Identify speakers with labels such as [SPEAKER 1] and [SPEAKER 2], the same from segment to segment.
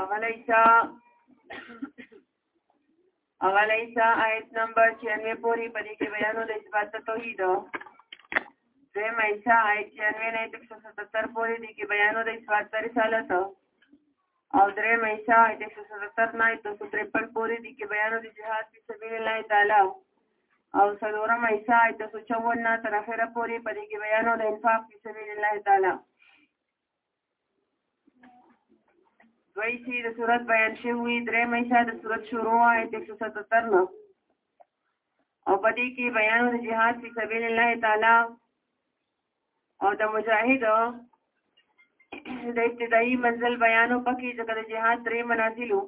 [SPEAKER 1] هغه لیسا هغه لیسا آیت نمبر 96 پوری په دې کې بیانو د اثبات توحید دوی مېسا آیت 96 نه 177 پوری دې کې بیانو د اثبات رسالت او درې مېسا آیت 177 نه 253 پوری دې کې بیانو د جهاد په سبیل الله تعالی او څلورم مېسا آیت 154 نه تر اخره پوری په دې کې بیانو د انفاق په سبیل الله تعالی دوی چې د صورت بیان شوی درې مېشه د صورت شروع آیت 177 نو او په دې کې بیان د جهاد په سبیل الله تعالی او د مجاهد د ابتدایي منزل بیانو پکې چې د جهاد درې منازلو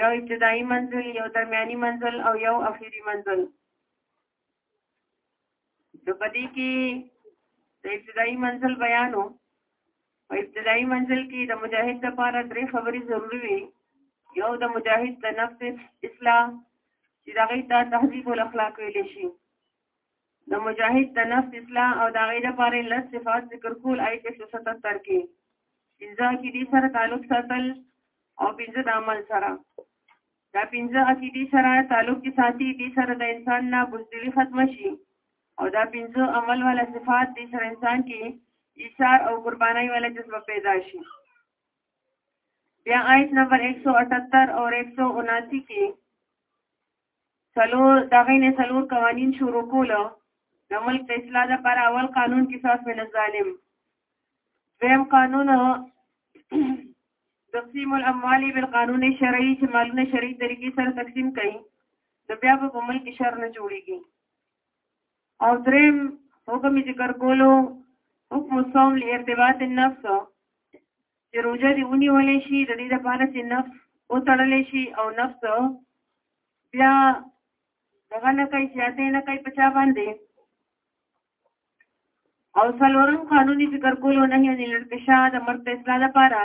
[SPEAKER 1] یو ابتدایي منزل یو درمیاني منزل او یو اخیری منزل نو په دې کې د ابتدایي منزل بیانو په ابتدایي منزل کې د مجاهد لپاره درې خبرې ضروری وي یو د مجاهد د نفس اصلاح چې دغه ته تهذیب او اخلاق ویل شي د مجاهد د نفس اصلاح او دغه لپاره لږ صفات ذکر کول آیت 177 کې انځه کې دې سره تعلق ساتل او بنځه د عمل سره دا پنځه عقیدي سره تعلق کې ساتي دي سره د انسان نه بزدلی ختم شي او دا پنځه عمل والا صفات دي سره انسان کې ایثار او قربانای والا جذبه پیدا شي بیا آیت نمبر 178 او 179 کې څلور دغه نه څلور قوانین شروع کول د ملک د اصلاح لپاره اول قانون کې صاف من ظالم دویم قانون تقسیم الاموال بالقانون شرعي چې مالونه شرعي طریقې سره تقسیم کړي د بیا په عمل کې شر نه جوړيږي او دریم حکم ذکر کولو حکم صوم لارتباط النفس چې روزه دی ونی ولې شي د دې لپاره چې نفس او تړلې شي او نفس بیا دغه نه کوي چې نه کوي په چا باندې او څلورم قانوني فکر کول او نهي عن الارتشاء د مرګ د اصلاح لپاره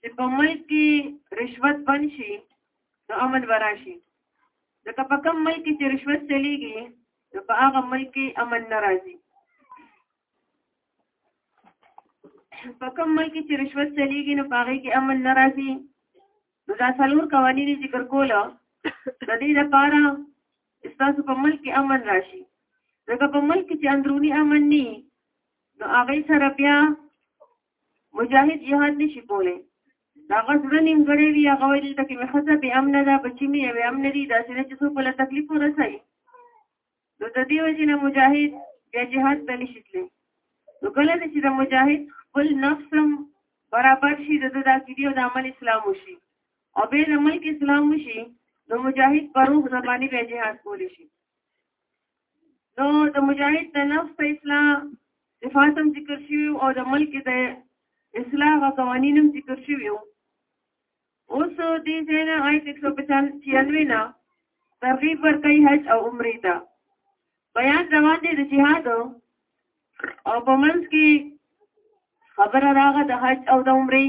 [SPEAKER 1] چې په ملک کې رشوت بند شي نو امن به راشي ځکه په کوم ملک کې چې رشوت چلیږي نو په هغه ملک کې امن نه راځي په کوم ملک کې چې رشوت چلیږي نو په هغه کې امن نه راځي نو دا څلور قوانین ذکر کول د دې لپاره ستاسو په ملک کې امن راشي ځکه په ملک کې چې اندروني امن نه نو هغه سره بیا مجاهد جهاد نشي کولی دا غس زړه نیم غړې وی هغه ویل ته کې مخزه به امن ده بچی می به امن دي دا چې څو په تکلیف ورسای نو د دې وجې نه مجاهد بیا جهاد ته نشي تللی نو کله چې د مجاهد خپل نفس برابر شي د د عقیدې او د عمل اسلام وشي او به د ملک اسلام وشي نو مجاهد په روح زبانی به جهاد کولی شي نو د مجاهد د نفس په اصلاح صفات هم ذکر شوي او د ملک د اصلاح او قوانین هم ذکر شوي اوس دې ځای نه آیت 195 نه ترغیب ورکړي حج او عمرې ته بیان روان دی د جهاد او په منځ کې خبره راغه د حج او د عمرې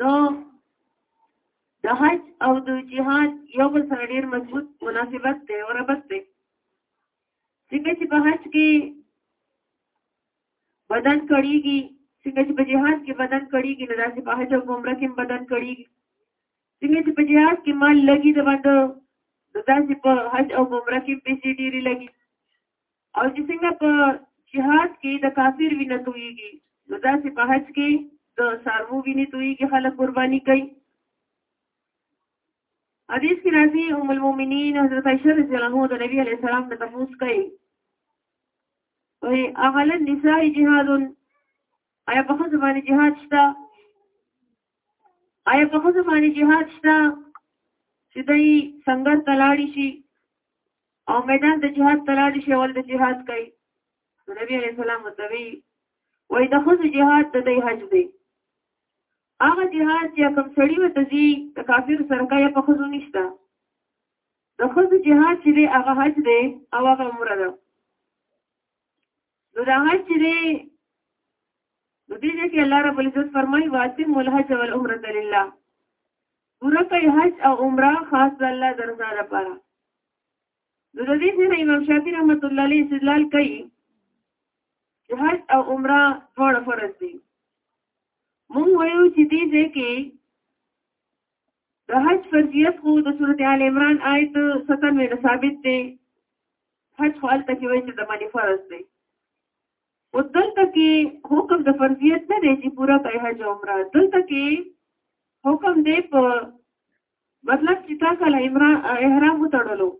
[SPEAKER 1] نو د حج او د جهاد یو بل سره ډیر مضبوط مناسبت دی او ربط دی څنګه چې په حج کې بدن کړيږي څنګه چې په جهاد کې بدن کړيږي نو داسې په حج او عمره کې بدن کړيږي څنګه چې په جهاد کې مال لګي د باندې نو دا چې په حج او عمره کې پیسې ډېری لګي او چې څنګه په جهاد کې د کافر وینه تویږي نو دا چې په حج کې د سارو وینه تویږي خلک قرباني کوي حدیث کې راځي ام المؤمنین حضرت عائشہ رضی الله عنها د نبی علیہ السلام ته تفوس کوي وي اغل النساء جهاد ایا په خځه باندې جهاد شته آیا په خزه باندې جهاد شته چې دوی څنګه تلاړي شي او میدان د جهاد تلاړي شي ول د جهاد کوي نبی علیہ السلام متوي وای د خزه جهاد د دوی حج دی هغه جهاد چې کوم سړی وته دي د کافر سره کوي په خزه نشته د خزه جهاد چې هغه حج دی او هغه عمره ده نو دا حج چې دی نو دې ځای کې الله رب العزت فرمایي واتم الحج والعمره لله پوره کوي حج او عمره خاص د الله درزا لپاره نو د دې سره امام شافعي رحمت الله علیه استدلال کوي چې حج او عمره ټول فرض دي مونږ وایو چې دې ځای کې د حج فرضیت خو د سورت آل عمران آیت 97 نه ثابت دی حج خو الته کې وایي چې د باندې فرض دی او دلته کې حکم د فرضیت نه دی چې پورا کوي حج عمره دلته کې حکم دی په مطلب چې تا کله عمره احرام وتړلو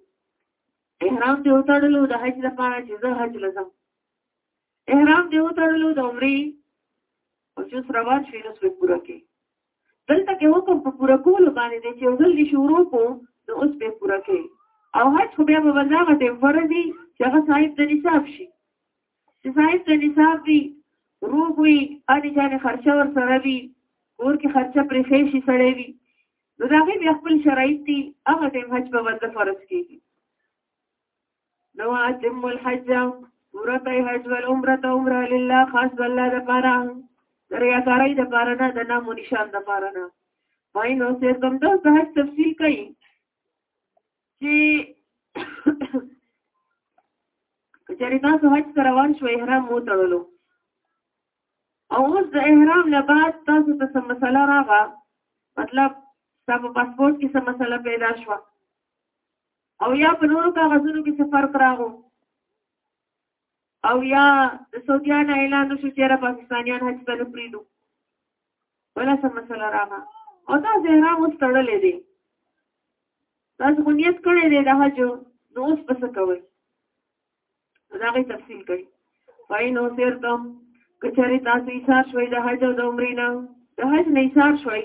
[SPEAKER 1] احرام دی وتړلو د حج لپاره چې زه حج لزم احرام دی وتړلو د عمرې او چې روان شې نو څه پورا کې دلته کې حکم په پوره کولو باندې دی چې یو ځل دې شروع کو نو اوس به پوره کړي او هر څو بیا په بازار ته فرضي چې هغه صاحب د نصاب شي چې صاحب د نصاب وي روغ وي اړي ځان خرچه ور سره وي کور کې خرچه پرې خې شي سړی وي نو دا غي خپل شرایط دي هغه ټیم حج په وځه فرض کیږي نو اتم الحج پورا کوي حج ول عمره ته عمره لله خاص الله د پاره دریا کاری د پاره نه د نام نشان د پاره نه پای نو سر کوم د حج تفصیل کوي چې کچری تاسو حج ته روان شو احرام مو تړلو او اوس د احرام نه بعد تاسو ته سم مسله راغله مطلب تاسو پاسپورت کې سم مسله پیدا شوه او یا په نورو کاغذونو کې څه فرق راغو او یا د سعودیان اعلان شو چې را پاکستانیان حج ته پریدو ولا سم مسله راغله او دا زهرا اوس تړلې دي دا څنګه نیت کړی دی د حج نو اوس پس کوي دا غي تفصیل کوي پای نو سیر تم کچاري تاسو ایثار شوي د حج او د عمرې نه د حج نه ایثار شوي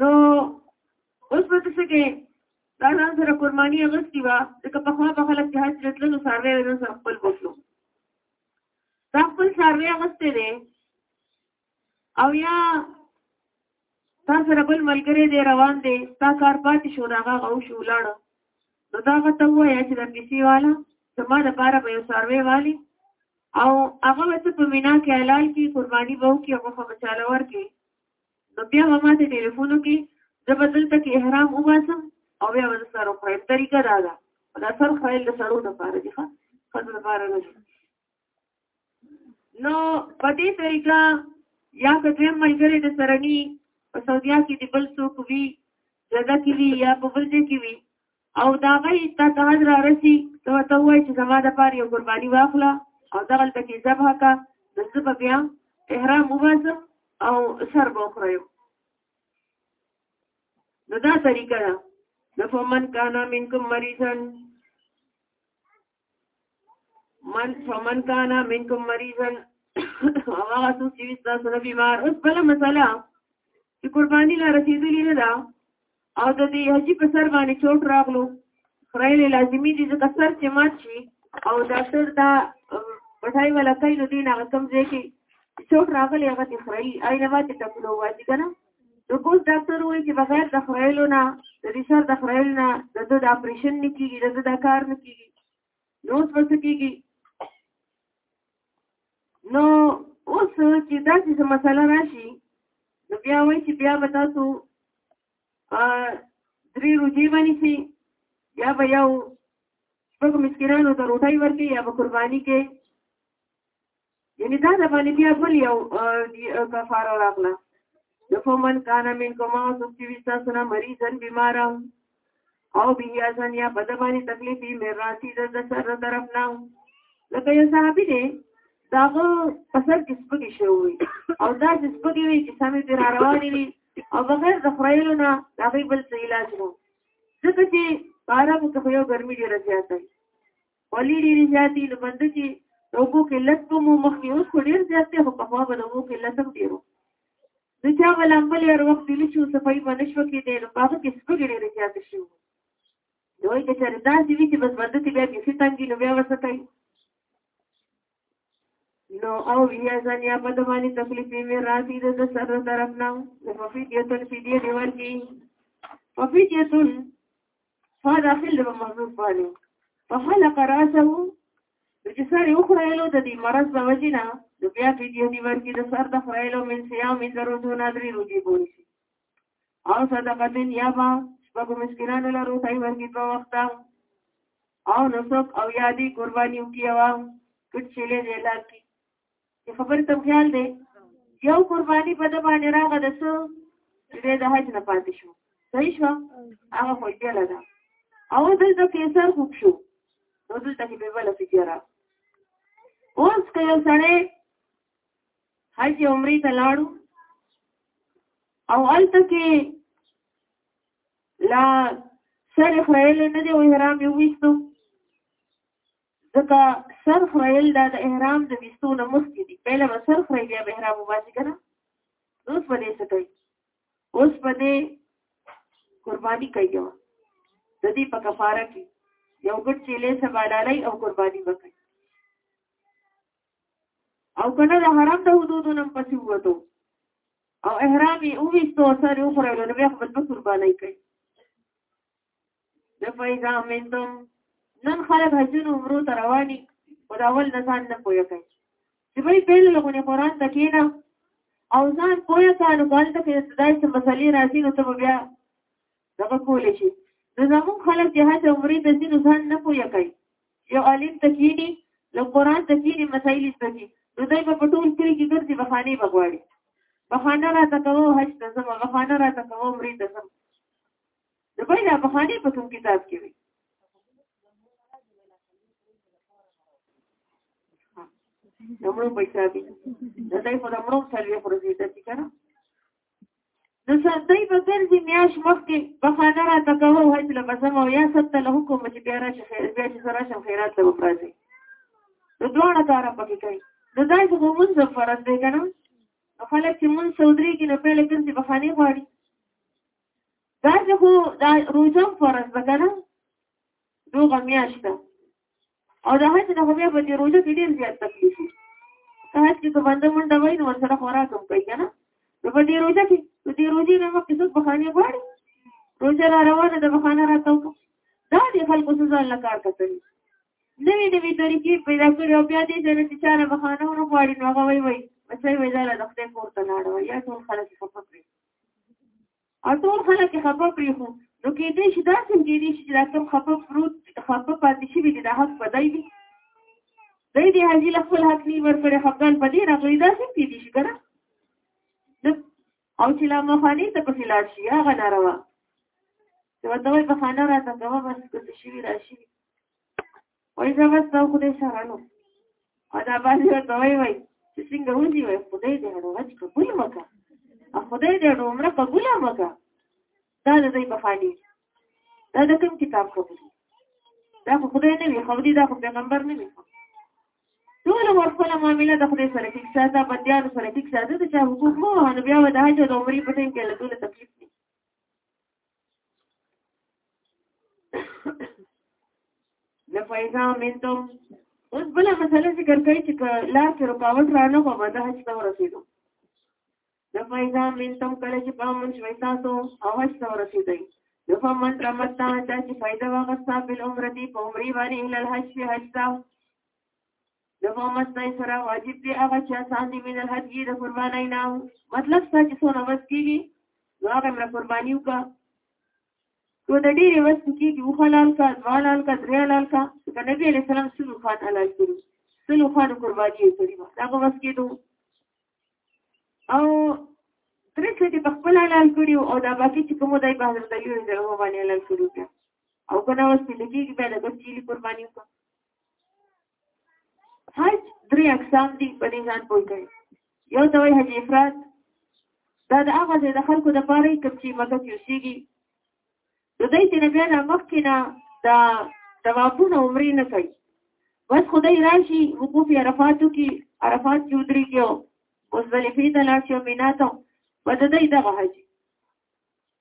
[SPEAKER 1] نو اوس په څه کې دا ځان سره قرباني اغستې وه ځکه په خوا په خلک چې حج ته تللو څاروی یې ځان سره خپل بوتلو دا خپل څاروی اغستی دی او یا تا سره بل ملګری دی روان دی تا کار پاتې شو نو هغه غو شو ولاړه نو دا هغه ته ووایه چې د پیسې والا زما دپاره به یو څاروی والي او هغه به څه په مینا کې حلال کړي قرباني به وکړي هغه خو به چاله ورکړي نو بیا به ما ته ټلیفون وکړي زه به دلته کې احرام وباسم او بیا به سر وخورم طریقه دا ده دا سر خوړل د سړو لپاره دي ښه ښځو لپاره نه دي نو په دې طریقه یا که دویم ملګری د سره ني په سعودیا کې د بل څوک وي جګه کې وي یا په بل ځای کې وي او دا غي ته تاج را رسی ته ته وای چې زما د پاره یو قرباني واخله او دغه ته کې ذبح کا د ذبح بیا احرام وباسم او سر بوخره نو دا طریقه ده د فمن کانا منکم مریضن من فمن کانا منکم مریضن هغه څوک چې تاسو نه بیمار اوس بل مسله چې قرباني لا رسیدلې نه ده او د دې حجي په سر باندې چوټ راغلو خړایله لازمي دي ځکه سر چې مات شي او ډاکټر دا پټای ولا کوي نو دین هغه کم ځای کې چوټ راغلی هغه دې خړایي آینه باندې ټکلو واځي کنه نو کوز ډاکټر وایي چې بغیر د خړایلو نه د دې سر د خړایل نه د ده د اپریشن نه کېږي د ده دا کار نه کېږي نو اوس به څه کېږي نو اوس چې داسې څه مسله را شي نو بیا وایي چې بیا به تاسو درې روجې باندې شي بیا به یو شپږ مسکینانو ته روټۍ ورکړي یا به قرباني کې یعنی دا د باندې بیا بل یو کفاره راغله د فمن کان من کوما سوچ وی تاسو نه مریضن بیمار او بیا ځان یا په دمانې تکلیفي میراثي د سر طرف نه لکه یو صحابي دی داغه په سر کې سپږی شوی او دا چې سپږی وي چې سمې تیر روانې وي او بغیر د خړایلو نه دا به بل څه علاج وو ځکه چې بارا مو ته یو ګرمي ډیره زیاته ولې ډېرې زیاتې نو بنده چې د اوبو قلت به مو مخکې اوس خو ډېر زیات دی خو پخوا به د اوبو قلت هم ډېر و نو چا به لامبلې هر وخت ویلي چې صفایي به نه شوه کېدی نو په هغه کې سپږې ډېرې زیاتې شوې وو نو وایي که چېرې داسې وي چې بس بنده چې بیا بیخي تنګ وي نو بیا ورڅه کوي نو او بیا ځان یا په ده باندې تکلیفې مې راځي د ده سر طرف نه د ففیدیتن فدیې دې ورکړي ففیدیتن فا داخل به مضبوط باندې په حلق راسه وو چې سر یو خړایلو د دې مرض د وجې نه د بیا په دې دی ورکی د سر د خړایلو من صيام من درودو نادري روزي پوری شي او صدقتن یا با شپږ مسکینانو له روزي ورکی په وخت او نسک او یادی قربانیو کیوا کټ چلے دی لاکی خبر ته خیال دی یو قرباني په د باندې راغه د څو چې د حج نه پاتې شو صحیح شو هغه خو یې لږه او دلته کیسر خوب شو نو دلته کې به بل فکره اوس که یو سړی حج عمرې ته لاړو او هلته کې لا سر خړېل نه دی او احرام یې وویستو ځکه سر خریل دا د احرام د ویستو نه مخکې دي پهله به سر خری بیا به احرام وباسي که نه اوس به دې څه کوي اوس به دې قرباني کوي یوه د دې په کفاره کې یو ګډ چیلې څه باډالۍ او قرباني به کوي او که نه د حرام د حدودو نه پسې ووتو او احرام یې وویستو سر یې وخوړلو نو بیا خپل به قربانۍ کوي د فیضا مندم نن خلک حجونو عمرو ته رواني او دا ول نه ځان نه پوهه کوي چې وای پیل لغونه قران ته کېنا او ځان پوهه کانو کال ته کې دای څه مسلې راځي نو ته بیا دغه کولې شي نو زموږ خلک چې حج عمرې ته ځي نو ځان نه پوهه کوي یو عالم ته کېني له قران ته کېني مسایل څه دي نو دای په ټول کلی کې ګرځي بخانه بغواړي بخانه را تکو حج ته زما بخانه را تکو عمرې ته زما د بین افغاني په کوم کتاب کې وي نمرو پیسا دي د دې په نمرو سره پر دې ته کړه د ساتي په ګرځي میاش مخکې بخانه را تکوه هیڅ له بسم او یا ست له حکم چې بیا را شي خیر بیا چې سره شم خیرات له وفرازي د دوه کار په کې کوي د دای په موږ د فرض دی کنه خلک چې مون سودري کې نه پیل ګرځي بخانه غواړي دا چې خو دا روزه فرض ده کنه دوغه میاشت ده او د حج نه خو بیا په دې روزه کې ډېر زیات تکلیف وي که حج کې که بنده منډه وایي نو ورسره خوراک هم کوي که نه نو په دې روزه کې نو دې روزې نه مخکې څوک بخانې غواړي روزه را روانه ده بخانه راته وکړه دا دې خلکو څه ځان له کار کتلي نوې نوې طریقې پیدا کړي او بیا دې ځای چې چا نه بخانه ونه غواړي نو هغه وایي وایي بچی وایي دا له خدای کور ته لاړه وایي یا ټول خلک خفه کړي اټول خلک خپه پرې خو نو کې دې شي دا سم کې دې شي دا کوم خپه فروت خپه پاتې شي دې دا حق بدای دي دې دې حاجی له خپل حق نه ور کړې خپل په دې راغلی دا سم کې دې شي کنه او چې لا مخانی ته په خلاف شي هغه ناروا چې وته په خانه راته کومه بس کوم شي راشي وای زما ته خدای شرانو او دا باندې ورته وای وای چې څنګه وځي وای خدای دې هډو غچ قبول وکړه او خدای دې هډو عمره قبول وکړه دا د دې په خالي دا د کوم کتاب خبرې دا خو خدای نه وي خبرې دا خو پیغمبر نه وي ټول ورخله معاملې د خدای سره ټیک ساته بدیان سره ټیک ساته چې حقوق مو هنه بیا د حج او عمرې په ټیم کې له ټول تکلیف لفایزا منتم اوس بل مسله ذکر کوي چې لار کې رکاوټ رانه په باندې حج ته ورسېدو لفایزا منتم کله چې په من شوي تاسو او حج ته ورسېدای دفع من رمتا دا چې فائدہ واغستا بل عمر دی په عمرې باندې ال الحج حج تا د محمد صلی سره واجب دی هغه چې آسان دی من الحج د قربانای نه مطلب څه چې څونه وخت کیږي نو هغه مې قرباني وکا نو د ډېر وخت کیږي او حلال کا حلال کا درې حلال کا د نبی علیہ السلام سلو خان حلال کړو سلو خان قرباني کړی دا په وخت کې دو او درې څه په خپل حلال کړی او دا باقي چې کوم دای په حضرت علی رضی الله باندې حلال کړو او کنه وخت لګیږي به د بچی قرباني وکړو حج درې اقسام دي په دې ځان پوه کړئ یو ته وایي حج افراد دا د هغه ځای د خلکو د پاره کوم چې مکه کې اوسېږي د دې چې نه بیا مخکې نه د توافونه عمرې نه کوي بس خدای راشي وقوف عرفاتو کې عرفات کې ودرېږي او مزدلفې ته لاړ شي او مینا ته بده دی دغه حج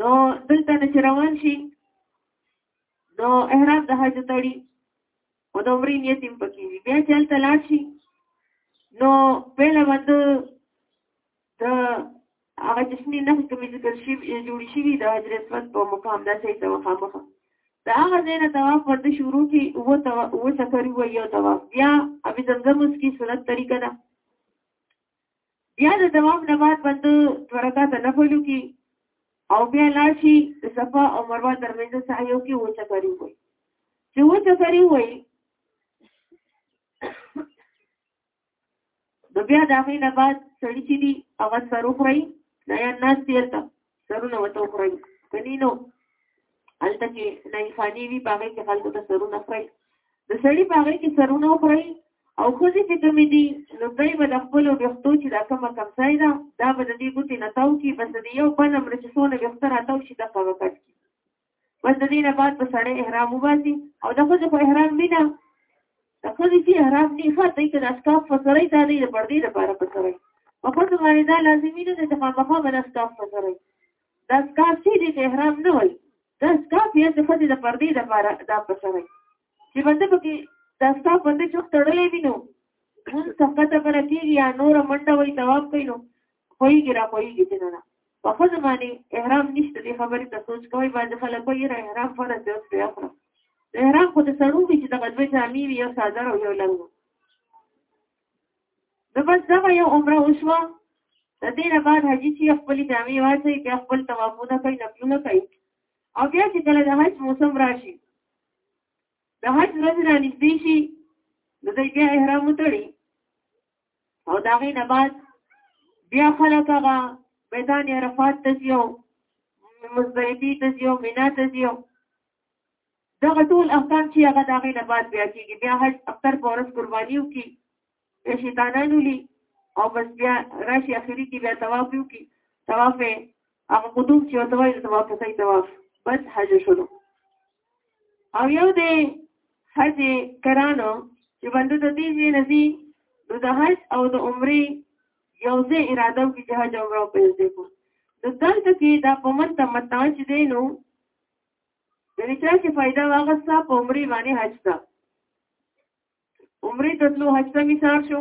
[SPEAKER 1] نو دلته نه چې روان شي نو احرام د حج تړي او د عمرې نیت هم پکې وي بیا چې هلته لاړ شي نو پهله به د د هغه جسمي نښې کومې ذکر شوي جوړې شوي د حجر اسود په مقام دا صحیح ته مخامخه د هغه ځای نه طواف ورته شروع کړي اووه اووه چکري وایي یو طواف بیا ابي زمزم اوس کې سنت طریقه ده بیا د دوام نه بعد بند دوه رکعاته نفل وکړي او بیا لاړ شي د صفا او مروه ترمنځ سعی وکړي او چکر وکړي چې و چکر وکړي نو بیا د هغې نه بعد سړي چې دي هغه سر وخورئ نیا ناست یې ته سرونه وته خوري کنينو هلته کې نایفانی وی باغې کې خلکو ته سرونه خوري د سړی باغې کې سرونه خوري او خوځې چې کمی دي نو دوی به د خپل وختو چې دا کومه کم ځای ده دا به د دې ګوتې نه تاو کې بس د یو بل امر چې څونه وخت راتاو شي د قوت کې بس د دې نه بعد په سړی احرام وباسي او د ښځې خو احرام وي نه د ښځې چې احرام نه ښه دی که د اسکاف په سړی دا دی د پردې لپاره په سړی په ښځو باندې دا لازمي نه دی چې خامخا به د اسکاف په سړی د اسکاف چې دی احرام نه وي د اسکاف یا د ښځې د پردې لپاره دا په سړی چې بنده پکې دا ستا بنده چې تړلې وي نو مونږ څخه ته پر کېږي یا نور منډه وي تواب کوي نو خوېږي را خوېږي چې نه په خو زمانه احرام نشته دې خبرې ته سوچ کوي باندې خلک یې را احرام فرض دی اوس بیا خره احرام خو د سړو وي چې د غدوې جامې وي یو ساده او یو لنګ نو بس دا یو عمره وشوه د دې نه بعد حاجی چې خپل جامې واچي بیا خپل توافونه کوي نفلونه کوي او بیا چې کله د حج موسم راشي د حج ورځ را نږدې شي نو دوی بیا احرام وتړي او د هغې نه بعد بیا خلک هغه میدان عرفات ته ځي او مزدلفې ته ځي او مینا ته ځي او دغه ټول احکام چې هغه د هغې نه بعد بیا کېږي بیا حج اختر په ورځ قرباني وکړي بیا شیطانان ولي او بس بیا راشي اخري کې بیا طواف یو کې طواف هغه قدوم چې ورته وایي طواف ته صحیح طواف بس حج شروع او یو دی حج کرانو چې باندې د دې نه نزي نو د حج او د عمرې یو ځای اراده وکړي چې حج عمره په دې کو د دلته کې دا په من ته متان چې دی نو د نشا کې فائدہ واغستا په عمرې باندې حج تا عمرې ته تلو حج ته مثال شو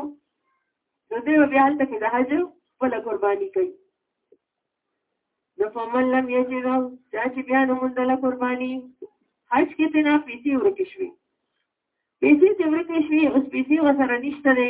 [SPEAKER 1] نو دی به بیا هلته کې د حج خپله قرباني کوي نو فمن لم یجد چا چې بیا نه موندله قرباني حج کې ترې نه پیسې ورکې شوې پیسې چې ورکې شوې اوس پیسې ورسره نشته دی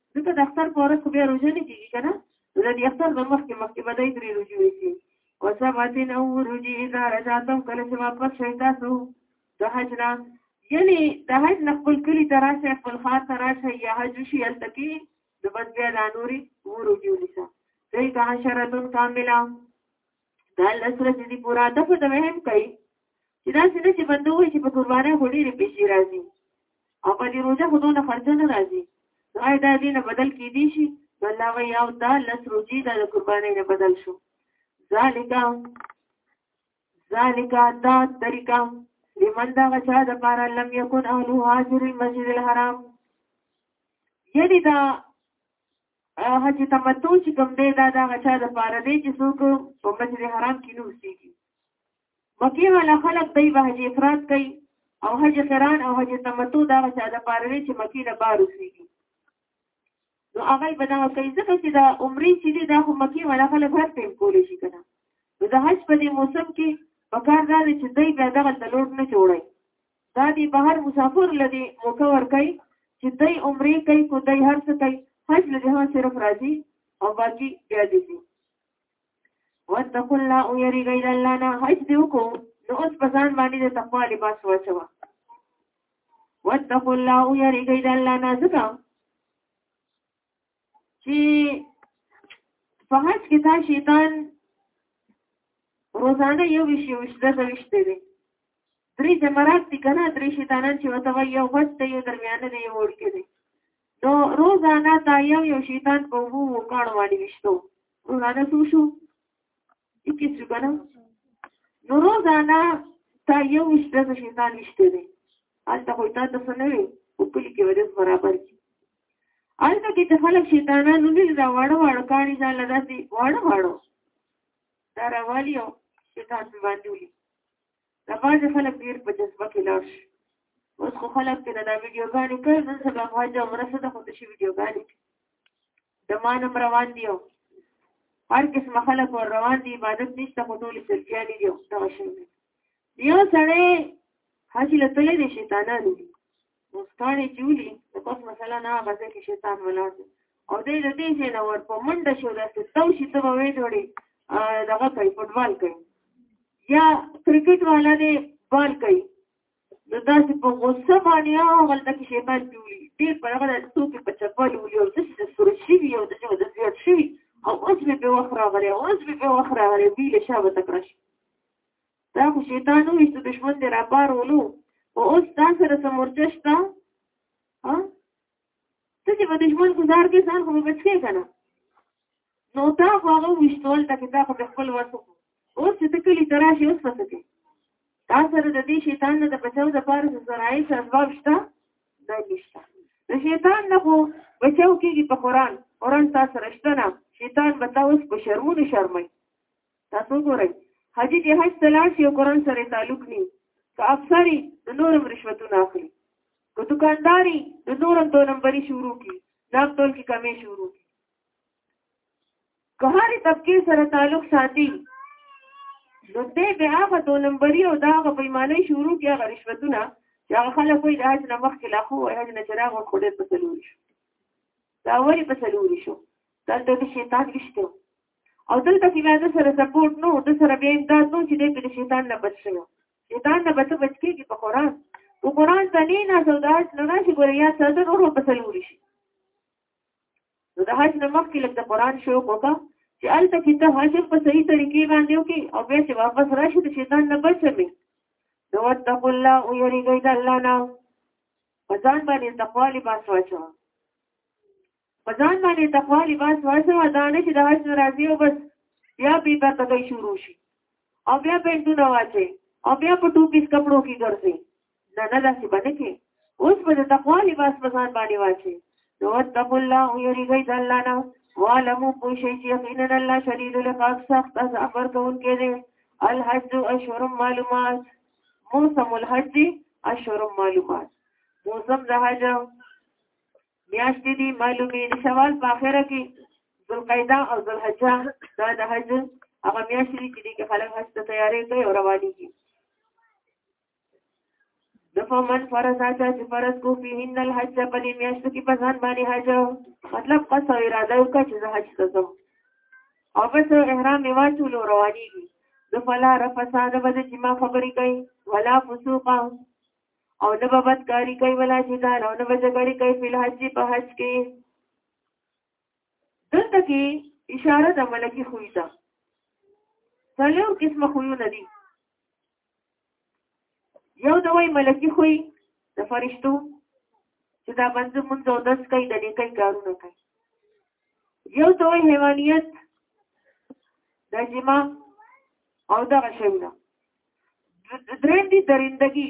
[SPEAKER 1] ځکه د اختر په ورځ خو بیا روژه نه کېږي که نه نو د دې اختر نه مخکې مخکې به دی درې روژې ویسي وسبعتن او روژې اذا رجعتم کله چې واپس شئ تاسو د حج نه یعنی د حج نه خپل کلی ته راشه خپل خاص ته راشه یا حج شي هلته کې د بس بیا دا نورې وروجي ونیسه دلته عشرتون کامله دا لس ورځې دي پورا د په دوهم کوي چې دا څنګه چې بندو وي چې په قربانې هډې لري پیسې راځي او په دې روزه خودو نه خرچ نه راځي دا دا دې نه بدل کې دي شي بل هغه یو دا لس روزي د قربانې نه بدل شو ذالک ذالک دا طریقہ لمن دا غچا د پارا لم یکن اهل حاضر المسجد الحرام یعنی دا او حج تمتع چې کوم دی دا د هغه چا لپاره دی چې څوک په مسجد حرام کې نه اوسېږي مکې والا خلک دی به حج افراد کوي او حج قران او حج تمتع دا هغه چا لپاره دی چې مکې نه بار اوسېږي نو هغه به دا کوي ځکه چې دا عمرې چې دی دا خو مکې والا خلک هر ټیم کولی شي کنه نو د حج په دې موسم کې پکار دا دی چې دی بیا دغه تلور نه جوړي دا دی بهر مسافر لدی موقع ورکړي چې دای عمرې کوي کو دای هر څه کوي حج له جهان صرف راځي او باقي بیا دي دي واتقوا الله او یری غیر الله نه حج دی وکړو نو اوس په ځان باندې د تقوا لباس واچوه واتقوا الله او یری غیر الله نه ځکه چې په حج کې دا شیطان روزانه یو ویش یو ویش دغه ویش دی درې جمرات دي کنه درې شیطانان چې وته وایي یو غټ دی یو درمیانه دی یو وړکی دی نو روزانه دا یو یو شیطان په وو وکړ وړي وشتو روزانه څو شو یکی څه کنه نو روزانه تا یو وشته د شیطان وشته دی هلته خو تا ته څه نه وي په کلي کې ورځ برابر کړي هلته کې چې خلک شیطانان ولري دا واړه واړه کاڼي ځان له داسې واړه واړه دا راوالي او شیطان باندې ولي دا باندې خلک ډیر په جذبه کې لاړ شي اوس خو خلک چې دا ویډیوګانې کوي نن سبا خو حج عمره څه د خو شي ویډیوګانې د مانم روان دی او هر قسم خلک ور روان دي عبادت نشته خو ټول سلفیان دي او دا شي یو سړی حج لته لري شیطانان دي اوس کاڼې چې ولي د پس مثلا نه هغه ځای کې شیطان ولاړ دی او دی د دې ځای نه ور په منډه شو داسې تاو شي ته به ویې جوړې دغه کوي فوټبال کوي یا کرکټ والا دی بال کوي نو داسې په غوسه باندې هغلته کې شیطان چې ولي ډېر په هغه داسې څوکې په چپل ولي او داسې د سور شوي او داسې د زیات شوي او اوس مې په وخت راغلی اوس مې په وخت راغلی بي له شا به تکړه شي دا خو شیطان وي چې دشمن دې راپارولو او اوس دا سره څه مورچه شته ته چې په دشمن ګزار کې ځان خو به بچ کې که نه نو تا خو هغه وشتول ته کې تا خو د خپل وس اوس چې ته کلي ته راشې اوس څه کوې تا سره د دې شیطان نه د بچاو دپاره څه ذرایع څه اسباب شته دا نشته د شیطان نه خو بچاو کېږي په قرآن قرآن تا سره شته نه شیطان به تا اوس په شرمونو شرموي تاسو وګورئ حاجی چې حج ته لاړ شي او قرآن سره تعلق ني که افسري د نورم رشوتونه اخلي که دکانداري د نورم دو نمبري شروع کی ناب تول کې کمې شروع کی که هرې طبقې سره تعلق ساتي نو دې به هغه دو نمبري او دا هغه پیمانه شروع کی هغه رشوتونه چې هغه خلک وي د حج نه مخکې لا خو حج نه چراغ ورکړي په تلوري شو دا وری په تلوري شو دا د شیطان وشته او دلته کې بیا د سره سپورټ نو د سره بیا امداد نو چې د شیطان نه بچ شوی شیطان نه بچ بچ کېږي په قرآن په قرآن ته نه نه سوداش نه راشي ګورې یا څه د نورو په سلوري شي نو د حج نه مخکې لږ د قرآن شروع وکړه چې هلته کې ته حج په صحیح طریقې باندې وکړي او بیا چې واپس راشي د شیطان نه بچ شوی نو واتقوا الله او یریږئ د الله نه په ځان باندې تقوا لباس واچوه په ځان باندې تقوا لباس واچوه دا نه چې د حج نه راځي او بس بیا بې پردګۍ شروع شي او بیا پینټونه واچي او بیا په ټو پیس کپړو کې ګرځي نه نه داسې به نه کې اوس به د تقوا لباس په ځان باندې واچي نو واتقوا الله یریږئ د الله نه وعلموا پوه شئ چې یقینا الله شدید العقاب سخت عذاب ورکوونکی دی الحج اشهر معلومات موسم الحج اشهر معلومات موسم د حج میاشتې دي معلومې د شوال په اخره کې ذوالقعده او ذوالحجه دا د حج هغه میاشتې دي چې دې کې خلک حج ته تیارې کوي او رواني دي دفع من فرض آچا چې فرض کو فیهن الحج په دې میاشتو کې په ځان باندې حج مطلب قصد او اراده وکړه چې زه حج ته ځم او بس احرام یې واچولو رواني دي د فلا رفسا د بده چې ما خبرې کوي ولا فسوقا او نه به بدکاری کوي ولا جدال او نه به جګړې کوي په حج په حج کې دلته کې اشاره د ملکی خوې ده څلور قسمه خوونه دي یو د وای ملکی خوې د فرشتو چې دا بند مونږ او داس کوي د نیکي کارونه کوي یو د وای حیوانیت د جما او دغه شیونه دریم دی درندگی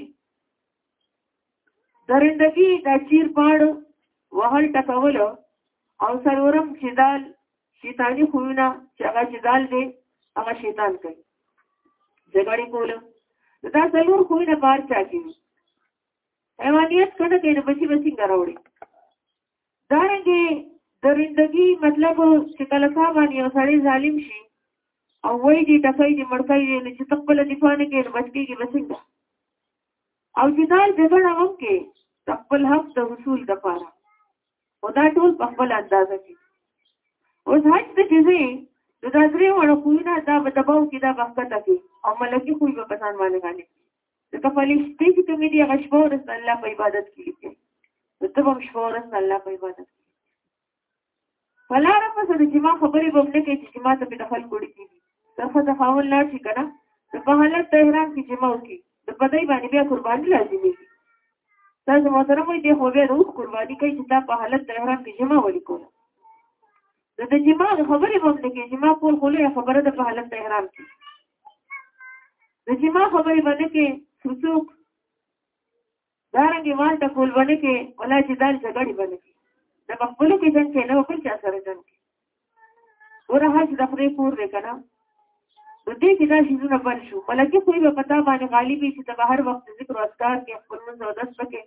[SPEAKER 1] درندگی دا چیر پاړو وهل ټکول او سرورم جدال شیطانی خوونه چې هغه جدال دی هغه شیطان کوي جګړه کوله دا څلور خوونه بار چا کوي حیوانیت کړه کې نو بچي بچي غراوړي دارنګه درندګي مطلب چې کله تا باندې یو سړی ظالم شي او وای دي ټکای دي مړکای دي نو چې خپل دفاع نه کوي بچ کېږي بسنګ او چې دا جګړه هم کې خپل حق د حصول لپاره او دا ټول په خپل اندازه کې اوس حج ته چې زی نو دا درې وړه خوونه دا به دباو کې دا بخته کې او ملکی خوې به پسان باندې باندې ځکه فرشتي چې کومې دي هغه شپه ورځ د الله په عبادت کې دي نو ته به هم شپه ورځ د الله په عبادت کې په لاره پسې د جما خبرې به هم نه کوي چې جما ته به د خلکو وړي کېږي دا خو د خاون لار شي که نه د په حالت د احرام کې جما وکړي د په دی باندې بیا قرباني لازمېږي تاسو محترم وایي دی خو بیا روح قرباني کوي چې تا په حالت د احرام کې جما ولي کوله د د جما خبرې به هم نه کوي جما کول خو لویه خبره ده په حالت د احرام کې نو چې ما خبرې باندې کې څوک دارنګې ما ته کول باندې کې ولا چې دال جګړې باندې کې د خپل کې جنګ کې نو خپل چا سره جنګ کې ورته هڅه د خپل کور دی کنه د دې کې دا شیزونه بل شو ملکه خو به پتا باندې غالبي چې د بهر وخت ذکر او اذکار کې خپل منځ او دس پکې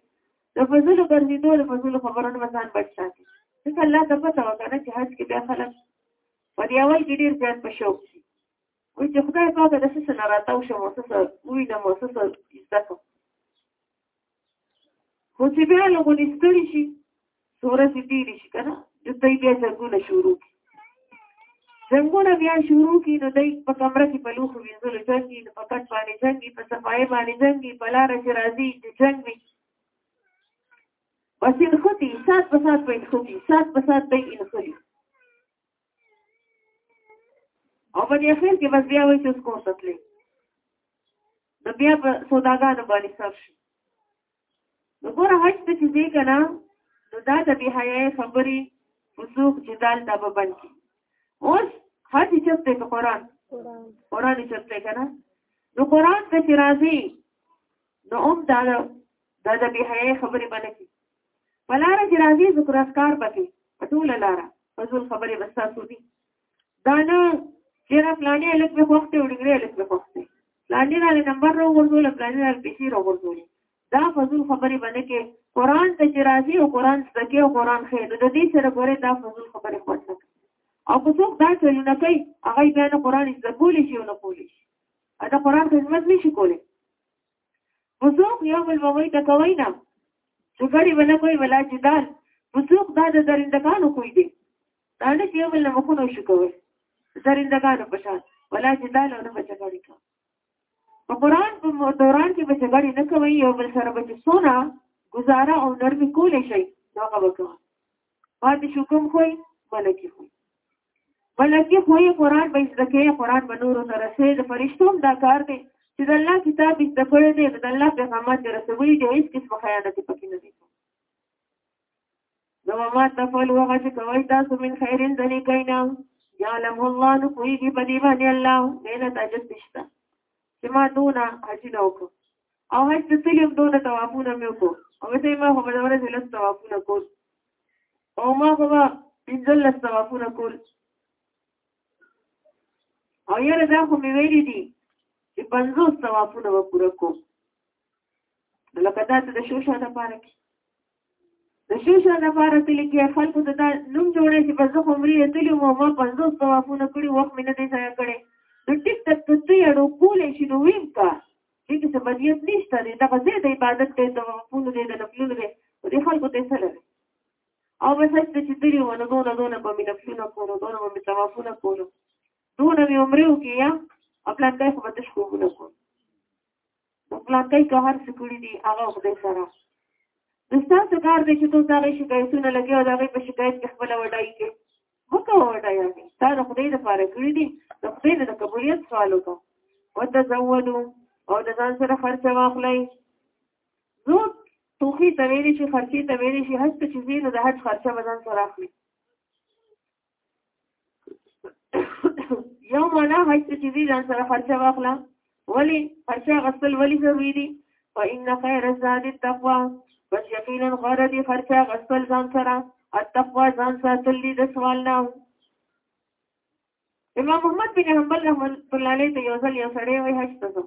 [SPEAKER 1] د فضل ګرځېدو د فضل خبرونو مثلا بچ ساتي ځکه الله ته پته وکړه چې حج کې بیا خلک په دې اول کې ډېر زیات په شوق شي وایي چې خدای پاک د څه نه راتاو شم او څه وی نه مو څه زده کوم خو چې بیا له غونې ستړي شي سورج تیری شي کنه نو دوی بیا څنګه شروع کی څنګه بیا شروع کی نو دوی په کمره کې په لوخ وینځل څنګه نو په کټ باندې څنګه په صفای باندې څنګه په لار چې راځي چې څنګه پسې ختی سات په سات په ختی سات په سات په ختی او په دې اخر کې بس بیا وایي چې اوس کور ته تللی نو بیا په سوداګانو باندې صرف شي نو ګوره حج ته چې ځې که نه نو دا د بېحیایۍ خبرې فسوق جدال دا به بند کړي اوس حج چپ دی که قرآن قرآن چپ دی که نه نو قرآن ته چې راځي نو هم دا د بېحیایۍ خبرې به نه کړي په لاره چې راځي ذکر اذکار پکې په ټوله لاره په ځول خبرې بس تاسو دي دا نه چیرې پلانې الک په وخت کې وړګرې الک په وخت کې پلانې را نمبر را ورزول پلانې را پیسې را ورزول دا فضل خبرې باندې کې قران ته چې راځي او قران څخه او قران خې د دې سره ګوره دا فضل خبرې خوښه او که څوک دا چلونه کوي هغه بیا نه قران زده کولی شي او نه کولی شي دا قران خدمت نشي کولی وسوق یو بل ووي ته کوي نه جګړې ولا کوي ولا جدال وسوق دا د درندګانو کوي دي دا نه یو بل مخونو شو کوي درندګانو په شان ولا جدال او نه بچګړې کوي په قران په دوران کې بچګړې نه کوي یو بل سره بچ سونا گزاره او نرمي کولې شي دا وکړه پاتې شو کوم خوې ملکی خوې بلکې خو یې قرآن به زده کوي قرآن به نورو ته رسوي د فرشتو هم دا کار دی چې د الله کتاب یې زده کړی دی د الله پیغامات یې رسولي دي هېڅ قسمه خیانت یې پکې نه دی نو ما تفعل هغه چې کوئ تاسو من خیر د نیکۍ نه یعلمه الله نو پوهېږي په دې باندې الله بېله تاجت نشته چې ما دونه حاجي نه وکړو او حج ته تلم دوه توافونه مې وکړو او ته ما خو به د ورځې لس توافونه کول او ما خو به پنځلس توافونه کول او یاره دا خو مې ویلي دي چې پنځوس توافونه به پوره کوم لکه دا ته د شوشا دپاره کې د شیشه لپاره کلی کې خلکو ته دا نوم جوړې چې په ځخ عمرې اتلی مو ما پنځوس توافونه کړي وخت مې نه دی ځای کړی د ټیک تک د دوی اړو کولې شي نو ویم کا دې کې څه بدیت نشته دی دا غزه د عبادت ته توافونه دی د نفلونو دی او دې خلکو ته سره دی او بس هڅه چې دوی ونه دونه دونه په مې نفلونه کولو دونه مې توافونه کولو دونه مې عمرې وکیا خپل ځای خو به تشکو نه کوم په پلانکۍ که هر څه کړي دي هغه خدای سره د ستاسو کار دی چې تاسو هغه شکایتونه لګي او هغه په شکایت کې خپل وډای کې وکه وډای کې تا د خدای لپاره کړی دی د خدای د قبولیت سوال وکړه وتزودو او د ځان سره خرچه واخلئ نو توخی ته ویلې شي خرچې ته ویلې شي هڅه چې زینو د حج خرچه بدن سره اخلي یو معنا حج ته چې ځان سره خرچه واخلا ولی خرچه غسل ولی ضروری دي فإن خير الزاد التقوى بس یقینا غره دي خرچه غسل ځان سره التقوى ځان ساتل دي د سوال نه امام محمد بن حنبل رحمۃ اللہ علیہ ته یو ځل یو سړی وای حج ته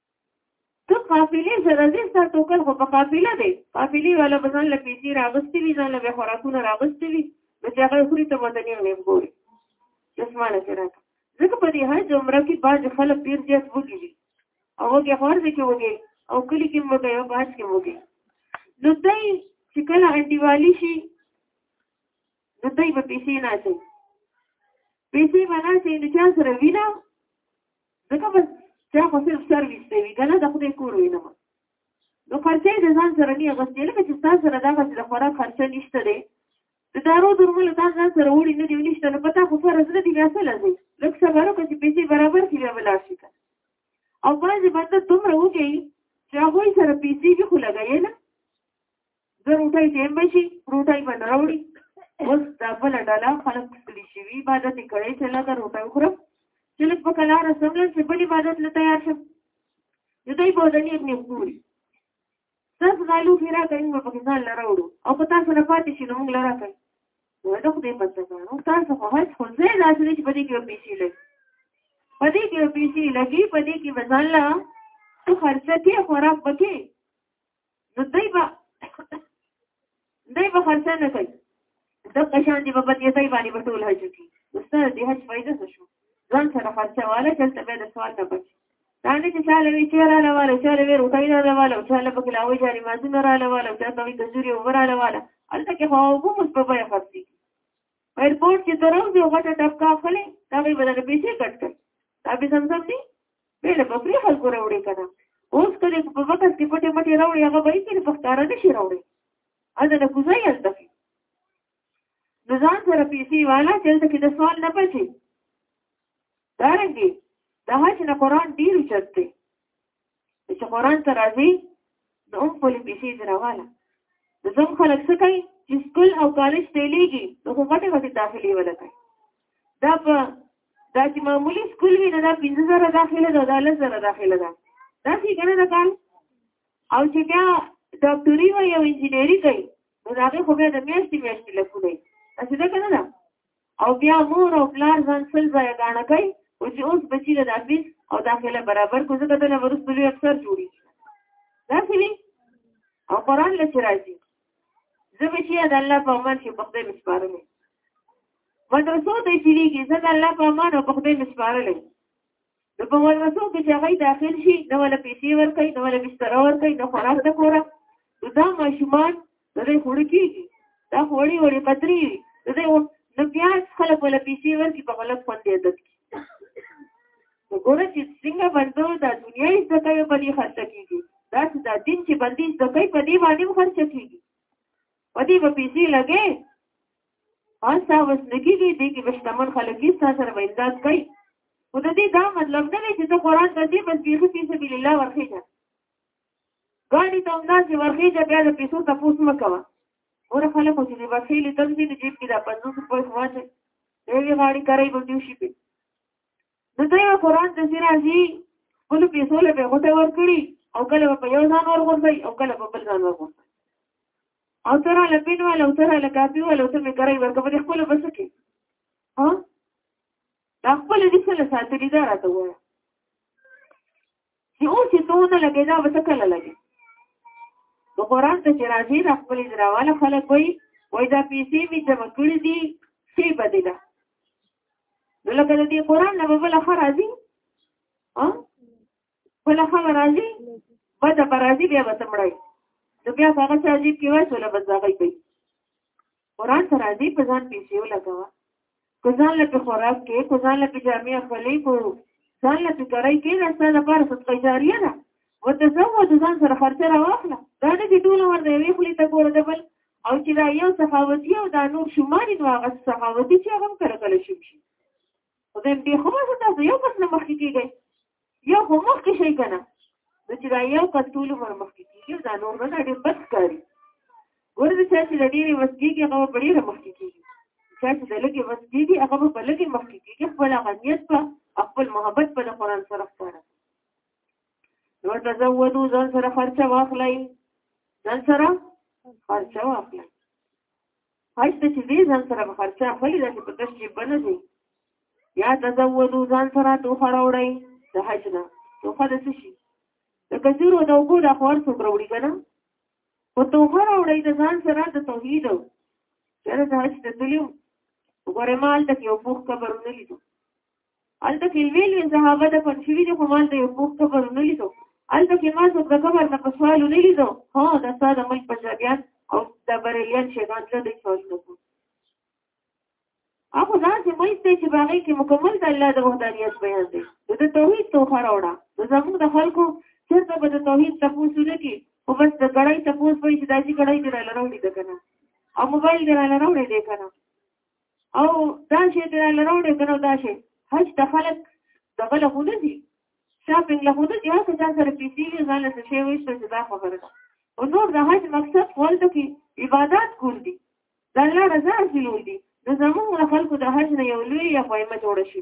[SPEAKER 1] ته قافلې سره دې ستا ټوکر خو په قافله دی قافلې والا به ځان له پیسې راغستې وي ځان له به خوراکونه راغستې وي نو چې هغه خوري ته ورته نیم نیم ګوري چشمانه سره راکړه ځکه په دې حج عمره کې بعضې خلک ډېر زیات وږي وي او وږی خور دی کې وږی او کلي کې وږی او بهر کې وږی نو دی چې کله انډیوالي شي نو دوی به پیسې نه اچي پیسې به نه اچي نو چا سره وي نه ځکه بس چا خو صرف سرویس ته وي که نه د خدای کور وي نه نو خرچه یې د ځان سره نه اخېستې لکه چې ستا سره دغسې د خوراک خرچه نشته دی د دارو درملو تا ځان سره وړي نه دي نشته نو په تا خو فرض نه دي بیا څه لځي لږ سبارو که چې پیسې برابر شي بیا به لاړ شي که او بعضې بنده دومره وکړي چې هغوی سره پیسې وي خو لګوي نه د روټۍ ټیم به شي روټۍ به نه راوړي اوس دا بله ډله خلک ستړي شوي عبادت یې کړی چې لږه روټۍ وخورم چې لږ په کلاره سم لږ چې بل عبادت له تیار شم د دوی به د نیت نیت ګوري تاسو غالو کې راکړئ موږ په ځان نه راوړو او په تاسو نه پاتې شي نو موږ له راکړئ نو دا خو دې پته کړو تاسو خو هیڅ خو ځای داسې نه چې په دې کې پیسې لګي په دې کې پیسې لګي په دې کې وزن لا څه خرڅه کې خوراک پکې نو دوی به دوی به خرڅه نه کوي د قشان دی په پدې ځای باندې په ټول حج کی استاد دې حج فائدہ څه شو ځان سره خرچه واله چې ته به د سوال نه بچ دا نه چې چاله وی چیرې را لواله چیرې وی روټای را لواله او چاله په کلاوي جاري مازونه را لواله چې ته وی د زوري او را لواله البته کې هو وو مس په بیا خرڅي ایرپورټ چې ترو دی وګټه ټپکا خلې دا به بدل پیسې کټ کړ دا به سم سم دي بیره په پری خلکو راوړي کنه اوس کله په وخت کې پټه مټه راوړي هغه به یې په ښکارا نشي راوړي اته نه کوزای الته نو ځان سره پیسې والا چې ته کې د سوال نه پچي دارنګي د حج نه قران ډیر چتته چې قران ته راځي نو هم خپل پیسې دراواله زم خلک څه کوي چې سکول او کالج ته لیږي نو خو غټه غټه داخلي ولا کوي دا په دا چې معمولی سکول وي نه دا 15000 داخله ده دا 10000 داخله ده دا څه کنه دا کال او چې بیا ډاکټري وي او انجینری کوي نو دا خو به د میاشتې میاشتې لکونه اسی دا کنه دا او بیا مور او پلار ځان سل ځای غاڼه کوي او چې اوس بچی له دافیس او داخله برابر کو ځکه دنه ورسته لوی افسر جوړي دا سړي او قران له راځي زه به چې د الله په امان کې په خدای مسپارم مدرسو ته چې لګي زه د الله په امان او په خدای مسپارلم نو په ملمسو کې چې هغه داخل شي نو له پیسې ورکړي نو له بستر ورکړي نو خوراک د کوره نو دا ماشومان د دې خوړ کېږي دا خوړې وړې پتري د دې نو بیا خلک ولا پیسې ورکړي په غلط باندې عادت کی وګوره چې څنګه باندې دا دنیا یې څه کوي په دې خرچ کېږي دا چې دا دین چې باندې څه کوي په دې باندې خرچ کېږي په دې په پیسې لګي اوس دا وس نکیږي دې کې بشتمل خلک یې سره ویندات کوي خو د دې دا مطلب نه دی چې ته قرآن ته دې بس بیخي فی سبیل الله ورخېږه ګاډي ته همداسې ورخېږه بیا د پیسو تپوس مه کوه ګوره خلکو چې د بسې لیدل دي د جیب کې دا پنځوس روپۍ خو واچوي د یوې غاړې کرۍ به دې وشي پې نو ته یو قرآن ته چې راځي خپلو پیسو له به غوټه ورکړي او کله به په یو ځان ورغورځوي او کله به بل ځان ورغورځوي او ته راله مین واله او ته راله کاپي واله او ته مې کرای ورکه په دې خپله به څه کې ها دا خپله دې څه له ساتلي دا راته ووایه چې اوس یې ته ونه لګې دا به څه کله لګې نو قرآن ته چې راځي دا خپلې دراواله خلک وایي وایي دا پیسې مې جمع کړي دي څه به دي ده نو لکه د دې قرآن نه به بله ښه راځي ها بل هغه راځي بده به راځي بیا به ته مړی نو بیا به هغه چې راځي کې وای سوله به ځاغی کوي قرآن ته راځي په ځان پیسې ولګوه که ځان له په خوراک کې که ځان له په جامې اخلي که ځان له په ګرۍ کې دا ستا لپاره صدقه جاریه ده وتزوج ځان سره خرچه راواخله دا نه چې ټول ور د یوې خولې ته ګوره د بل او چې دا یو سخاوتي او دا نور شماري نو هغه سخاوتي چې هغه هم کله کله شم شي او د دې خو به تاسو یو کس نه مخکې کیږئ یو خو مخکې شي کنه نو چې دا یو کس ټول عمر مخکې کیږي دا نور به ډېر بد ښکاري ورته چې چې د ډېرې وس کیږي هغه په ډېره مخکې کیږي چې چې د لږې وس کیږي هغه په لږې مخکې کیږي خپل غنیت په خپل محبت په قرآن سره ښکاره نو تزودو ځان سره خرچه واخلئ ځان سره خرچه واخلئ هشته چې دې ځان سره به خرچه اخلي دا چې په تش جیب نه دی یا تزودو ځان سره توخه راوړی د حج نه توخه د څه شي د کثیرو د اوبو د خور څوک راوړي که نه خو توخه راوړی د ځان سره د توحید چېرې د حج ته تللي وګورې مال ته یو پوخ قبر نه لیدو الته کې ویل وی صحابه د پن شوی دي خو مال د یو کوک قبر نه لیدو الته کې ما څوک د قبر نه په سوال نه لیدو هو د ساده ملک پنجابیان او د بریلیان شیطان له دې سوال نه کو هغه ځان چې مې ته چې باغې کې مکمل د الله د وحدانیت بیان دی د توحید تو خراوړه د زموږ د خلکو چرته به د توحید تاسو نه کې او بس د ګړای تاسو په چې داسې ګړای دی راوړي ده کنه او موبایل دی راوړي دی کنه او دا شی ته لراوړې کنه دا شی حج ته خلک دغه له خونه دي شاپینګ له خونه دي هغه ځان سره پیسې یې ځان له شی وېشته چې دا خبره ده او نور د حج مقصد خپل ته کې عبادت کول دي د الله رضا حاصلول دي د زموږ خلکو د حج نه یو لوی یا قائمه جوړ شي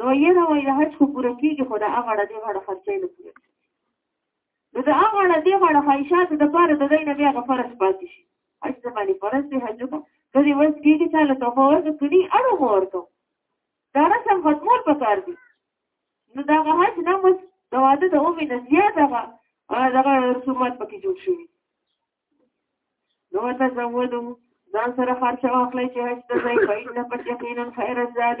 [SPEAKER 1] نو یره وای د حج خو پوره کیږي خو دا هغه د هغه خرچې نه پوره نو دا هغه د هغه خواهشات د پاره د دین بیا غفرت پاتې شي حج د باندې فرض دی حج کو د دې وس کیږي چې له توفه ورته کړي اړو ورته دا رسم ختمول پکار دي نو دا حج نه مس د واده د اومې نه زیاته هغه رسومات پکې جوړ شوي نو تزودو ځان سره خرچ واخلئ چې حج ته ځئ فإن قد يقينا خير الزاد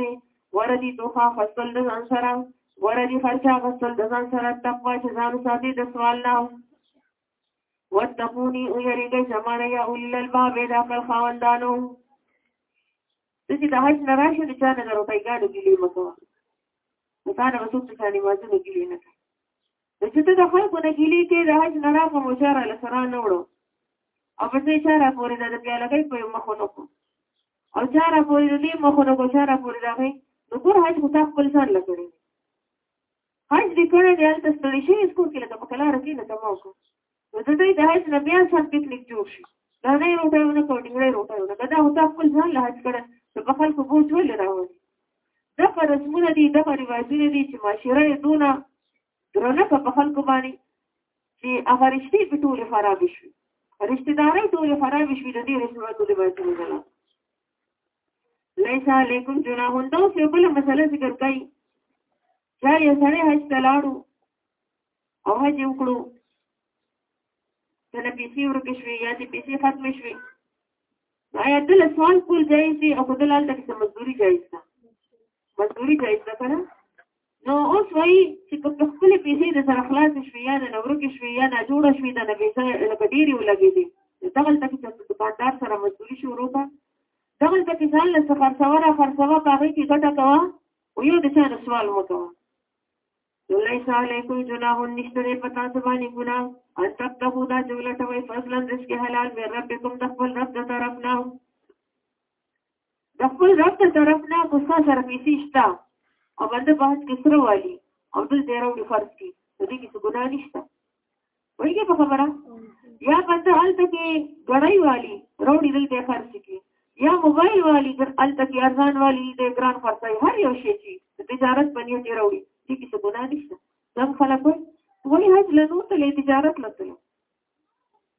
[SPEAKER 1] وردي دوخه خپل د ځان سره وردي خرچ غسل د ځان سره تقوا چې ځان ساتي د سوال نه واتقوني او یریږئ زمانه یا اول الباب دا خپل خاوندانو چې د حج نه راشي د چا نه د روپۍ ګاډو ګیلې مکوه نو تا نه به څوک د چا نمازونو ګیلې نه کوي نو چې ته د خلکو نه ګیلې کې د حج نه راغلم او چا راله سره نه وړو او په دې چا راپورې د پیالګۍ په مخ ونه کړو او چا راپورې د دې مخ ونه کړو چا راپورې راغی نو ګور حج خو تا خپل ځان له کړی حج دې کړی دی هلته ستړی شوی سکور کې لکه په کلاره کې نه تمام کړو نو د دوی د حج نه بیا سرکټ لیک جوړ شي دا نه یو ځای ونه کوټي وړي روټه ونه دا او تاسو خپل ځان له حج کړه د بخل په بوج ول راوړي دا پر رسمونه دي دا پر رواجونه دي چې معاشره یې دونه درنه په بخل کو باندې چې هغه رښتې په ټول خراب شي رشتہ داري ټول خراب شي د دې رسمه ټول باندې نه لیسا علیکم جناحون دا څه بل مسله ذکر کړي چا یو سړی حج ته لاړو او حج یې وکړو کله پیسې ورکې شوې یا دې پیسې ختمې شوې آیا دل سوال کول جایز دی او دل هلته کې مزدوري جایز ده مزدوري جایز ده کنه نو اوس وایي چې په خپل پیسې د سره خلاص شوې یا د نورو کې شوې یا نه جوړه شوې د نبی سره لکه ډېری ولګې دي دغه تک چې دکاندار سره مزدوري شروع ده دغه تک ځان له خرڅوره خرڅوه هغه کې ګټه کوه او یو د چا د سوال مکوه نو لیس علیکم جناح نشته دې پتا سبانی ګنا ان تک تبو دا جمله ټوي فضلا رزق حلال مې ربکم د خپل رب د طرف نه د خپل رب د طرف نه کو څه سره پیسې شته او باندې باندې کسره والی او دل دې راوړي فرض کی دې کې ګنا نشته وایي په خبره یا پته هلته کې ګړای والی روړي دلته خرڅ کی یا موبایل والی در هلته کې ارزان والی د ګران خرڅای هر یو شي چې تجارت باندې دی روړي دي کې څه ګناه نشته دم خلک وایي هیڅ لنو ته تجارت لته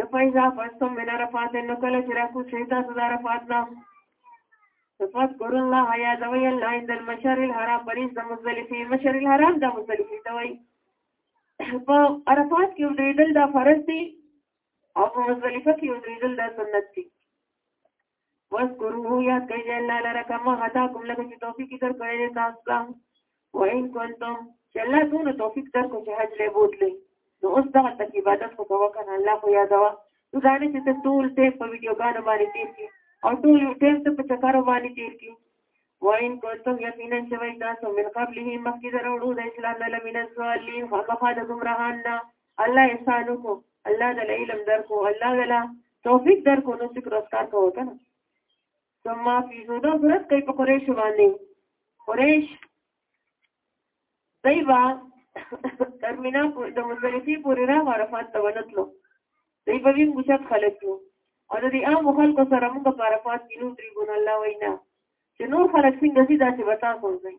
[SPEAKER 1] د فیضا فستم من عرفات نو کله چې را کوشي تاسو د عرفات نه صفات ګور الله یا دوی الله عند المشر الحرام بریز د مزدلفه مشر الحرام د مزدلفه دوی په عرفات کې ودریدل دا فرض دي او په مزدلفه کې ودریدل دا سنت دي واذکروه یاد کړئ چې الله لره کوم هداکم لکه چې توفیق یې درکړی تاسو ته وإن کنتم چې الله دونه توفیق درکړو چې حج له بوتلې نو اوس دغه تک عبادت خو کوه کنه الله خو یادوه نو دا نه چې ته ټول ته په ویډیوګانو باندې تیر کړي او ټول یو ټیم ته په چکرو باندې تیر کړي وإن کنتم یقینا شوي تاسو من قبله مخکې دروړو د اسلام نه لمن الظالمین فقفا د ګمراهان نه الله احسان وکړو الله د علم درکو الله ولا توفیق درکو نو ذکر اسکار کوو کنه ثم فی زودا غرت کوي په قریش باندې قریش دایبا ترمینا د مزدلفي پورې را عرفات ته ونتلو دوی په ویم ګوشت خلک یو او د دې عام خلکو سره موږ په عرفات کې نو درې ګون الله وینا چې نور خلک څنګه دي داسې به تاسو ځئ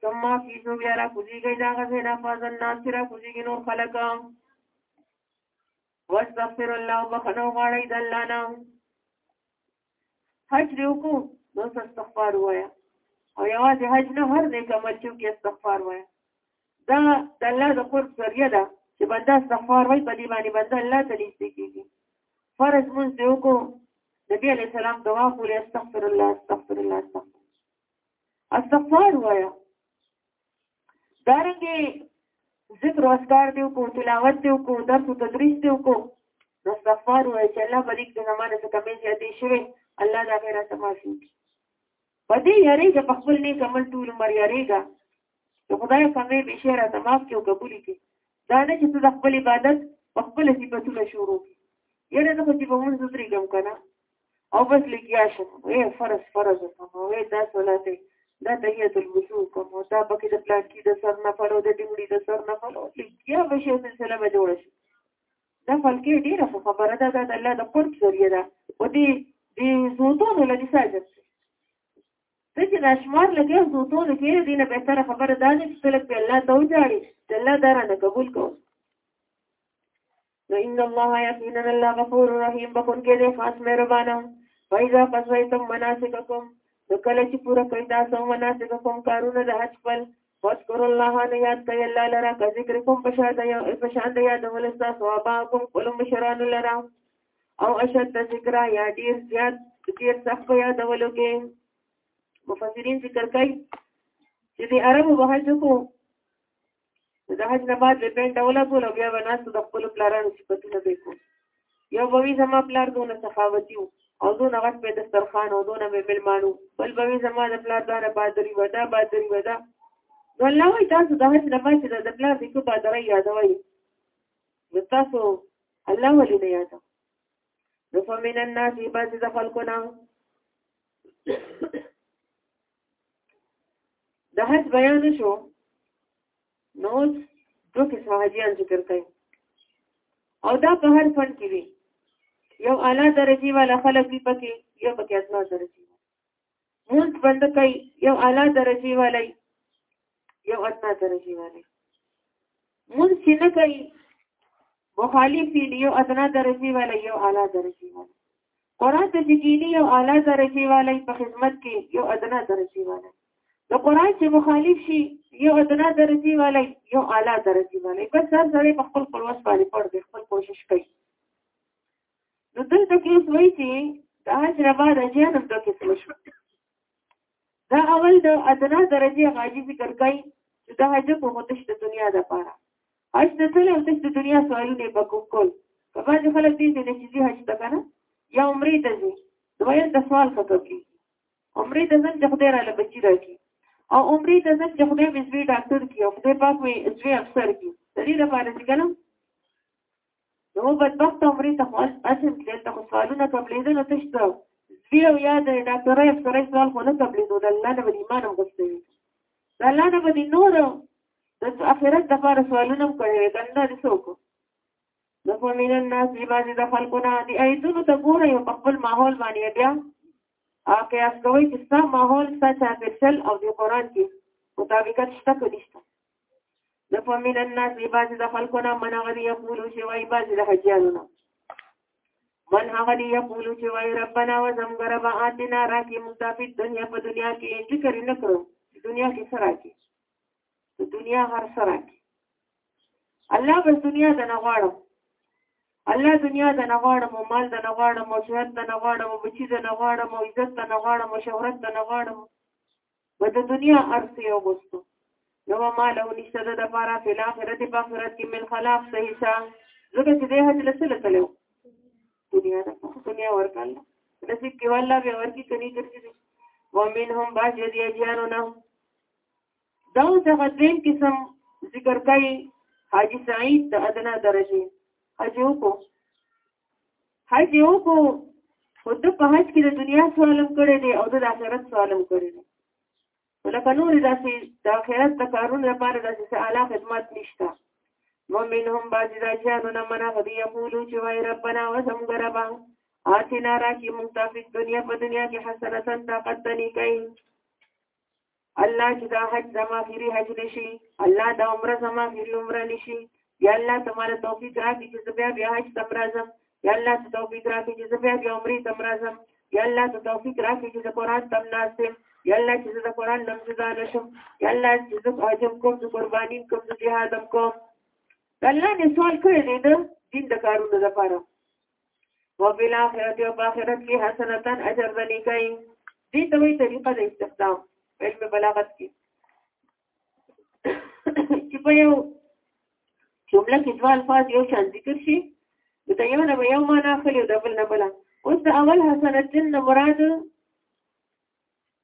[SPEAKER 1] ثم فیزو بیا را کوزیږئ د هغه ځای نه فاز الناس چې را کوزیږي نور خلک واستغفر الله وبخنه غواړئ د الله نه حج دی وکړو نو استغفار وایا او یوازې حج نه هر نیک عمل چې استغفار وایا دا د الله د قرب ذریعه ده چې بنده استغفار وایي په دې باندې بنده الله ته نږدې کېږي فرض مونږ دی وکړو نبی علیه السلام دعا کوله استغفر الله استغفر الله استغفر استغفار وایه دارنګه ذکر او اسکار دی کو تلاوت دی کو درس او تدریس دی کو نو استغفار وای چې الله بلیک د زمانه څخه مې زیاتې شوې الله دا غیر سماشي په دې یریږه په خپل نیک عمل ټول عمر یریږه د خدای کمې به شي راته معاف کړي او قبول کړي دا نه چې ته د خپل عبادت په خپل صفاتونه شروع کړي یره زه خو چې په مونږ ستري کوم کنه او بس لګیا شم اے فرض فرض کوم او دا صلات دا تحیت الوضو کوم دا پکې د پلان کې د سر نه پرو د ډیمړي د سر نه پرو لګیا به شي سلسله به جوړ شي دا فلکې ډیره ښه خبره ده دا د الله د قرب ذریعه ده او دې دې زوتونو لدی ساجت ته چې ناشمار لګي زوتونو کې دې نه بهتره خبره ده چې خلک په الله ته وځړي چې الله دا رانه قبول کو نو ان الله یقینا الله غفور رحیم بخون کې دې خاص مهربانه فایزا قضیتم مناسککم نو کله چې پوره کړئ تاسو مناسککم کارونه د حج پر فذكر الله نه یاد کوي الله لرا که ذکر کوم په شان دی په شان دی یاد ولستا ثوابا کوم قل مشران لرا او اشد ذکر یا ډیر زیات ډیر سخت یاد ولو کې مفسرین ذکر کوي چې د عربو به حج کو د حج نه بعد د پین ډول کول او بیا وناس د خپل پلارانو صفاتونه به کو یو بوي زما پلار دونه سخاوتي وو او دونه غټ په دسترخوان او دونه مې ملمانو بل بوي زما د پلار دار بادری ودا بادری ودا نو الله وي تاسو د هر څه ما چې د پلار دې کو بادرې یادوي نو تاسو الله ولې نه یادو نو فمن الناس بعض د خلکو نه د حج بیان شو نو دو قسم حاجیان ذکر کوي او دا په هر فن کې وي یو اعلی درجه والا خلک وي پکې یو پکې ادنا درجه مونږ بند کوي یو اعلی درجه والا یو ادنا درجه والا مونږ چې نه کوي مخالف یو ادنا درجه والا یو اعلی درجه والا قرآن ته چې کینی یو اعلی درجه والی په خدمت کې یو ادنا درجه والی د قرآن چې مخالف شي یو ادنا درجه والی یو اعلی درجه والی بس هر سړی په خپل خپل وس باندې پر دې خپل کوشش کوي نو دلته کې وایي چې دا چې ربا د جهنم د کې څه شو دا اول د ادنا درجه غاجی ذکر کوي چې دا حج په متش د دنیا د پاره حج د ټول او د دنیا سوالونه په کوم کول په باندې خلک دې نه چې دې حج تکنه یا عمرې ته ځي دویم د سوال خطر کی عمرې ته ځم چې خدای را لبچی راکی او عمرې ته ځم چې خدای مې زوی ډاکټر کی او خدای پاک مې زوی افسر کی د دې لپاره چې کنه نو بدبخت عمرې ته خو اصل کې دلته خو سوالونه قبلېدل نو تش ته زوی او یا د ډاکټرۍ افسرۍ سوال خو نه قبلېدو د الله نه به ایمان هم غوښتی وي د الله نه به نور د آخرت لپاره سوالونه هم کړی وي کنه د څوک نو په مين الناس دی باندې د خلکونه دی ایتونو ته ګوره یو په خپل ماحول باندې بیا او که اس کوي چې سم ماحول ستا چاپېرشل او د قرآن کې مطابقت شته که نشته د فمن الناس بعض د خلکو نه من غری یقولو چې وای بعض د حجانو نه من هغه دی یقولو چې وای ربنا و زمګر با اتنا راکی مستفی دنیا په دنیا کې ذکر نه کړو دنیا کې سره کې د دنیا هر سره کې الله بس دنیا د نه غواړم الله دنیا د نه غواړم مال د نه غواړم صحت د نه غواړم بچی د نه غواړم عزت د نه غواړم شهرت د نه غواړم به د دنیا ارث یو غوستو نو ما له نشته د لپاره په آخرت په آخرت کې من خلاف صحیح شه زړه چې دې حج لسل تلو دنیا نه دنیا ورکړل نصیب کې والله به ورکی کني ګرځي دي ومنهم باج دې اجانو نه دا د غدین قسم ذکر کوي حاجی سعید د ادنا درجه حجو کو حج یو کو خو ته په حج کې د دنیا سوالم کړی دی او د آخرت سوالم کړی دی ولکه نور داسې د آخرت د کارونو لپاره داسې څه اعلی خدمت نشته ومنهم بعض راجانو نه منا غدي یقولو چې وای ربنا وسم غربا آتنا راکی مونږ ته په دنیا په دنیا کې حسنتن طاقت دني کوي الله چې دا حج زما اخیری حج نشي الله دا عمره زما اخیری عمره نشي یا الله تمہاره توفیق راکړي چې زه بیا بیا حج ته راځم یا الله ته توفیق راکړي چې زه بیا بیا عمره ته راځم یا الله ته توفیق راکړي چې د قران تم ناسم یا الله چې د قران نم جدا نشم یا الله چې د حجم کوم د قرباني کوم د جهادم کوم الله نه سوال کړی دی د دین د کارونو لپاره او بل اخرت او اخرت کې حسنتن اجر بنی کوي دې ته وی طریقه د استخدام علم بلاغت کې چې په یو جمله کې دوه الفاظ یو شان ذکر شي د یو نه یو معنا خلی او د بل نه بل اوس د اول حسنتن مراد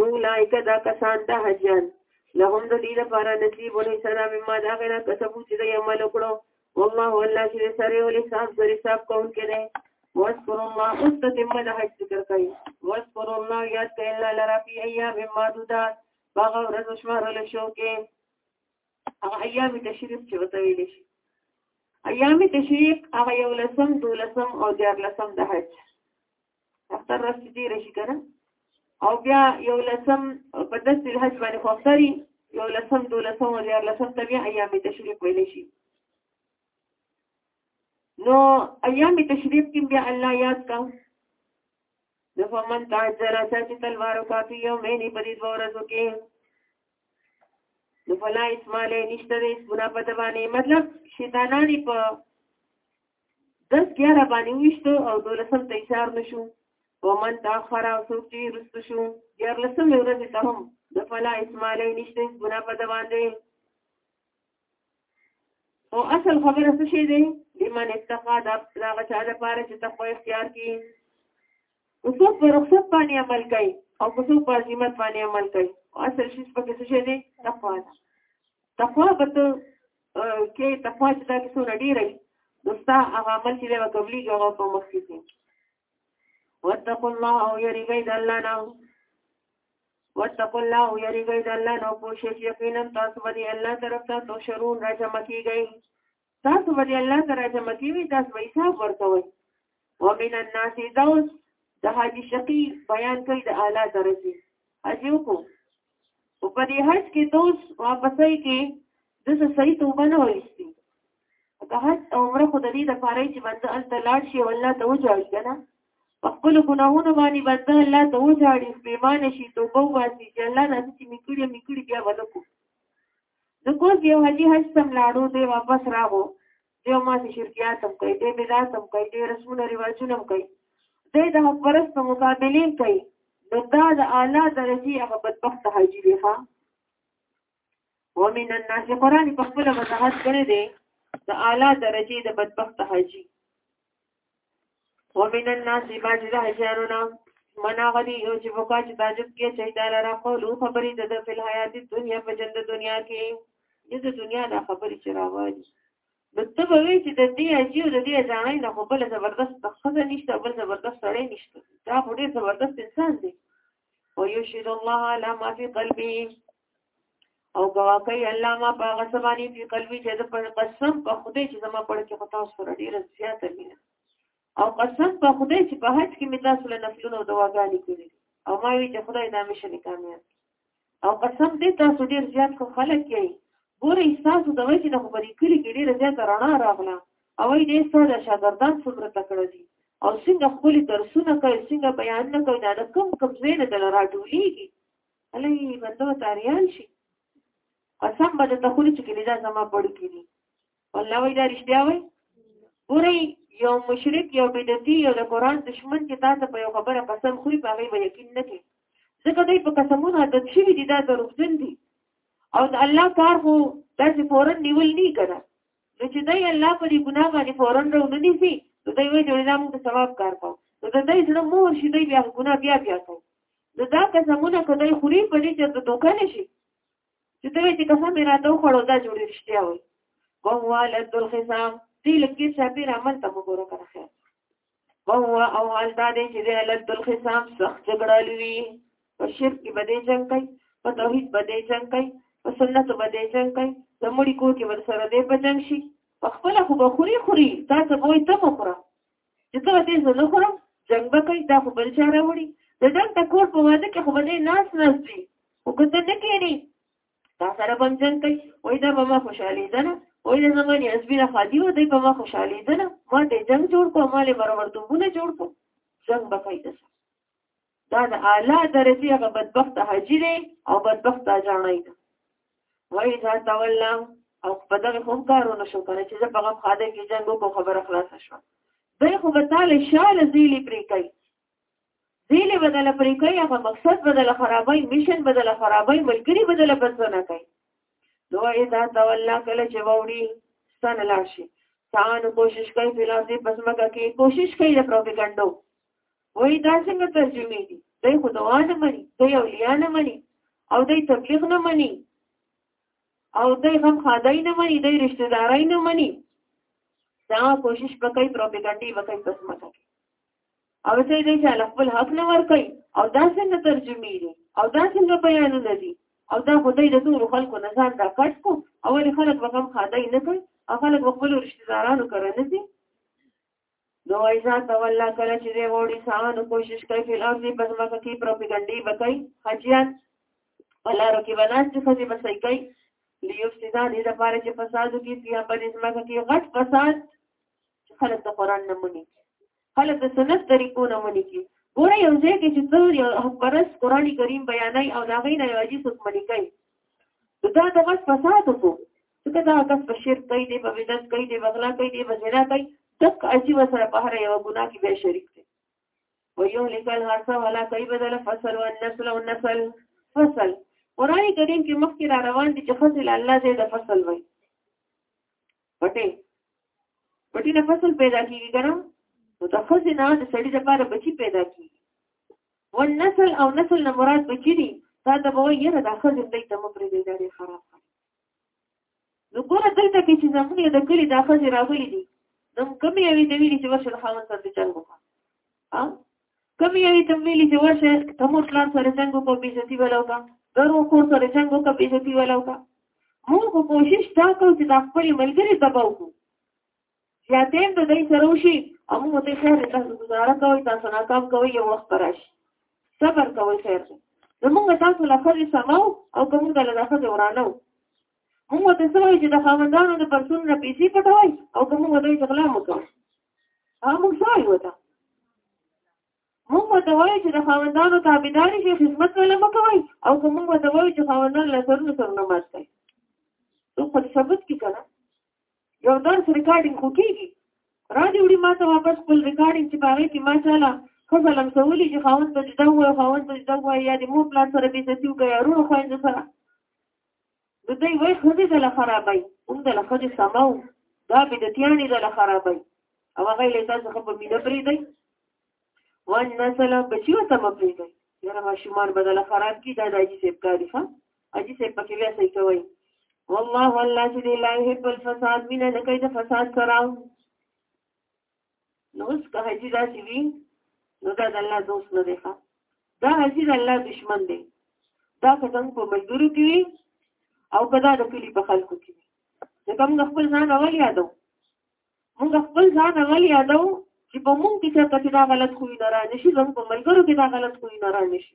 [SPEAKER 1] نو لایکه دا کسان دا حجان لهم د دې لپاره نصیب ولې سره مما دا غیره کسبو چې د عمل وکړو والله والله چې سره ولې صاحب سره صاحب کون کړي واذكر الله استتم د حج ذکر کوي واذكر الله یاد کړئ الله لرا فی ایام معدودات باغ ورځ شمار له شو کې هغه ایام تشریف چې وته ویل شي ایام تشریف هغه یو لسم دولسم او دیار لسم د حج اختر ورځ چې تیر شي کنه او بیا یو لسم په دس ذل حج باندې خو اختري یو لسم دو لسم او یو لسم ته بیا ایام تشریق ویل شي نو ایام تشریق کې بیا الله یاد کا نو فمن تعجل چې تلوار او کافي یو مې نه پدې دوه ورځو کې نو فلا اسماله نشته دې اسمنا په دوانه مطلب شیطانانی په دس بیا را باندې وشتو او دولسم ته اشار نشو ومن تاخر او څوک چې رستو شو دیار لسم ورځې ته هم د فلا اسمالی نشته ګنا په دوان دی او اصل خبره څه شي دی لمن اتقا دا هغه چا د پاره چې تقوا اختیار کړي او څوک پر رخصت باندې عمل کوي او څوک پر عظمت باندې عمل کوي اصل شي په څه شي دی تقوا تقوا به کې تقوا چې دا څونه ډیره وي دوستا هغه عمل چې له قبلي هغه په مخ کې شي واتقوا الله او یریږئ د الله نه واتقوا الله او یریږئ د الله نه پوه شئ چې یقینا تاسو باندې الله طرف ته تحشرون راجمع کیږئ تاسو باندې الله ته راجمع کیږئ تاسو به حساب ورکوئ ومن الناس دوس د حاجی شقی بیان کوي د اعلی درجه حاجی کو او په دې حج کې دوس واپسې کې د څه صحیح توبه نه وایستي که حج او عمره خو د دې د پاره چې باندې انت لاړ شي او الله ته وځي کنه خپل ګناهونه باندې باندې الله ته وځي پیمان شي توبه واسي چې الله نه چې میکړي میکړي بیا ولکو د کوز یو حاجی حج تم لاړو دی واپس راغو دیو ما سي شرکیات هم کوي دی بدعت هم کوي دی رسمونه رواجونه هم کوي دی د حق پرست په مقابله کوي نو دا د اعلی درجه هغه بدبخت حاجی دی ښا ومن الناس قران په خپل وضاحت کړی دی د اعلی درجه د بدبخت حاجی ومن الناس ما جدا حجانونا منا غدی او چې وکا چې تاجب کې چې دا لرا قولو خبرې د په حیات دنیا په جند دنیا کې د دنیا دا خبرې چې راوړي نو ته به وی چې د دې اجي او د دې ځانې نه خپل زبردست خزه نشته بل زبردست سړی نشته دا هډې زبردست انسان دی ويشهد الله على ما في قلبي او ګوا کوي الله ما په هغه سمانی په قلبي چې د پر قسم په خدای چې زما پړ کې خطا سره ډیره زیاته مینه او قسم په خدای چې په حج کې مې تاسو له نفلونو او دواګانې کړې او ما وی چې خدای دا مې شنه کامیاب او قسم دې تاسو ډیر زیات کو خلک یې ګورې تاسو د وجه نه خبرې کړې کې ډیره زیاته رڼا راغله او دې سره شاګردان څومره تکړه دي او څنګه خپل درسونه کوي څنګه بیان نه کوي دا کم کم زین د لرا ټولیږي علي بندو تاریان شي قسم به ته خوري چې کلی دا زما پړ کړي والله وای دا رښتیا وای ګوري یو مشرک یو بدعتي یو د قران دشمن چې تاسو په یو خبره قسم خوري په هغه به یقین نه کوي ځکه دوی په قسمونو عادت شوي دي دا دروغجن دي او د الله کار خو داسې فورن نیول نه کړه نو چې دای الله په دې ګناه باندې فورن راو نه نیسي نو دوی وایي چې دا موږ د ثواب کار کوو نو د دوی زړه مور شي دوی بیا ګناه بیا بیا کوي نو دا قسمونه که دوی خوري په دې چې د دوکه نه شي چې دوی چې قسم یې راته وخوړو دا جوړ رښتیا وایي وهو لد الخصام دې لکې شاپیر عمل ته وګوره کنه خیر وهو او حال دا دی چې د علت الخصام سخت جګړه لوي په شرک کې بده جنگ کوي په توحید بده جنگ کوي په سنت بده جنگ کوي د مړي کور کې ور سره دی په جنگ شي په خپل خو به خوري خوري تا ته وای ته مخره چې ته دې زه نه خورم جنگ به کوي دا خو بل چاره وړي د جنگ د کور په واده کې خو به نه ناس ناس دي او کته نه کېږي تا سره بم جنگ کوي وای دا به ما خوشحالي ده نه وای دا زما نه حزبي نه خادي و دی به ما خوشحالي ده نه ما ته جنگ جوړ کو ما له برابر دوبونه جوړ کو جنگ به کوي تاسو دا د اعلی درجه هغه بدبخت حاجی دی او بدبخت ځانای دی وای دا تولا او په دغه هم کارونه شو کنه چې په هغه خاده کې جنگ کو خبره خلاص شو دوی خو به تعالی شاله زیلی پرې کوي زیلې بدل پرې کوي هغه مقصد بدل خرابای میشن بدل خرابای ملګری بدل بسنه کوي نو اذا تولى کله چې ووري ستن لاړ شي ځان کوشش کوي فلاسفي پسمګه کې کوشش کوي د پروپاګاندا وای دا څنګه ترجمه دي دوی خدوا نه مني دوی اولیاء نه مني او دوی تبلیغ نه مني او دوی هم خدای نه مني دوی رشتہ دارای نه مني دا کوشش وکړي پروپاګاندا وکړي پسمګه کې او څه دې چې له خپل حق نه ورکړي او دا څنګه ترجمه دي او دا څنګه بیانونه دي او دا خدای د ټول خلکو نه ځان را کټ کو او ولې خلک به هم خادای نه کوي او خلک به خپل رشتہ دارانو کړه نه دي نو ایزا تولا کړه چې دی وړي سانو کوشش کوي چې لار دې بس مکه کې پروپاګاندا وکړي حجیات ولارو کې بناست څه دې بس کوي لیو سیدا دې د پاره چې فساد کې بیا په دې مکه کې غټ فساد چې خلک د قرآن نه مني خلک د سنت طریقو نه مني کی ګوره یو ځای کې چې ته یو همبرس قرآن کریم بیانای او دا غي نه یو عجیب څوک مني کوي دا د وس فساد وو ځکه دا کس په شرک کوي دی په بدعت کوي دی په غلا کوي دی په زنا کوي تک عجیب سره په هر یو ګناه کې به شریک دی ویو لیکل هرڅه ولا کوي بدل فصل او النسل او النسل فصل قرآن کریم کې مخکې را روان دي چې فصل الله دې د فصل وایي پټي پټي نه فصل پیدا کیږي ګرم نو د خزې نه د سړي لپاره بچي پیدا کیږي ول نسل او نسل نه مراد بچي دي دا د بوي یره د خزې دې ته مپرې دې لري خراب نو ګوره دلته کې چې زموږ د کلی د خزې راغلي دي نو کومې یوې د ویلي چې ورشل خاون سره چل وکړه ها کوم یوې ته ویلي چې ورشه د مور پلار سره جنګ وکړه بې عزتي وله وکړه د ورور کور سره جنګ وکړه بې عزتي وله وکړه موږ خو کوشش دا کوو چې د خپلې ملګرې تباه وکړو یا دیم د دوی سره وشي او موږ ته خیر تاسو ګزاره کوئ تاسو ناکام کوئ یو وخت به راشي صبر کوئ خیر دی زمونږ تاسو له ښځې سمو او که موږ له ښځې ورانه وو موږ ته څه وایي چې د خاوندانو د پرسون نه پیسې پټوئ او که موږ دوی ته غلا مو کوئ هغه موږ ځای وته موږ ورته وایو چې د خاوندانو تابعدار شي خدمت ولا مکوي او که موږ ورته وایو چې خاوندان له سرونو سره نه مات کوي نو خو ثبوت کی کنه یو درس ریکارډینګ خو کیږي را دې وړي ما ته واپس خپل ریکارډینګ چې باغې کې ما چاله خزه لم سولې چې خاوند ته جدا وای خاوند ته جدا وای یا دې مو پلان سره به ستیو کوي ورو خويند سره نو دی وای خځې د لخرابای هم د لخرې سماو دا به د تیانی د لخرابای او هغه له تاسو خو په مینه پری دی وان نسل بچیو ته مپری دی یاره ماشومان به د لخراب کی دا دایي سیب کاری ښه اجي سیب پکې ویا صحیح کوي والله والله چې لا يحب الفساد من لکه د فساد کراو نو اوس که حجی داسې وي نو دا د الله دوست نه دی ښه دا حجی د الله دشمن دی دا که څنګه په مزدورو کې وي او که دا د کلي په خلکو کې وي ځکه موږ خپل ځان اول یادو موږ خپل ځان اول یادو چې په موږ کې څه کچې دا غلط خوی نه را نشي زموږ په ملګرو کې دا غلط خوی نه را نشي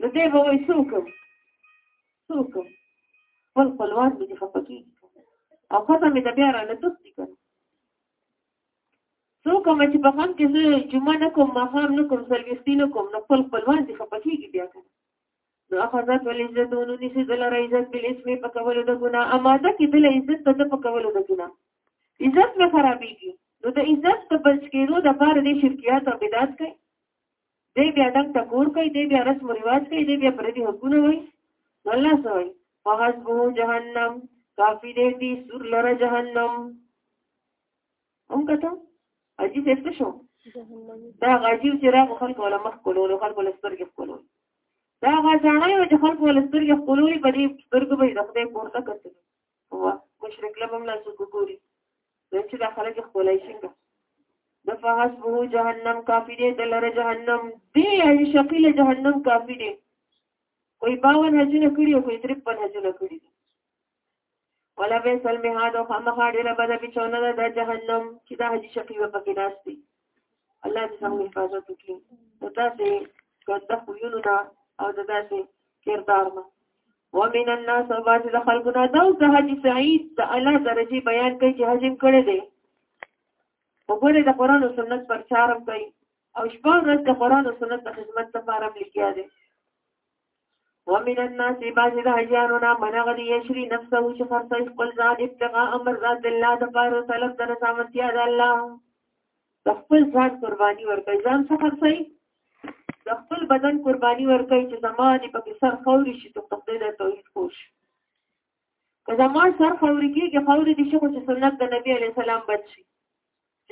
[SPEAKER 1] نو دی به وایي څه وکړم څه وکړم خپل خپلوان مې خفه کېږي او ښځه مې د بیا رانه تښتي که نه څه وکړم چې په خام کې زه جمعه نه کوم ماښام نه کوم څلوېښتي نه کوم نو خپل خپلوان دې خفه کېږي بیا که نه نو اخذت ول عزت ونو نشي دل را عزت بل اسمي په کولو د ګنا اماده کې دل عزت ته په کولو د ګنا عزت مې خرابېږي نو د عزت په بچ کېدو د پاره د شرکیات او بدعت کوي دی بیا دم ټکور کوي دی بیا رسم رواج کوي دی بیا پردي حقونه وایي الله څه وایي فحسبه جهنم کافی دی دی سور لره جهنم هم کته اجي څه شو دا غاجیو چې راغو خلکو ولا مخ کولو خلکو لسترګې کولو دا غاځانه یو چې خلکو ولا سترګې کولو په دې سترګې به د خدای پورته کتل هو مشرک لبم لا څوک ګوري نن چې دا خلک خپلای شي د فحسبه جهنم کافی دی دلره جهنم دی یعنی شقیل جهنم کافی دی کوئی باون حجونه کړی او کوئی ترپن حجونه کړی ولا به سلمی هادو خامخا ډیره بده بچونه ده د جهنم چې دا حجی شقی و پکې ناشتي الله دې زموږ حفاظت وکړي د داسې ګنده خویونو نه او د داسې کردار نه ومن الناس وبعض د خلقنا دا اوس د حاجی سعید د اعلی درجه بیان کوي چې حجم کړي دي وګوره د قران او سنت پرچارم کوي او شپه ورځ د قران او سنت د خدمت لپاره لیکیا دي ومن الناس بعض د حیانو نه منغه دی یشری نفسه چې خرڅي خپل ځان ابتغاء امر ذات الله د پاره طلب د رسامتیا د الله د خپل ځان قرباني ورکړي ځان څه خرڅي د خپل بدن قرباني ورکړي چې زمانه په سر خوري شي ته خدای د توحید کوش که زما سر خوري کېږي خوري دي شي خو چې سنت د نبی عليه السلام بچ شي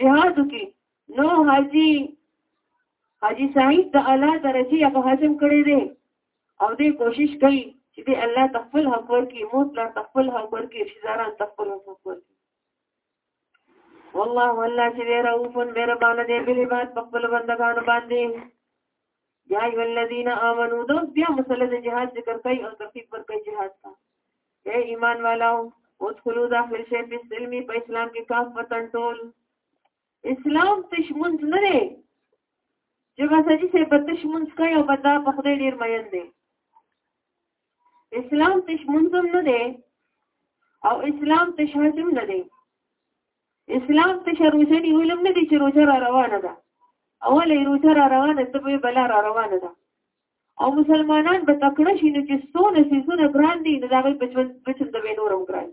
[SPEAKER 1] جهاد کې نو حاجی حاجی سعید د الله درجه یا په حجم کړی دی او دې کوشش کوي چې دې الله تخفل حق ورکړي موت لا تخفل حق ورکړي شزاران تخفل حق ورکړي والله والله چې دی رؤوفن مهربان دی بل عباد په خپل بندگانو باندې یا ایو الذین آمنو دا بیا مسله د جهاد ذکر کوي او تفصیل پر کوي جهاد کا اے ایمان والو ادخلوا داخل شی په سلمی په اسلام کې کاف وطن ټول اسلام تش مونږ نه دی چې بس چې سه په تش مونږ کوي او بندا په خدای ډیر مین دی اسلام تش مونږ نه دی او اسلام تش حاجم نه دی اسلام تش روزه نیولم نه دی چې روزه را روانه ده اوله روزه را روانه ته به بلا را روانه ده او مسلمانان به تکړه شي نو چې څونه سيزونه ګران دي نو دا غي بچون بچون د وینورم ګران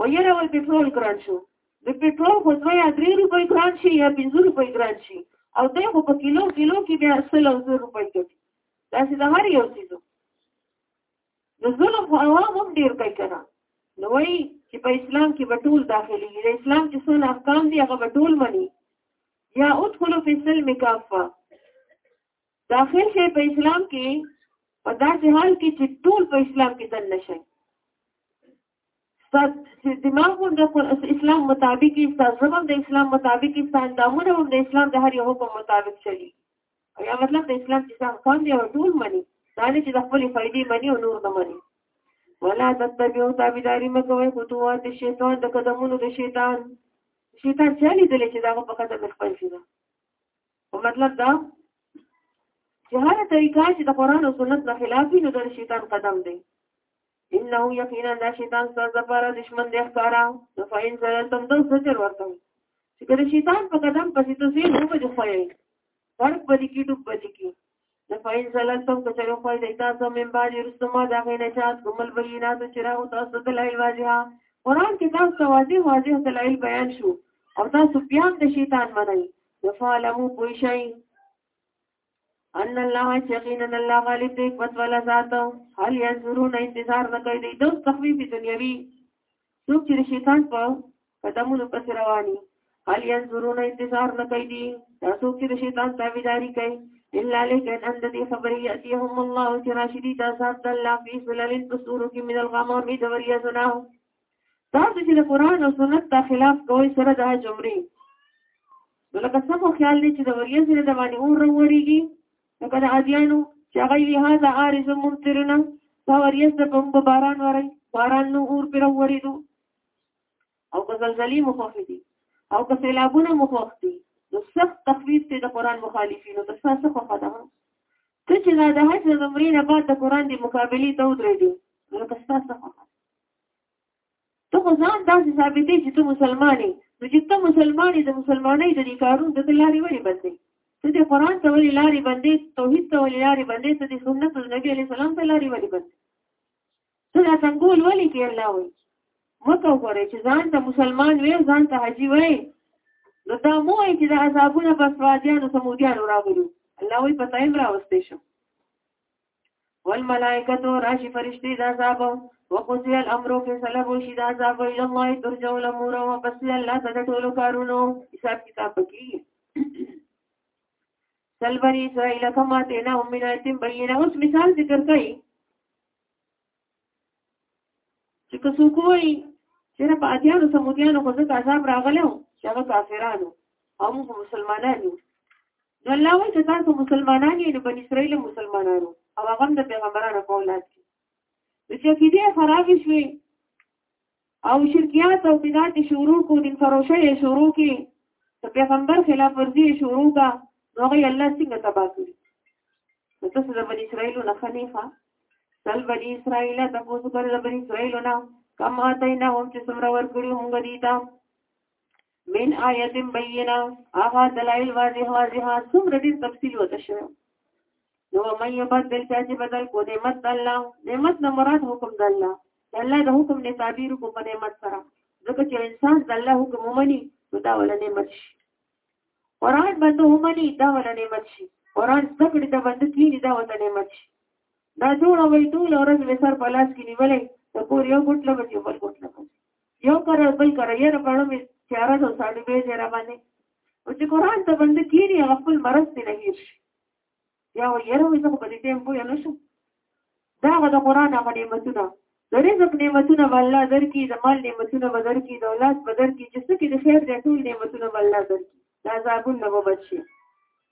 [SPEAKER 1] ویره وای پټرول ګران شو د پټرول خو دوی درې روپۍ ګران شي یا پنځه روپۍ ګران شي او دی خو په کیلو کیلو کې بیا سل او زر روپۍ ګټي داسې د هر یو څیزو نو ظلم خو عوام هم ډېر کوي که نه نو وایي چې په اسلام کې به ټول داخلېږي د اسلام چې څونه احکام دي هغه به ټول مني یا ادخلو فی سلم کافه داخل شي په اسلام کې په داسې حال کې چې ټول په اسلام کې دن نشي ست چې دماغ هم د اسلام مطابق یې ستاسو هم د اسلام مطابق یې ستاسو اندامونه هم د اسلام د هر یو حکم مطابق چلی یا مطلب د اسلام چې څنګه قام دی او ټول مني دا نه چې د خپل فائدې مني او نور نه مني ولا تتبعوا تابعداري مکوئ خطوات الشیطان د قدمونو د شیطان شیطان چلی دلې چې دا په قدم خپل شي او مطلب دا چې هر طریقه چې د قران او سنت نه خلاف وي نو د شیطان قدم دی انه یقینا دا شیطان سره زفاره دشمن دی ښکارا نو فاین سره تم د سچر ورته چې کله شیطان په قدم پسې ته سي نو به خوایي فرق پدې کې ډوب پدې کې د فاین زلل تم که چرې خو دې تاسو من بعد رسما دا غي نه چات کومل بینات چې راو تاسو د لایل واضحه قران کې تاسو ته واضح واضح د لایل بیان شو او تاسو بیا د شیطان منئ وفعلمو کوئی شي ان الله یقینا الله غالب دی قوت ولا ذات هل ينظرون انتظار نه کوي دوی تخفیف دنیوي څوک چې شیطان په قدمونو پسې رواني هل ينظرون انتظار نه کوي دي دا څوک چې شیطان تابعداري کوي الا لكن ان دي خبر ياتيهم الله چې راشدي دا ذات الله في ظلال بصور کې من الغمام دي وریا زنا دا چې د قران او سنت د خلاف کوي سره د جمري لکه څنګه خیال دی چې د وریا سره د باندې اور وروړيږي لکه د عادیانو چې هغه وی هاذا عارض ممطرنا دا وریځ د بمب باران وری باران نو اور پر وریدو او که زلزلې مخوخ دي او که سیلابونه مخوخ دي نو سخت تخویف ته د قران مخالفینو تر څو څه خفه ده ته چې دا د حج د عمرې نه بعد د قران دی مقابله ته ودرېږي نو که څه څه خفه ته خو ځان داسې ثابتې چې ته مسلمانې نو چې ته مسلمانې د مسلمانۍ د دې کارون د لارې ولې بندې ته د قرآن ته ولې لارې بندې توحید ته ولې لارې بندې ته د سنت د نبی علیه السلام ته لارې ولې بندې ته دا څنګهول ولې کې الله وایي مکه وګورئ چې ځان ته مسلمان وې ځان ته حاجي وې نو دا مو وایي چې د عذابونه په سوادیانو سمودیانو راغلو الله وایي په تایم راوستې شم والملائکه راشي فرشتي د عذاب وقضي الامر فیصله وشي د عذاب الى الله ترجع الامور وبس الله ته ټول کارونو حساب کتاب پکې سل بني اسرائيل كما تينا من آيات بينة اوس مثال ذکر کوي چې که څوک وایي چې نه په اتیانو سمودیانو خو ځکه عذاب راغلی و چې هغه کافرانو او موږ مسلمانان یو نو الله وایي چې تاسو مسلمانان یې نو بني اسرائیل مسلمانانو او هغه هم د پیغمبرانو په اولاد کې نو چې عقیدې خرابې شوې او شرکیات او بدعت شروع کو دین فروشه یې شروع کی ته پیغمبر خلاف ورزی یې شروع کا نو غي الله څنګه تبا کړی نو تاسو د بنی اسرائیل نه خنیفه سل بنی اسرائیل ته پوسو کړل بنی اسرائیل نه کما تینا هم چې څومره ورګړي مونږ دي تا من آیت بینه هغه دلایل واضح واضح څومره ډیر تفصیل وته شوی نو مې یبدل چې بدل کو دې مت الله دې مت نه مراد حکم د الله الله د حکم نه تعبیر کو په نعمت سره ځکه چې انسان د الله حکم ومني نو دا ول نعمت شي قرآن باندې ومني دا ول نعمت شي قرآن زده کړې دا باندې کینی دا ول نعمت شي دا جوړ وي ټول ورځ وسر په لاس کې نیولې د کور یو ګټ لږ یو بل ګټ لږ یو کار بل کار یې را پړم تیار ده ساړي به دې را باندې او چې قران ته باندې کیری هغه خپل مرز دی نه هیر شي یا و یره وې څه په دې ټیم پوه نه شو دا غو د قران هغه نعمتونه د رزق نعمتونه الله درکې د مال نعمتونه بدر کې د اولاد بدر کې چې څه کې د خیر د ټول نعمتونه الله درکې دا زابون نه وبچي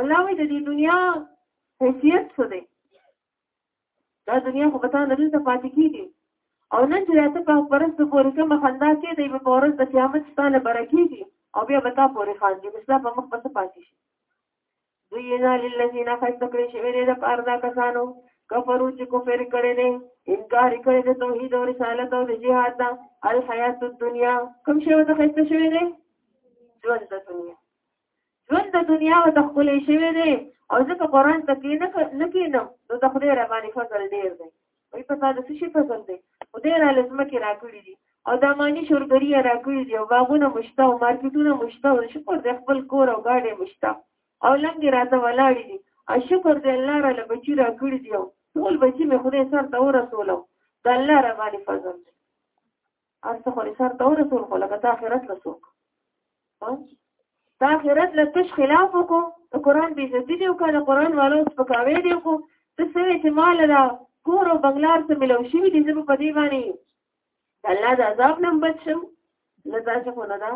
[SPEAKER 1] الله وی د دې دنیا حیثیت څه دی دا دنیا خو پتا نه دلته پاتې کیږي او نن چې راته په پرست پورې کوم خندا کې دی په پورز د قیامت ستاله برکیږي او بیا بتا پورې خان دي مثلا په مخ پس پاتې شي دوی نه للذین خسته کړی شوی دی د پردا کسانو کفرو چې کفر کړي دي انکار کړي د توحید او رسالت او د جهاد دا الحیات الدنیا کوم شی ته خسته شوی دی ژوند د دنیا ژوند د دنیا او د خپلې شوی دی او ځکه قرآن ته کې نه کېنم نو د خدای را باندې فضل ډېر دی وایي په تا د څه شي فضل دی خدای را له ځمکې را کړي دي او د اماني شورګري را کړي دي او باغونه مو شته او مارکیټونه مو شته او شکر دی خپل کور او ګاډی مو شته او لنګې راته ولاړې دي او شکر دی الله را له بچي را کړي دي او ټول بچي مې خدای سر ته ورسولم د الله را باندې فضل دی هرڅه خو نثار ته ورسول خو لکه تا آخرت له څوک تا آخرت له تش خلاف وکړو د قرآن بې عزتي دې وکړه د قرآن والو سپکاوی دې وکړو ته څه وایې چې ما له کور او بنګلا سره ملو شوي دي زه به په دې باندې د الله د عذاب نه بچ شم نه داسې خو نه ده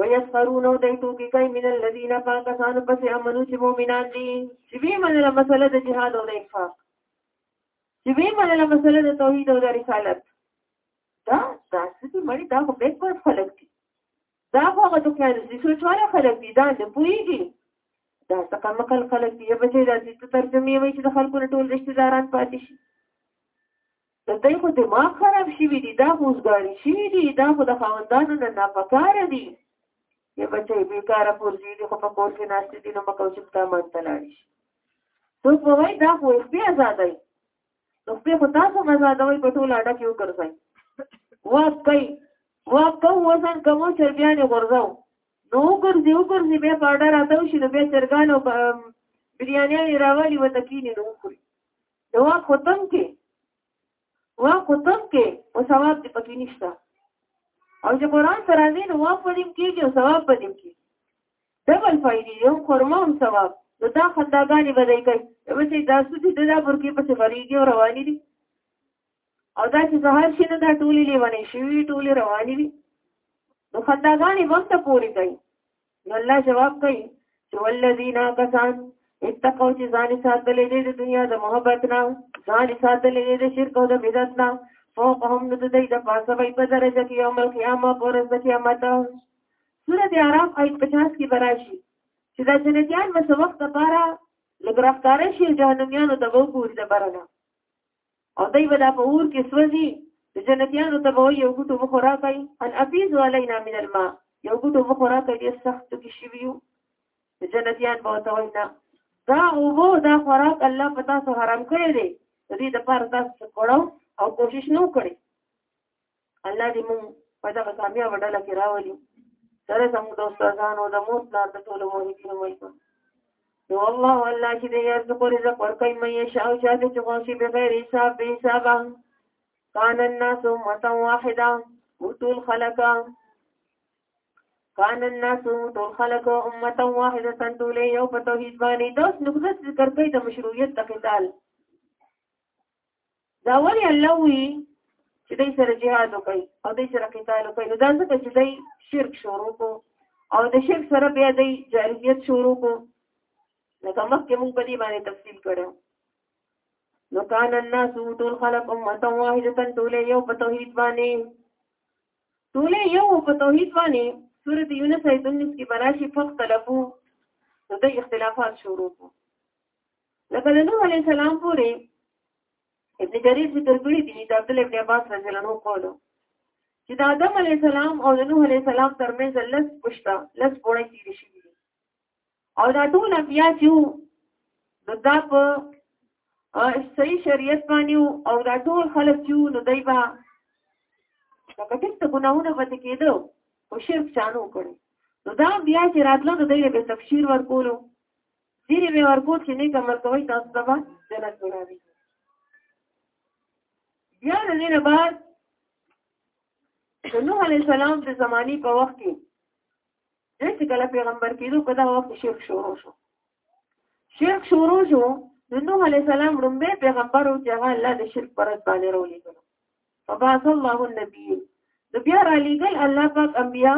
[SPEAKER 1] ويسخرون او دای ټوکی کوي من الذين پاکستان پس امنو چې مؤمنان دي چې به منله مسله د جهاد او د انفاق چې وی منله مسله د توحید او د رسالت دا دا څه دي مړي دا خو بیکورډ خلک دي دا خو هغه دنیا د سوچ والا خلک دي دا نه پوهېږي دا څه کم کل خلک دي به چې دا چې ترجمه وي چې د خلکو نه ټول رشتہ داران پاتې شي د دې خو دماغ خراب شي دي دا موزګاری شي دي دا خو د خاوندانو نه ناپکار دي یا بچې بیکاره پورځي دي خو په کور کې ناشته دي نو مکو چې تا مانته لاړ شي اوس به وایي دا خو خپې ازادوي نو خپې خو تاسو هم ازادوئ په ټول اډه کې وګرځئ واک کوي واک کوو وزن کوو چرګیانې غورځوو نو وګرځي وګرځي بیا په اډه راتاو شي نو بیا چرګان او بریانیانې راولي ورته کینې نو وخوري نو واک خو تم کې واک خو تم کې او ثواب دې پکې نشته او چې قرآن ته راځي نو واک په دې کېږي او ثواب په دې کېږي ډبل فائدې یو خورما هم ثواب نو دا خنداګانې به دی کوي وسې دا څه دي دا برکې پسې مریږي او روانې دي او دا چې سهار شي نو دا ټولې لیونې شوي ټولې روانې دي نو خنداګانې وخت پورې کوي نو الله جواب کوي چې والذین کسان اتقوا چې ځان ساتلې دي د دنیا د محبت نه ځان ساتلې دي د شرک او د بدعت نه فوقهم نو د دې د پاسه وي په درجه کې یوم القیامه پر ورځ د قیامت سورت اعراف آیت 50 کې براشي چې دا جنتیان به څه وخت لپاره له ګرفتاره شي جهنميانو ته وګوري د برنه او دوی به دا په اور کې سوځي د جنتیانو ته به یو ګټو مخورا کوي ان افیز علینا من الماء یو ګټو مخورا کوي ډېر سخت کې شي ویو د جنتیان به ته وینا دا اوبو دا خوراک الله پتا سو حرام کړی دی دې د پاره تاسو کړو او کوشش نو کړی الله دې موږ په دغه کامیاب ډله کې راولي سره زموږ د استادانو د مور پلار د ټولو مهمتونو ملګرو نو الله الله چې دې یرزق رزق ورکړي مې شاء او چا دې چغوشي بغیر حساب به حساب کان الناس امه واحده وطول خلقا کان الناس ټول خلق امه واحده ټولې یو په توحید باندې دوس نقطه ذکر کوي د مشروعیت د قتال دا ولی الله وی چې دای سره jihad وکړي او دای سره قتال وکړي نو دا ځکه چې دای شرک شروع کو او د شرک سره بیا دای جاهلیت شروع کو نو کوم کې موږ په دې باندې تفصیل کړو نو کان الناس ټول خلق امه واحده ټول یو په توحید باندې ټول یو په توحید باندې سورۃ یونس ایت 19 کې براشي فقط تلفو نو د اختلافات شروع کو لکه د نوح علی السلام پورې ابن جریر ذکر کړی دی د عبد الله ابن عباس رضی الله عنه قولو چې د آدم علی السلام او د نوح علی السلام ترمنځ لس پښتا لس پوره تیر شي او دا ټول بیا چې نو دا په صحیح شریعت باندې او دا ټول خلک چې نو دای با دا کټه ته ګناونه پته کېدو او شرک چانو کړي نو دا بیا چې راتلو نو دای به تفسیر ورکولو ډېرې به ورکو چې نیک عمل کوئ تاسو ته به جنت ملاوي بیا د دې نه بعد د نوح علیه السلام د زماني په وخت کې چې کله پیغمبر کېدو په دا وخت شرک شروع شو شرک شروع شو د نوح علیه السلام لومبه پیغمبر او چې هغه الله د شرک پرد باندې راولې کړو فبعث الله النبي د بیا را لېګل الله پاک انبیا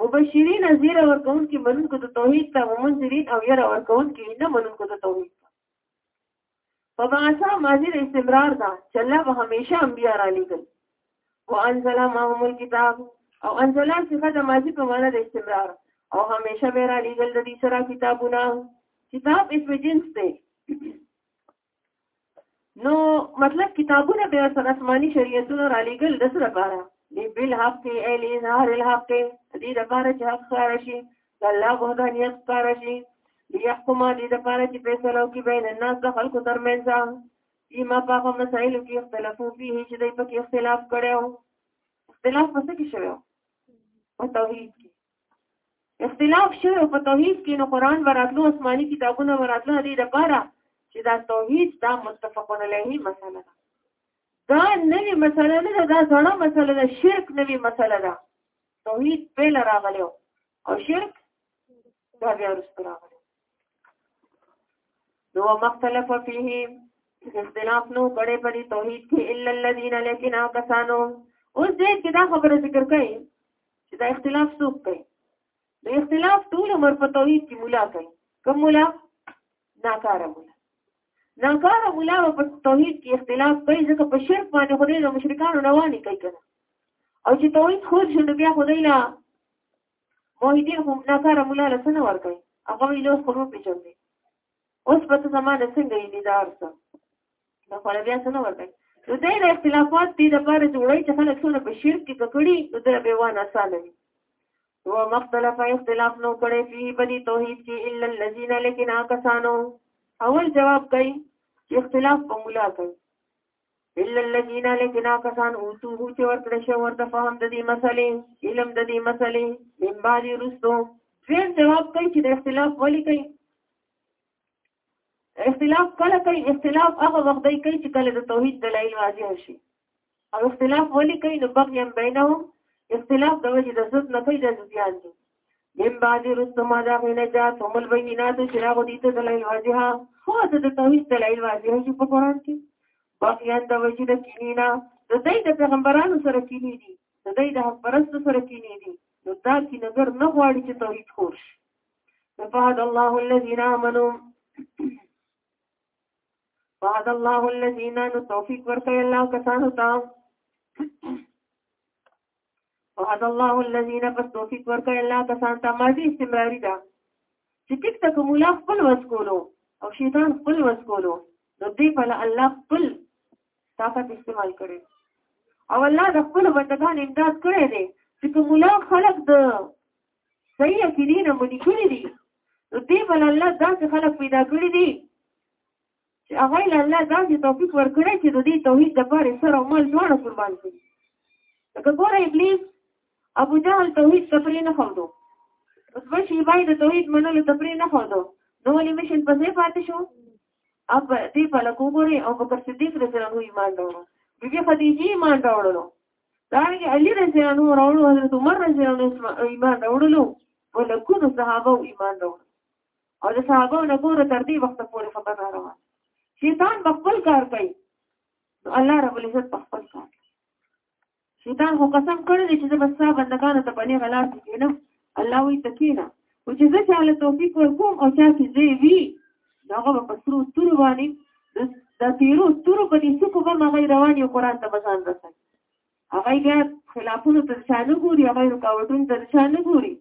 [SPEAKER 1] مبشرین زیر ورکون کی منون کو توحید تا ومنذرین او ير ورکون کی نه منون کو توحید تا فبعثا ماضی استمرار دا چې الله به همیشه انبیا را لېږل وانزل معهم الكتاب او انزل صفه د ماضی په معنا د استمرار او همیشه به را لېږل د دې سره کتابونه کتاب اسم جنس دی نو مطلب کتابونه به سر آسماني شریعتونو را لېګل د سره لپاره دی بل حق کې ال اظهار الحق کې دې د لپاره چې حق ښکار شي د الله وحدانیت ښکار شي دی يحكم دې د لپاره چې فیصله وکړي بین الناس د خلکو ترمنځ فيما په هغه مسایلو کې اختلافو فيه چې دوی پکې اختلاف کړو اختلاف پسې کې شوی او توحید کې اختلاف شوی او په توحید کې نو قران وراتلو آسماني کتابونه وراتلو دې لپاره چې دا توحید دا متفقون علیه مسله ده دا نوې مسله نه ده دا زړه مسله ده شرک نوې مسله ده توحید پیل راغلی او شرک دا بیا وروسته راغلی نو مختلف فيه اختلاف نو کړي په توحید کې الا الذين لكن کسانو اوس دې کې دا خبره ذکر کړي چې دا اختلاف څوک کوي د اختلاف ټول عمر په توحید کې مولا کوي کوم مولا ناکاره مولا ناکاره مولا په توحید کې اختلاف کوي ځکه په شرک باندې خدای د مشرکانو رواني کوي کنه او چې توحید خود شنو بیا خدای لا موحدین هم ناکاره مولا له څه نه ورکوي هغه وی له خرو پیژني اوس په زمانه څنګه یې دیدار څه نو خو بیا څه نه ورکوي نو دې د اختلافات دې د پاره جوړي چې خلک څونه په شرک کې ککړي نو د به وانه اسانه وي و مختلف اختلاف نو کړي په بني توحید کې الا الذين لكن اكسانو اول جواب کوي اختلاف په مولا کوي الا الذين لكن کسان اوتوه چې ورکړ شو ورته فهم د دې مسلې علم د دې مسلې من بعد رسو فين جواب کوي چې د اختلاف ولي کوي اختلاف کله کوي اختلاف هغه وخت دی کوي چې کله د توحید دلایل واضح شي او اختلاف ولي کوي نو بغیم بینهم اختلاف د وجې د زوت نه کوي د زویان دي من بعد رسو ما دا غینا جات هم البینات چراغو دیتا دلائل واضحا خواست دا توحید دلائل واضحا شو پا قرآن کی باقیان دا وجی دا کینینا دا دی دا پیغمبرانو سر کینی دی دا دی دا حق پرست سر کینی دی نو دا کی نظر نغواری چه توحید خورش فهد الله الذين آمنوا فهد الله الذين نو توفیق ورکړي الله کسانو ته وعد الله الذين قد توفيق ورکړ الله کسان ته ماضي استمراري ده چې ټیک تک مولا خپل وسکولو او شیطان خپل وسکولو نو دې په الله خپل طاقت استعمال کړي او الله د خپل بندگان امداد کړي دي چې مولا خلق د صحیح عقیدې نه مونږ کړی دي نو دې بل الله داسې خلک پیدا کړی دي چې هغوی له الله داسې توفیق ورکړی چې د دې توحید دپاره سر او مال دواړه قربان کړي لکه ګوره ابلیس ابو جهل توحید ته پرې نه ښودو عتبه شیبای د توحید منلو ته پرې نه ښودو نو ولې مشن په ځای پاتې شو اب دې په لکو ګورې او بکر صدیق رضی الله عنه ایمان راوړو بیبي خدیجه ایمان راوړلو دارنګه علی رضی الله عنه راوړو حضرت عمر رضی الله عنه ایمان راوړلو ولکونو صحابه ایمان راوړو او د صحابه نه ګوره تر دې وخت پورې خبره روان شیطان په خپل کار کوي نو الله رب العزت په خپل کار شیطان خو قسم کړی دی چې بس صاحب بندگانو ته باندې غلا کوي نو الله وی تکینا او چې زه چاله توفیق ورکوم او چا چې زه وی داغه په سرو تور باندې د تیرو تور په دې څوک به ما غیر روان یو قران ته بسان رسي هغه بیا خلافونو تر شانه ګوري هغه رکاوټونو تر شانه ګوري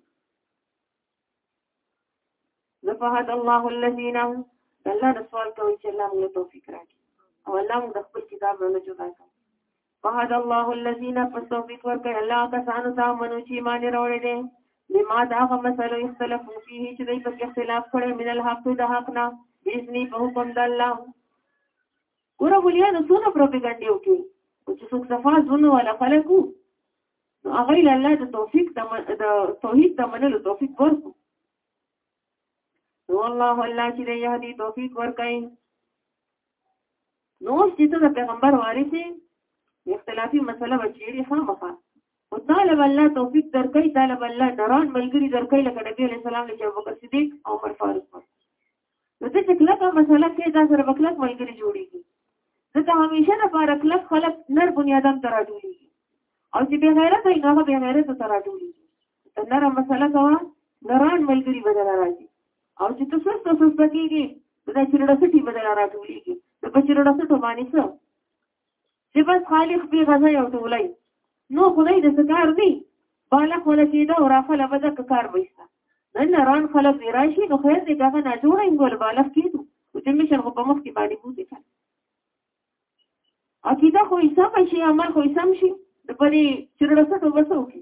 [SPEAKER 1] نفهد الله الذين الله د سوال کوي چې الله موږ توفیق راکړي او الله موږ د خپل کتاب نه جدا کړي فهد الله الذين فسوفيت ورکړي الله کسانو ته منو چې ایمان راوړي دي لما دا هم مسلو اختلاف فيه چې دوی په اختلاف کړي من الحق د حق نه باذن په حکم د الله ګوره ولیا نو څونه پروپاګاندا وکړي چې څوک صفه زونه ولا خلکو نو هغه له الله د توفیق د توحید د منلو توفیق ورکو نو الله الله چې د یهدی توفیق ورکړي نو چې ته د پیغمبر وارثي اختلافي مسله بچیری خامخا او طالب الله توفیق درکړي طالب الله دران ملګری درکړي لکه نبی علیہ السلام چې ابوبکر صدیق او عمر فاروق نو ته چې کلکه مسله کې دا سره به کلک ملګري جوړېږي ځکه همیشه لپاره کلک خلک نر بنیادم ته راټولېږي او چې بې غیرته وي نو هغه بې غیرته ته راټولېږي ته نره مسله کوه نران ملګري به درله راځي او چې ته سسته سسته کېږي نو دا چرړسټي به درله راټولېږي نو په چرړسټو باندې څه چې بس خالق به غزا یو ټولای نو خدای د سکار نه بالا خو لکه دا ورافه لبدا کار وایسته نن ران خلک دی راشي نو خیر دې دغه نه جوړه انګول بالا کیدو چې مشر غو په مخ کې باندې بوزي کړ عقیده خو یې سم شي عمل خو یې سم شي د پرې چرړسټو وسو کې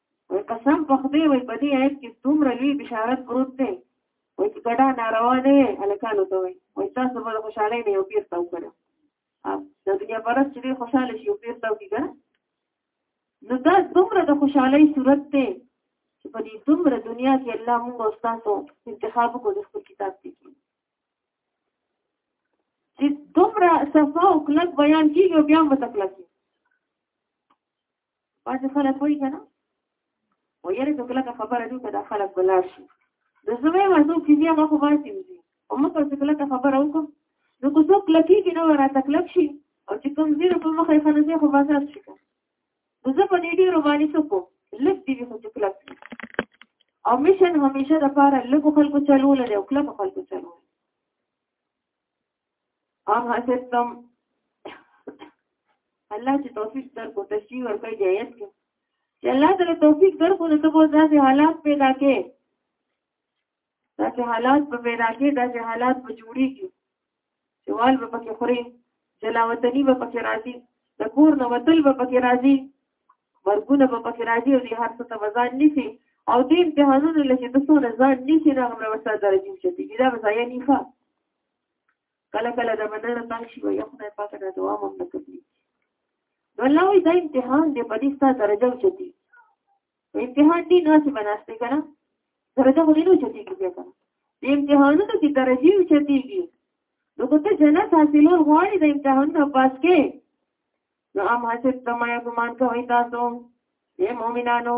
[SPEAKER 1] وای قسم په خدای وای په دې آیت کې دومره لوی بشارت پروت دی وای چې ګډا ناروا نه وي الکانو ته وای وای تاسو به خوشاله نه یو پیر تاو کړو د دنیا پرس چې خوشاله شي یو پیر تاو کیږي نو دا دومره د خوشحالۍ صورت دی چې په دې دومره دنیا کې الله موږ او تاسو انتخاب وکړو د خپل کتاب کې چې دومره صفا او کلک بیان کیږي او بیا متکلک پس خلک وای کنه و یاره ته کله خبره دې کړه خلک بلار شي د زمې وځو کې بیا ما خو باندې دي او موږ څه کله خبره وکړو نو کو څوک لکی کې نو را تکلف شي او چې کوم زیر په مخه یې خنځه خو بازار شي نو زه په دې ډیر باندې څه کوم لږ دې خو څه کلک او مشن همیشه د پاره لږ خلکو چلول دی او کلک خلکو چلول ام حسبتم الله چې توفیق درکو تشریح ورکړي جایز کې چې الله تعالی توفیق درکو نو ته به ځکه حالات پیدا کې داسې حالات به پیدا کې داسې حالات به جوړیږي چې وال به پکې خوري جلاوطني به پکې راځي د کور نه وتل به پکې راځي مرګونه به پکې راځي او دې هر څه ته وزن نشي او دې امتحانونو لکه د څو نه ځان نشي راغلی ورسره درجه چې دا به ځای نه ښه کله کله د مننه تنګ شي وي خدای پاک دا دعا مونږ نه کوي نو الله وی دا امتحان دی په دې ستا درجه اوچتي امتحان دی نه چې بناسته کنه درجه خو دې نه اوچتي کیږي کنه دې امتحانونو کې درجه اوچتيږي نو کوته جنت حاصلول غواړي د امتحان نه پاس کې نو ام حاصل تمه ګمان کوي تاسو اے مؤمنانو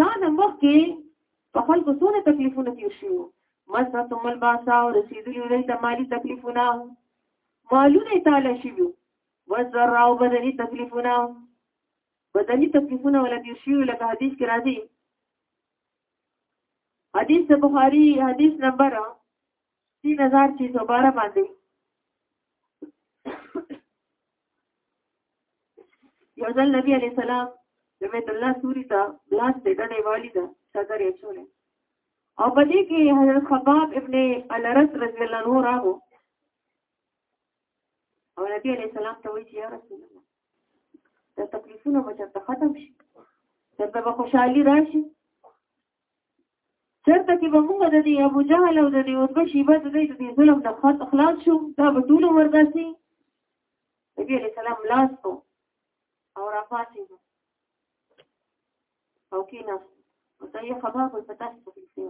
[SPEAKER 1] ځان مخ کې په خپل کو څونه تکلیفونه تیر شو مسه تم الباسا او رسیدلی ورې ته مالی تکلیفونه مالونه تعالی شي وزر او بدني تکلیفونه بدني تکلیفونه ولا تیر شو لکه حدیث کې راځي حدیث بخاری حدیث نمبر سپین هزار چې دوباره باندې یو ځل نبی علی سلام د بیت الله سوري ته لاس دې ډنې والی ده صدر یې چولې او په دې کې حضرت خباب ابن الرس رضی الله عنه راغو او نبی علی سلام ته وایي یا رسول الله دا تکلیفونه به چرته ختم شي دلته به خوشحالي راشي چرته کې به موږ د دې ابو جهل او د دې عتبه شیبه د دې د ظلم نه خط خلاص شو دا به ټول ورغاسي نبی علیہ السلام لاس کو او را پاتې او کې نه او ته یې خبر په پتا څه کوي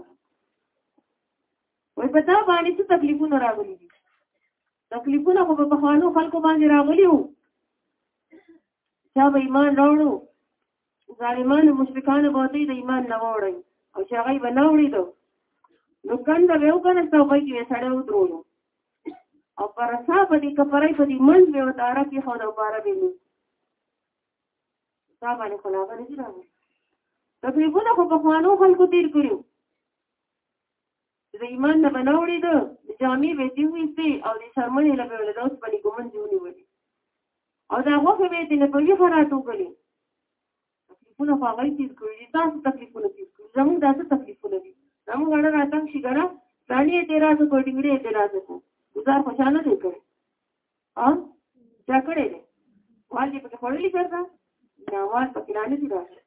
[SPEAKER 1] وای پتا باندې څه تکلیفونه راغلي دي تکلیفونه خو په خوانو خلکو باندې راغلي وو چا به ایمان راوړو ظالمانو مشرکانو به دوی د ایمان نه وړي او چې هغه به نه وړي دو نو کنده به وکنه ته وای کې سړی ودرولو او پر صاحب په دې کفرای په دې منځ به وتاره کې خو دا بار به نو دا باندې خلاصه نه راغله تقریبونه خو په خوانو خلکو تیر کړیو چې د ایمان نه به نه اوړېده د جامې به یې ترې وویستې او د څرمنې له به یې له د اوسپنې ګومنځې ونیولې او دا غوښې به یې ترې نه په ویښه راټوکلې تکلیفونه خو هغوی تېر کړي دي تاسو تکلیفونه تېر کړي زموږ دا څه تکلیفونه دي زموږ اړه راتنګ شي که نه پلاني اعتراض وکړو ډنګرې اعتراض وکړو ګزار خوشحاله دی کړی ها چا کړی دی وال دې پکې خوړلې چېرته نه وال پکې را نه دي راغلي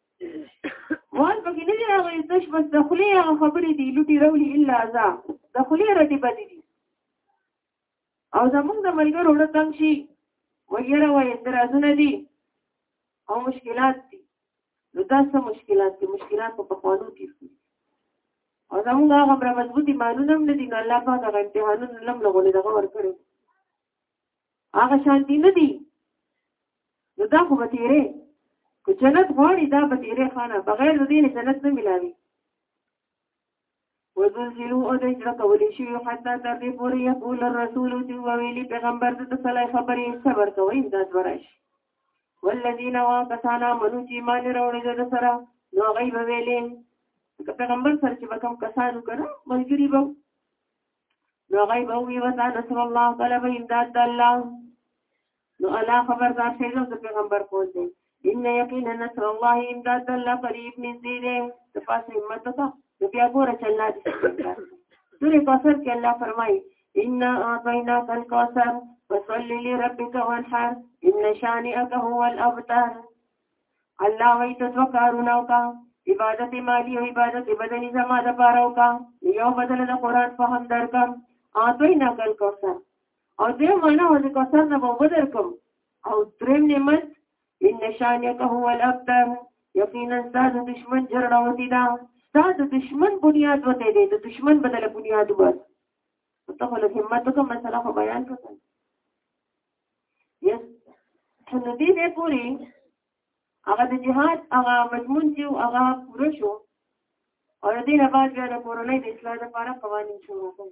[SPEAKER 1] وال پکې نه دي راغلي تش بس د خولې هغه خبرې دي لوټي راولي الا ازا د خولې رټې بدې دي او زمونږ د ملګرو وړه تنګ شي ویره وایي اعتراضونه دي او مشکلات دي نو دا څه مشکلات دي مشکلات په پخوانو کې دي او زموږ هغه بر مضبوطی مانونه هم ندي نو الله پاک هغه امتحانونه لم لغونه دغه ورکړي هغه شان دي نه دي نو دا خو به تیرې که جنت غواړي دا به تیرې خانه بغیر د دې جنت نه ملاوي وزلزلو او د زړه کولی شي حتی تر دې پورې یقول الرسول چې ویلي پیغمبر د صلی خبرې صبر کوي امداد ورشي والذین واقسانا منو چې ایمان راوړي د سره نو غیب ویلې پیغمبر سره چې کوم کسانو کړه ملګری به نو غیب وی وتا نصر الله طلب امداد الله نو انا خبردار شئ د پیغمبر قول دی ان یقینا نصر الله امداد الله قریب نږدې دی د پاسه همت ته نو بیا ګوره چې الله دې سورې کوثر کې الله فرمایي ان اعطینا الکوثر فصل لربک وانحر ان شانئک هو الابتر الله وایي ته څو کارونه وکړه عبادت مالی او عبادت بدني زما د پاره وکړه یو بدل د قران په هم درکم اعطینا الکوثر او دې معنا او د کوثر نه به بدر کوم او دریم نعمت ان نشانیک هو الابتر یقینا ستاسو دشمن جرړه وتی
[SPEAKER 2] دا ستاسو دشمن بنیاد وته دی د دشمن بدل بنیاد وبس ته خو له همت کوم مثلا خو بیان کړم یس نو دې دې پوری هغه د جهاد هغه مضمون چې هغه پوره شو او دې نه بعد بیا د کورنۍ د اصلاح لپاره قوانين شروع کړل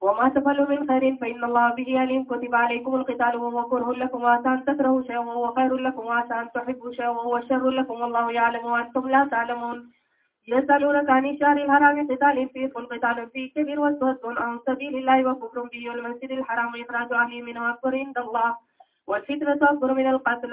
[SPEAKER 2] وما تفعلوا من خير فإن الله به عليم كتب عليكم القتال وهو كره لكم وعسى أن تكرهوا شيئا وهو خير لكم وعسى أن تحبوا شيئا وهو شر لكم والله يعلم وأنتم لا تعلمون يسألونك عن الشهر الحرام قتال فيه قل قتال فيه كبير وسوس عن سبيل الله وكفر به والمسجد الحرام إخراج أهله منه أكبر عند الله والفتنة أكبر من القتل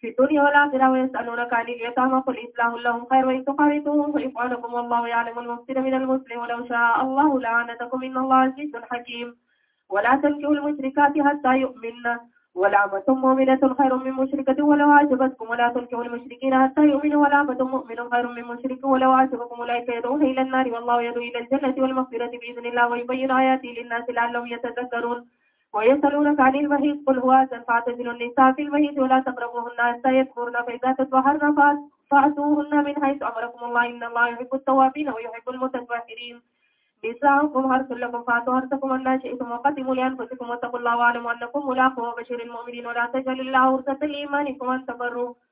[SPEAKER 2] في الدنيا والآخرة ويسألونك عن اليتامى قل إصلاح لهم خير وإن تخالطوهم فإخوانكم والله يعلم المفسد من المسلم ولو شاء الله لعنتكم إن الله عزيز حكيم ولا تنكحوا المشركات حتى يؤمن ولعمة مؤمنة خير من مشركة ولو عجبتكم ولا تنكحوا المشركين حتى يؤمنوا ولعمة مؤمن خير من مشرك ولو عجبكم أولئك يدعون إلى النار والله يدعو إلى الجنة والمغفرة بإذن الله ويبين آياته للناس لعلهم يتذكرون ويسألونك عن المهيض قل هو أذى فاعتزلوا النساء في المهيض ولا تقربوهن حتى يذكرن فإذا تطهرن فأتوهن من حيث أمركم الله إن الله يحب التوابين ويحب المتطهرين نساؤكم حرث لكم فأتوا حرثكم أن شئتم وقدموا لأنفسكم واتقوا الله واعلموا أنكم ملاقوا وبشر المؤمنين ولا تجعل الله ورثة لإيمانكم أن تبروا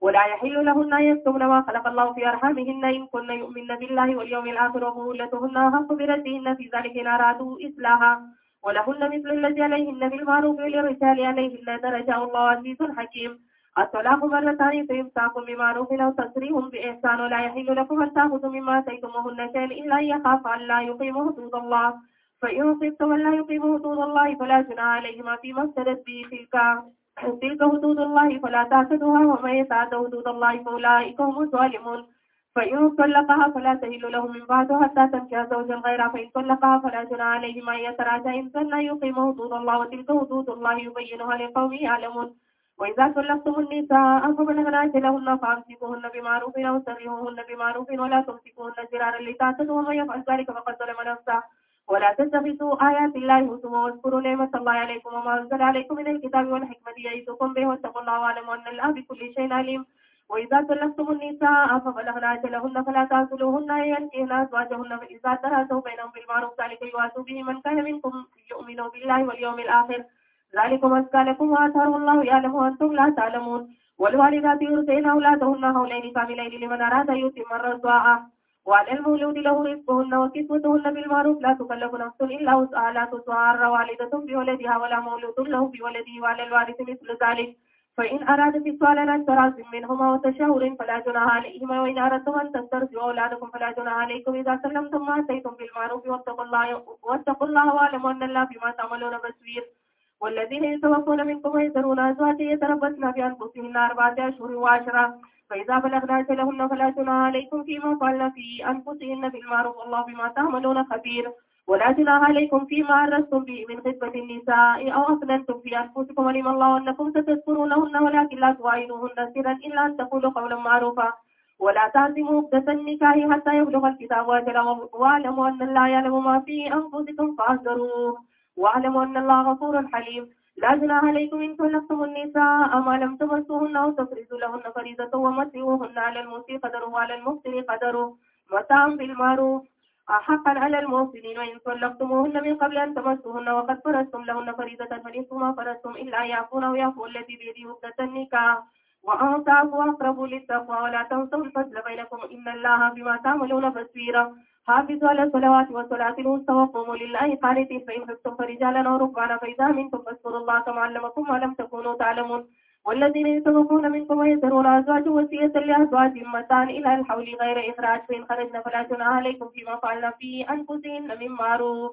[SPEAKER 2] ولا يحل لهن أن يكتمن ما خلق الله في أرحامهن إن كن يؤمن بالله واليوم الآخر وبهولتهن أحق برجهن في ذلك إن أرادوا إصلاحا ولهن مثل الذي عليهن بالمعروف للرجال عليهن درجة الله عزيز حكيم الطلاق مرتان فيمساق بمعروف أو تسريح بإحسان لا يحل لكم أن تأخذوا مما آتيتموهن شيئا إلا أن يخاف أن لا يقيم حدود الله فإن خفتم أن لا يقيم حدود الله فلا جنى عليهما فيما افتدت به تلك تلك حدود الله فلا تعتدوها ومن يتعدى حدود الله فأولئك هم الظالمون فإن طلقها فلا تهل له من بعد حتى تنكح زوجا غيره فإن طلقها فلا جناح عليهما أن يتراجعا إن ظنا يقيم حدود الله وتلك حدود الله يبينها لقوم يعلمون وإذا طلقتم النساء فبلغن أجلهن فأمسكوهن بمعروف أو سرحوهن بمعروف ولا تمسكوهن زرارا لتعتدوا ومن يفعل ذلك فقد ظلم نفسه ولا تتخذوا آيات الله هزوا واذكروا نعمة الله عليكم وما أنزل عليكم من الكتاب والحكمة يعظكم به واتقوا الله واعلموا أن الله بكل شيء عليم وإذا طلقتم النساء فبلغنا أجلهن فلا تعزلوهن أن ينكحن أزواجهن فإذا تراجعوا بينهم بالمعروف ذلك يواسوا به من كان منكم يؤمن بالله واليوم الآخر ذلكم أزكى لكم وأطهر والله يعلم وأنتم لا تعلمون والوالدات يرضين أولادهن هولين كاملين لمن أراد يتم الرضاعة وعلى المولود له رزقهن وكسوتهن بالمعروف لا تكلف نفس إلا وسعها لا تسعى والدة بولدها ولا مولود له بولده وعلى الوارث مثل ذلك فإن أرادت إفصالا تراز منهما وتشاور فلا جناح عليهما وإن أردتم أن تسترجعوا أولادكم فلا جناح عليكم إذا سلمتم ما أتيتم بالمعروف واتقوا الله واتقوا الله واعلموا أن الله بما تعملون بصير والذين يتوفون منكم ويذرون أزواجا يتربصن بأنفسهن أربعة أشهر وعشرة فإذا بلغنا أجلهن فلا جناح عليكم فيما فعلن في أنفسهن بالمعروف والله بما تعملون خبير ولا جناح عليكم فيما عرستم به من خطبة النساء أو أفننتم في أنفسكم ولم الله أنكم ستذكرونهن ولكن لا تعينوهن سرا إلا أن تقولوا قولا معروفا ولا تعزموا عقدة النكاح حتى يبلغ الكتاب واعلموا أن الله يعلم ما في أنفسكم فاحذروه واعلموا أن الله غفور حليم لا جناح عليكم إن طلقتم النساء ما لم تمسوهن أو تفرزوا لهن فريضة ومتعوهن على الموسي قدره وعلى المحسن قدره متاع بالمعروف حقا على الموصلين وإن طلقتموهن من قبل أن تمسوهن وقد فرضتم لهن فريضة فنصف ما فرضتم إلا يعفون أو يعفو الذي بيده عقدة النكاح وأن تعفوا أقرب للتقوى ولا تنسوا الفضل بينكم إن الله بما تعملون بصيرا حافظوا على الصلوات والصلاة الوسطى وقوموا لله قانتين فإن خفتم فرجالا أو ركبانا فإذا منكم فاذكروا الله كما علمكم ولم تكونوا تعلمون والذين يتوفون منكم ويذرون أزواج وصية لأزواجهم متان إلى الحول غير إخراج فإن خرجنا فلا جناح عليكم فيما فعلنا في أنفسهن من معروف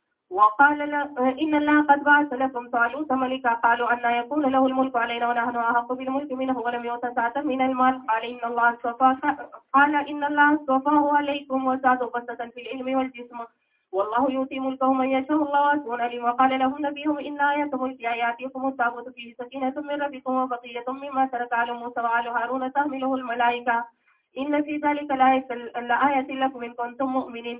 [SPEAKER 2] وقال إن الله قد بعث لكم طالوت ملكا قالوا أن يكون له الملك علينا ونحن أحق بالملك منه ولم يؤت سعة من المال قال إن الله اصطفاه قال إن الله اصطفاه عليكم وزاده بسطة في العلم والجسم والله يؤتي ملكه من يشاء الله واسع عليم وقال لهم نبيهم إن ايات الجاء يأتيكم التابوت فيه سكينة من ربكم وبقية مما ترك على موسى وعلى هارون تحمله الملائكة إن في ذلك لآية لكم إن كنتم مؤمنين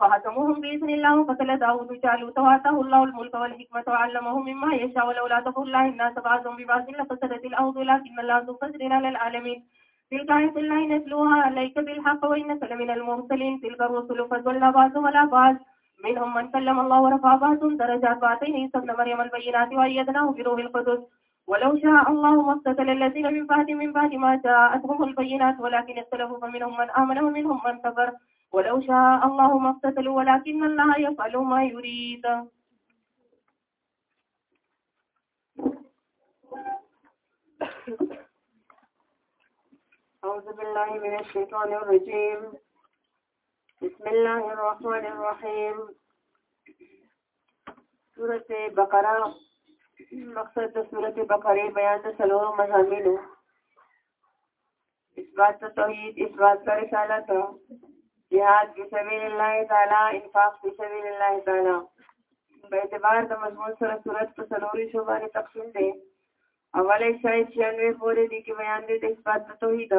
[SPEAKER 2] فهزموهم بإذن الله وقتل داود جالوت وآتاه الله الملك والحكمة وعلمه مما يشاء ولولا فضل الله الناس بعضهم ببعض لفسدت الأرض لكن الله ذو فضل على العالمين تلك آية الله نتلوها عليك بالحق وإنك لمن المرسلين تلك الرسل فضل بعضهم على بعض منهم من كلم الله ورفع بعض درجات وآتينا عيسى ابن مريم البينات وأيدناه بروح القدس ولو شاء الله ما اقتتل الذين من بعد من بعد ما جاءتهم البينات ولكن اختلفوا فمنهم من آمن ومنهم من كفر ولو شاء الله ما اقتتلوا ولكن الله يفعل ما يريد أعوذ بالله من الشيطان الرجيم بسم الله الرحمن الرحیم سورت بقره مقصد د سورت بقره بیان د سلور مزامینو اثبات توحید اثبات رسالت جهاد فی سبیل الله تعالی انفاق فی سبیل الله تعالی په اعتبار د مضمون سره صورت په څلوري شو باندې تقسیم دی اوله شای 96 پورې دي کې بیان دي د اثبات توحید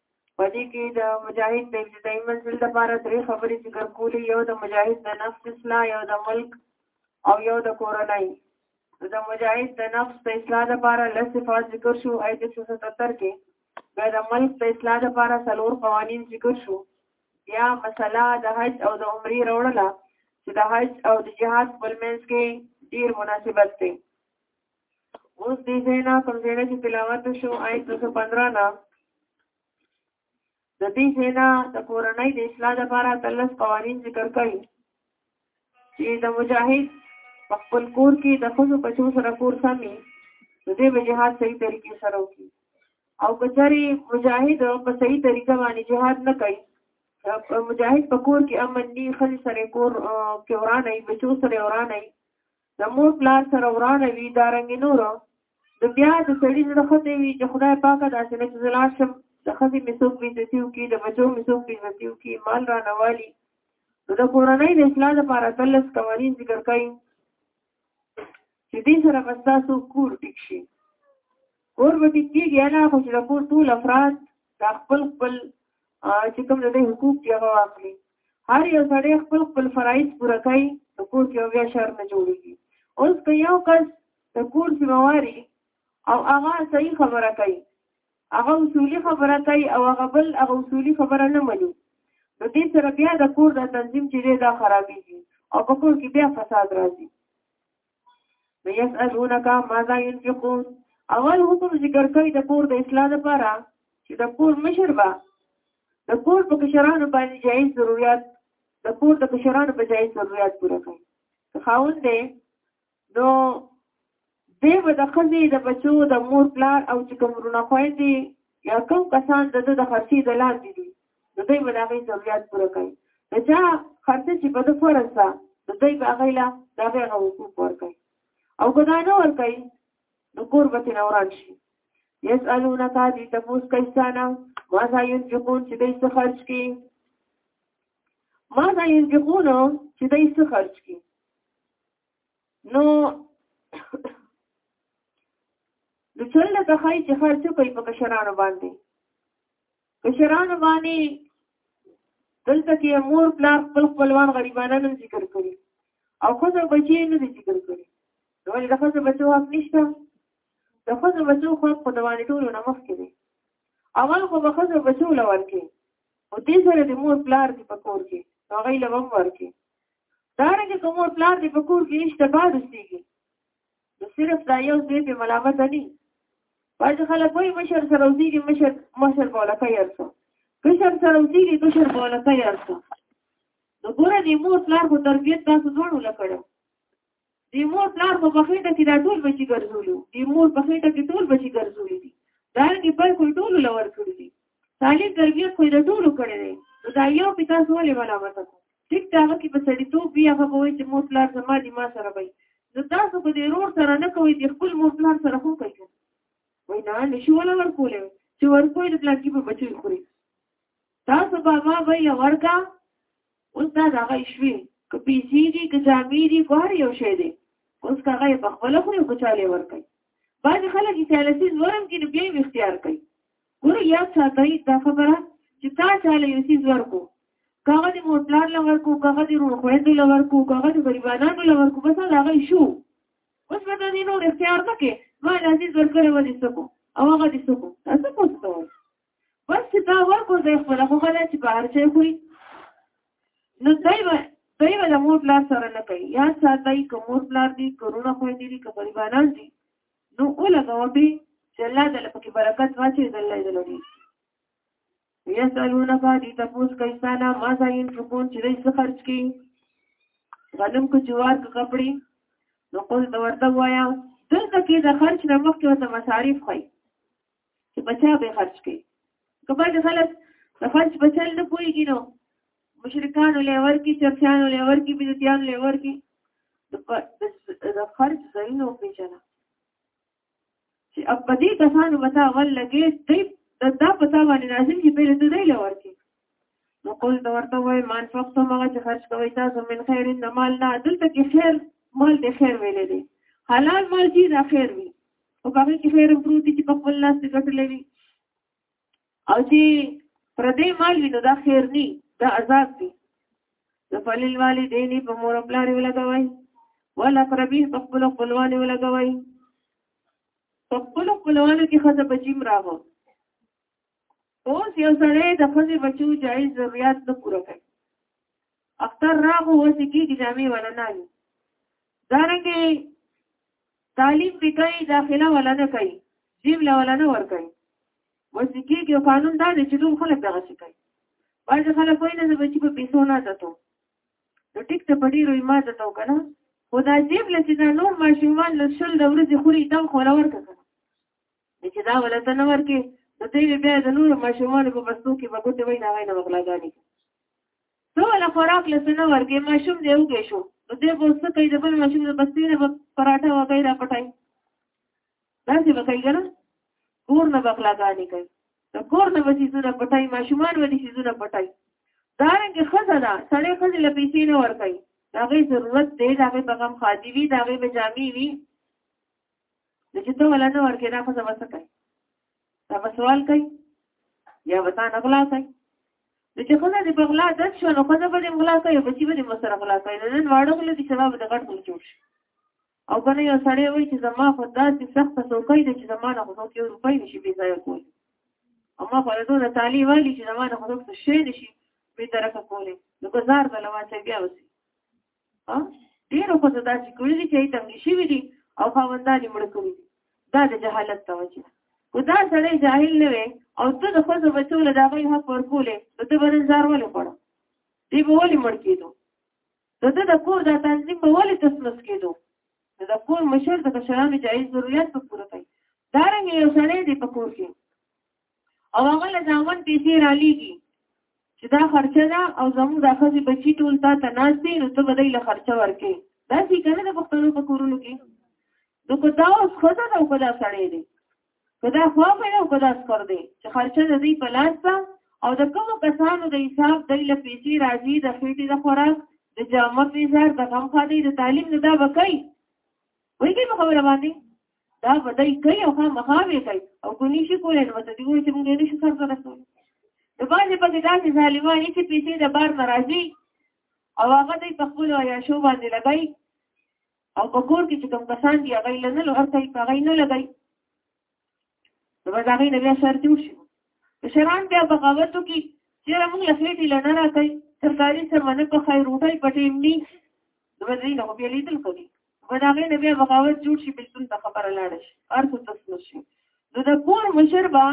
[SPEAKER 2] په دې کې د مجاهد د ابتدایي منزل لپاره درې خبرې ذکر کولې یو د مجاهد د نفس اصلاح یو د ملک او یو د کورنۍ د مجاهد د نفس د اصلاح لپاره لس صفات ذکر شو آیت 177 کې بیا د ملک د اصلاح لپاره څلور قوانین ذکر شو بیا مسله د حج او د عمرې راوړله چې د حج او د جهاد په منځ کې ډیر مناسبت دی اوس دې زینا کوم ځای چې تلاوت شو آیت 215 نه د دې زینا د کورنۍ د اصلاح لپاره تلس قوانین ذکر کړي چې د مجاهد په خپل کور کې د خزو بچو سره کور سمي د دې جهاد صحیح طریقې سره وکړي او کچاري مجاهد په صحیح طریقه باندې جهاد نه کوي مجاهد په کور کې امن دی خل سره کور کې ورانه بچو سره ورانه د مور پلار سره ورانه وي دا رنګ نورو نو بیا د سړي زړه ښه وي چې خدای پاکه داسې نه چې زلار شم
[SPEAKER 1] د ښځې مې څوک بېزتي وکړي د بچو مې څوک بېزتي وکړي مال را نه والي نو د کورنۍ د اصلاح لپاره اتلس قوانین ذکر کوي چې دې سره به ستاسو کور ټیک شي کور به ټیک کېږي نه خو چې د کور ټول افراد د خپل خپل چې کوم د حقوق دی هغه واخلي هر یو سړی خپل خپل فرایض پوره کوي د کور کې بیا شر نه جوړیږي اوس که یو کس د کور ذمہواري او هغه صحیح خبره کوي هغه اصولي خبره کوي او هغه بل هغه اصولي خبره نه مني نو دې سره بیا د کور د تنظیم چې دا خرابېږي او په کور کې بیا فساد راځي ويسألونك ماذا ينفقون اول حکم ذکر کوي د پور د اصلاح لپاره چې د پور مشر با د پور په کشرانو باندې جایز ضرورت د پور د کشرانو په جایز ضرورت پوره کوي خاوند دی نو دی به د خځې د بچو د مور پلار او چې کوم رونه خویندې یا کوم کسان د د خرچې د لاندې دي نو دوی به د هغې ضرورت پوره کوي د چا خرچه چې به د فرض ده نو دوی به هغې له د هغې هغه حقوق ورکوي او که دا نه ورکوي نو کور به ترې وران شي یسألونک دې تپوس کوي ستانه ماذا ينفقون چې دوی څه خرج کوي ماذا ينفقون چې دوی څه خرج کوي نو د چل د خای چې خرچ کوي په کشرانو باندې کشرانو باندې دلته کې مور پلار خپل خپلوان غریبانان هم ذکر کړي او خو ځو بچي نه دي ذکر کړي نو دا خو ځو بچو حق نشته دا خو ځو بچو خو په دوانې ټول نه مخ کې دي اول خو به خو ځو بچو لور کې او دې سره د مور پلار دی په کور کې نو غي لوم ورکي دا رنګه کوم پلار دی په کور کې نشته بعد سیږي نو صرف دا یو ځای په ملامت نه باج خلک وای مشر سره وزیږي مشر مشر بوله کوي ارسو مشر سره وزیږي مشر بوله کوي ارسو نو ګوره دې مور پلار خو تربیت تاسو جوړو لکړو دې مور پلار خو په خېټه کې دا ټول بچي ګرځولو دې مور په خېټه کې ټول بچي ګرځولې دي دا کې په کوم ټول لور کړی دي طالب تربیت خو دې ټول کړی دی دا یو پتا سوالې ولا وته ټیک دا هغه کې په سړیتوب بیا هغه به وایي چې مور پلار زما دي ما سره وایي نو تاسو به د رور سره نه کوئ د خپل مور پلار سره هم کوئ وای نه نشي ولا ورکولې چې ورکوې د پلان کې به بچي خوري تاسو به ما وای ورکا اوس دا هغه شوي که پیسې دي که جامې دي کوهر یو شی دی اوس هغه په خپل خوري او چاله ورکړي بعض خلک چې لسیز ورم کې بیا اختیار کوي ګورو یاد ساتئ دا خبره چې تا چاله یو سیز ورکو کاغه د مور پلان لور کو کاغه د روح خويندو لور کو کاغه د غریبانو لور کو بس هغه شو اوس به د نور اختیار پکې ما د عزیز ورکړې و دي سکو او هغه دي سکو تاسو پوښتنه وکړئ بس چې دا ورکو زه خپل خو غلا چې بهر چي خوري نو دای به دای به د مور پلان سره نه کوي یا ساتي کوم مور پلان دي کورونه خويندې دي کوم غریبانان دي نو ولګوه به چې الله دې پکې برکت واچي د الله دې لوري یسالونک دې تاسو کوي سانا ما زاین فقون چې دې څه خرج کی غنم کو جوار کو کپڑے نو قول دا ورته وایا دلته کې د خرج نه مخکې ورته مصارف خای چې په چا به خرج کوي که بعض خلک د خرج په چل نه پوهېږي نو مشرکانو له ورکي چرچانو له ورکي بدتیانو له ورکي د خرج ځایونه وپېژنه چې اب په دې کسانو به تا اول لګې دی د دا په تا باندې راځي چې پهله ته دی له ورکي نو قل ته ورته وای مان فقط مغه چې خرج کوي تاسو من خیر نه مال نه دلته کې خیر مال دې خیر ویلې دي حلال مال چې دا خیر وي او هغه کې خیر پروت چې په خپل لاس کې ګټلې وي او چې پردې مال وي نو دا خیر نه دا آزاد دي د فلیل والدین په مور خپل لري ولګوي ولا قربین په خپل خپلوان ولګوي په خپل خپلوان کې خزه بچیم راغو اوس یو سړی د خځې بچو جایز ضرورت نه پوره کوي اختر راغو اوس کېږي جامې ولا نه وي دارنګه تعلیم به کوي داخله ولا نه کوي جیب لا ولا نه ور کوي اوس کېږي قانون دا دی چې ټول خلک دغه شي کوي باید خلک وایي نه بچي په پیسو نه ځاتو نو ټیک ته په ډیرو ما ځاتو کنه خو دا جیب لسی دا نور ماشومان له شل د ورځې خوري تم خورا ورکړه چې دا ولته نه ورکې نو دوی بیا د نورو ماشومانو په بستو کې به ګوتې وایي د هغوی نه به غلاګانې کوي ته له خوراک له څه نه ورکې ماشوم دی وږی شو نو دی به اوس څه کوي د بل ماشوم د بستې نه به پراټه وغی را پټوي داسې به کوي که نه کور نه به غلاګانې کوي د کور نه به څیزونه پټوي ماشومان به دې څیزونه پټوي دارنګه خزه ده سړی خزه له پیسې نه ورکړي داغه ضرورت دی داغه بغم خادي وي داغه بجامي وي نو چې ته ولا نه ورکې دا خزه وسه کوي دا په سوال کوي یا وتا نه غلا کوي نو چې خزه دې په غلا دد شو نو خزه به دې غلا کوي بچي به دې مسره غلا کوي نو نن واړو غل دې سبب د غټ مل جوړ شي او کنه یو سړی وایي چې زما خو داسې سخت څوکۍ ده چې زما نه خو څوک یو روپۍ نشي بې ځایه کولی او ما خو له دونه تعلي وایي چې زما نه خو څوک څه شی نشي بې درکه کولی نو ګزار به له واچوي بیا اوسي ها ډېر خو دا چې کړی دي چې تم نشي وي دي او خاوندان یې مړ کړی دي دا د جهالت توجه کو دا سړی جاهل نه وي او ته د خپل بچو له دغه حق ورکولې نو ته به نظر ولې پړو دی به ولې مړ کېدو نو ته د کور دا تنظیم به ولې تسمس کېدو د کور مشر د بشرانو جایز ضرورت په پوره کوي دا رنګ یو سړی دی په کور کې او هغه له ځامن پیسې را لیږي چې دا خرچه ده او زموږ د ښځې بچي ټول تا ته ناست دی نو ته به دی له خرچه ورکې دا چې که نه د پښتنو په کورونو کې نو که دا اوس ښځه ده او که دا سړی دی که دا خوافه ده او که دا سکر دی چې خرچه د دوی په لاس ده او د کومو کسانو د حساب دی له پیسې راځي د خېټې د خوراک د جامه پیزار د غم خادي د تعلیم نه دا به کوي وایي په خبره باندې دا به دای کوي او خامخا به کوي او کو نشي کولای نو ته دی وایي چې موږ یې نشو سر ته رسولی د باندې پکې داسې ظالمان چې پیسې د بار نه راځي او هغه دوی په خپلو عیاشو باندې لګوي او په کور کې چې کوم کسان دي هغوی له نه لوړ کوي په هغوی نه لګوي نو بس هغوی نه بیا شر جوړ شي مشران بیا بغاوت وکړي چېرې موږ له خېټې له نه راکوي سرکاري سرمنه په خیر روټۍ پټې ني نو بس دوی نه خو بیا لیدل کوي په دغه نه بیا بغاوت جوړ شي بلتون ته خبره لاړ شي هر څه تسلو شي نو د کور مشر با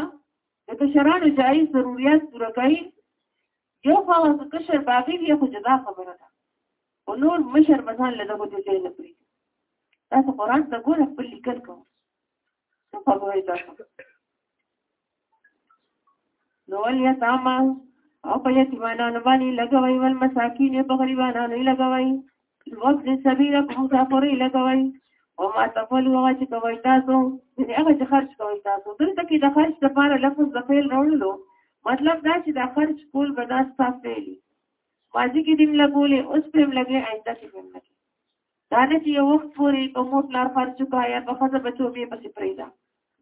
[SPEAKER 1] د کشرانو جایز ضرورت پوره کوي یو خو د کشر باغی دی خو جدا خبره ده او نور مشر مثلا له دغه ځای نه پری تاسو قرآن ته ګوره خپل لیکل کوم څه په وایي تاسو نو ول یتاما او په یتیمانانو باندې لګوي ول مساکین په غریبانو لګوي وقت سبیل په مسافرې لګوي او ما تفل هغه چې کوي تاسو یعنی هغه چې خرج کوي تاسو دلته کې د خرج لپاره لفظ د فعل راوړلو مطلب دا چې د خرج کول به دا ستاسو دی ماضي کې دیم لګولې اوس په لګې آینده کې هم لګې دا نه چې یو وخت پورې په مور پلار فرض چکا یا په ښځه بچو بې پسې پرېږده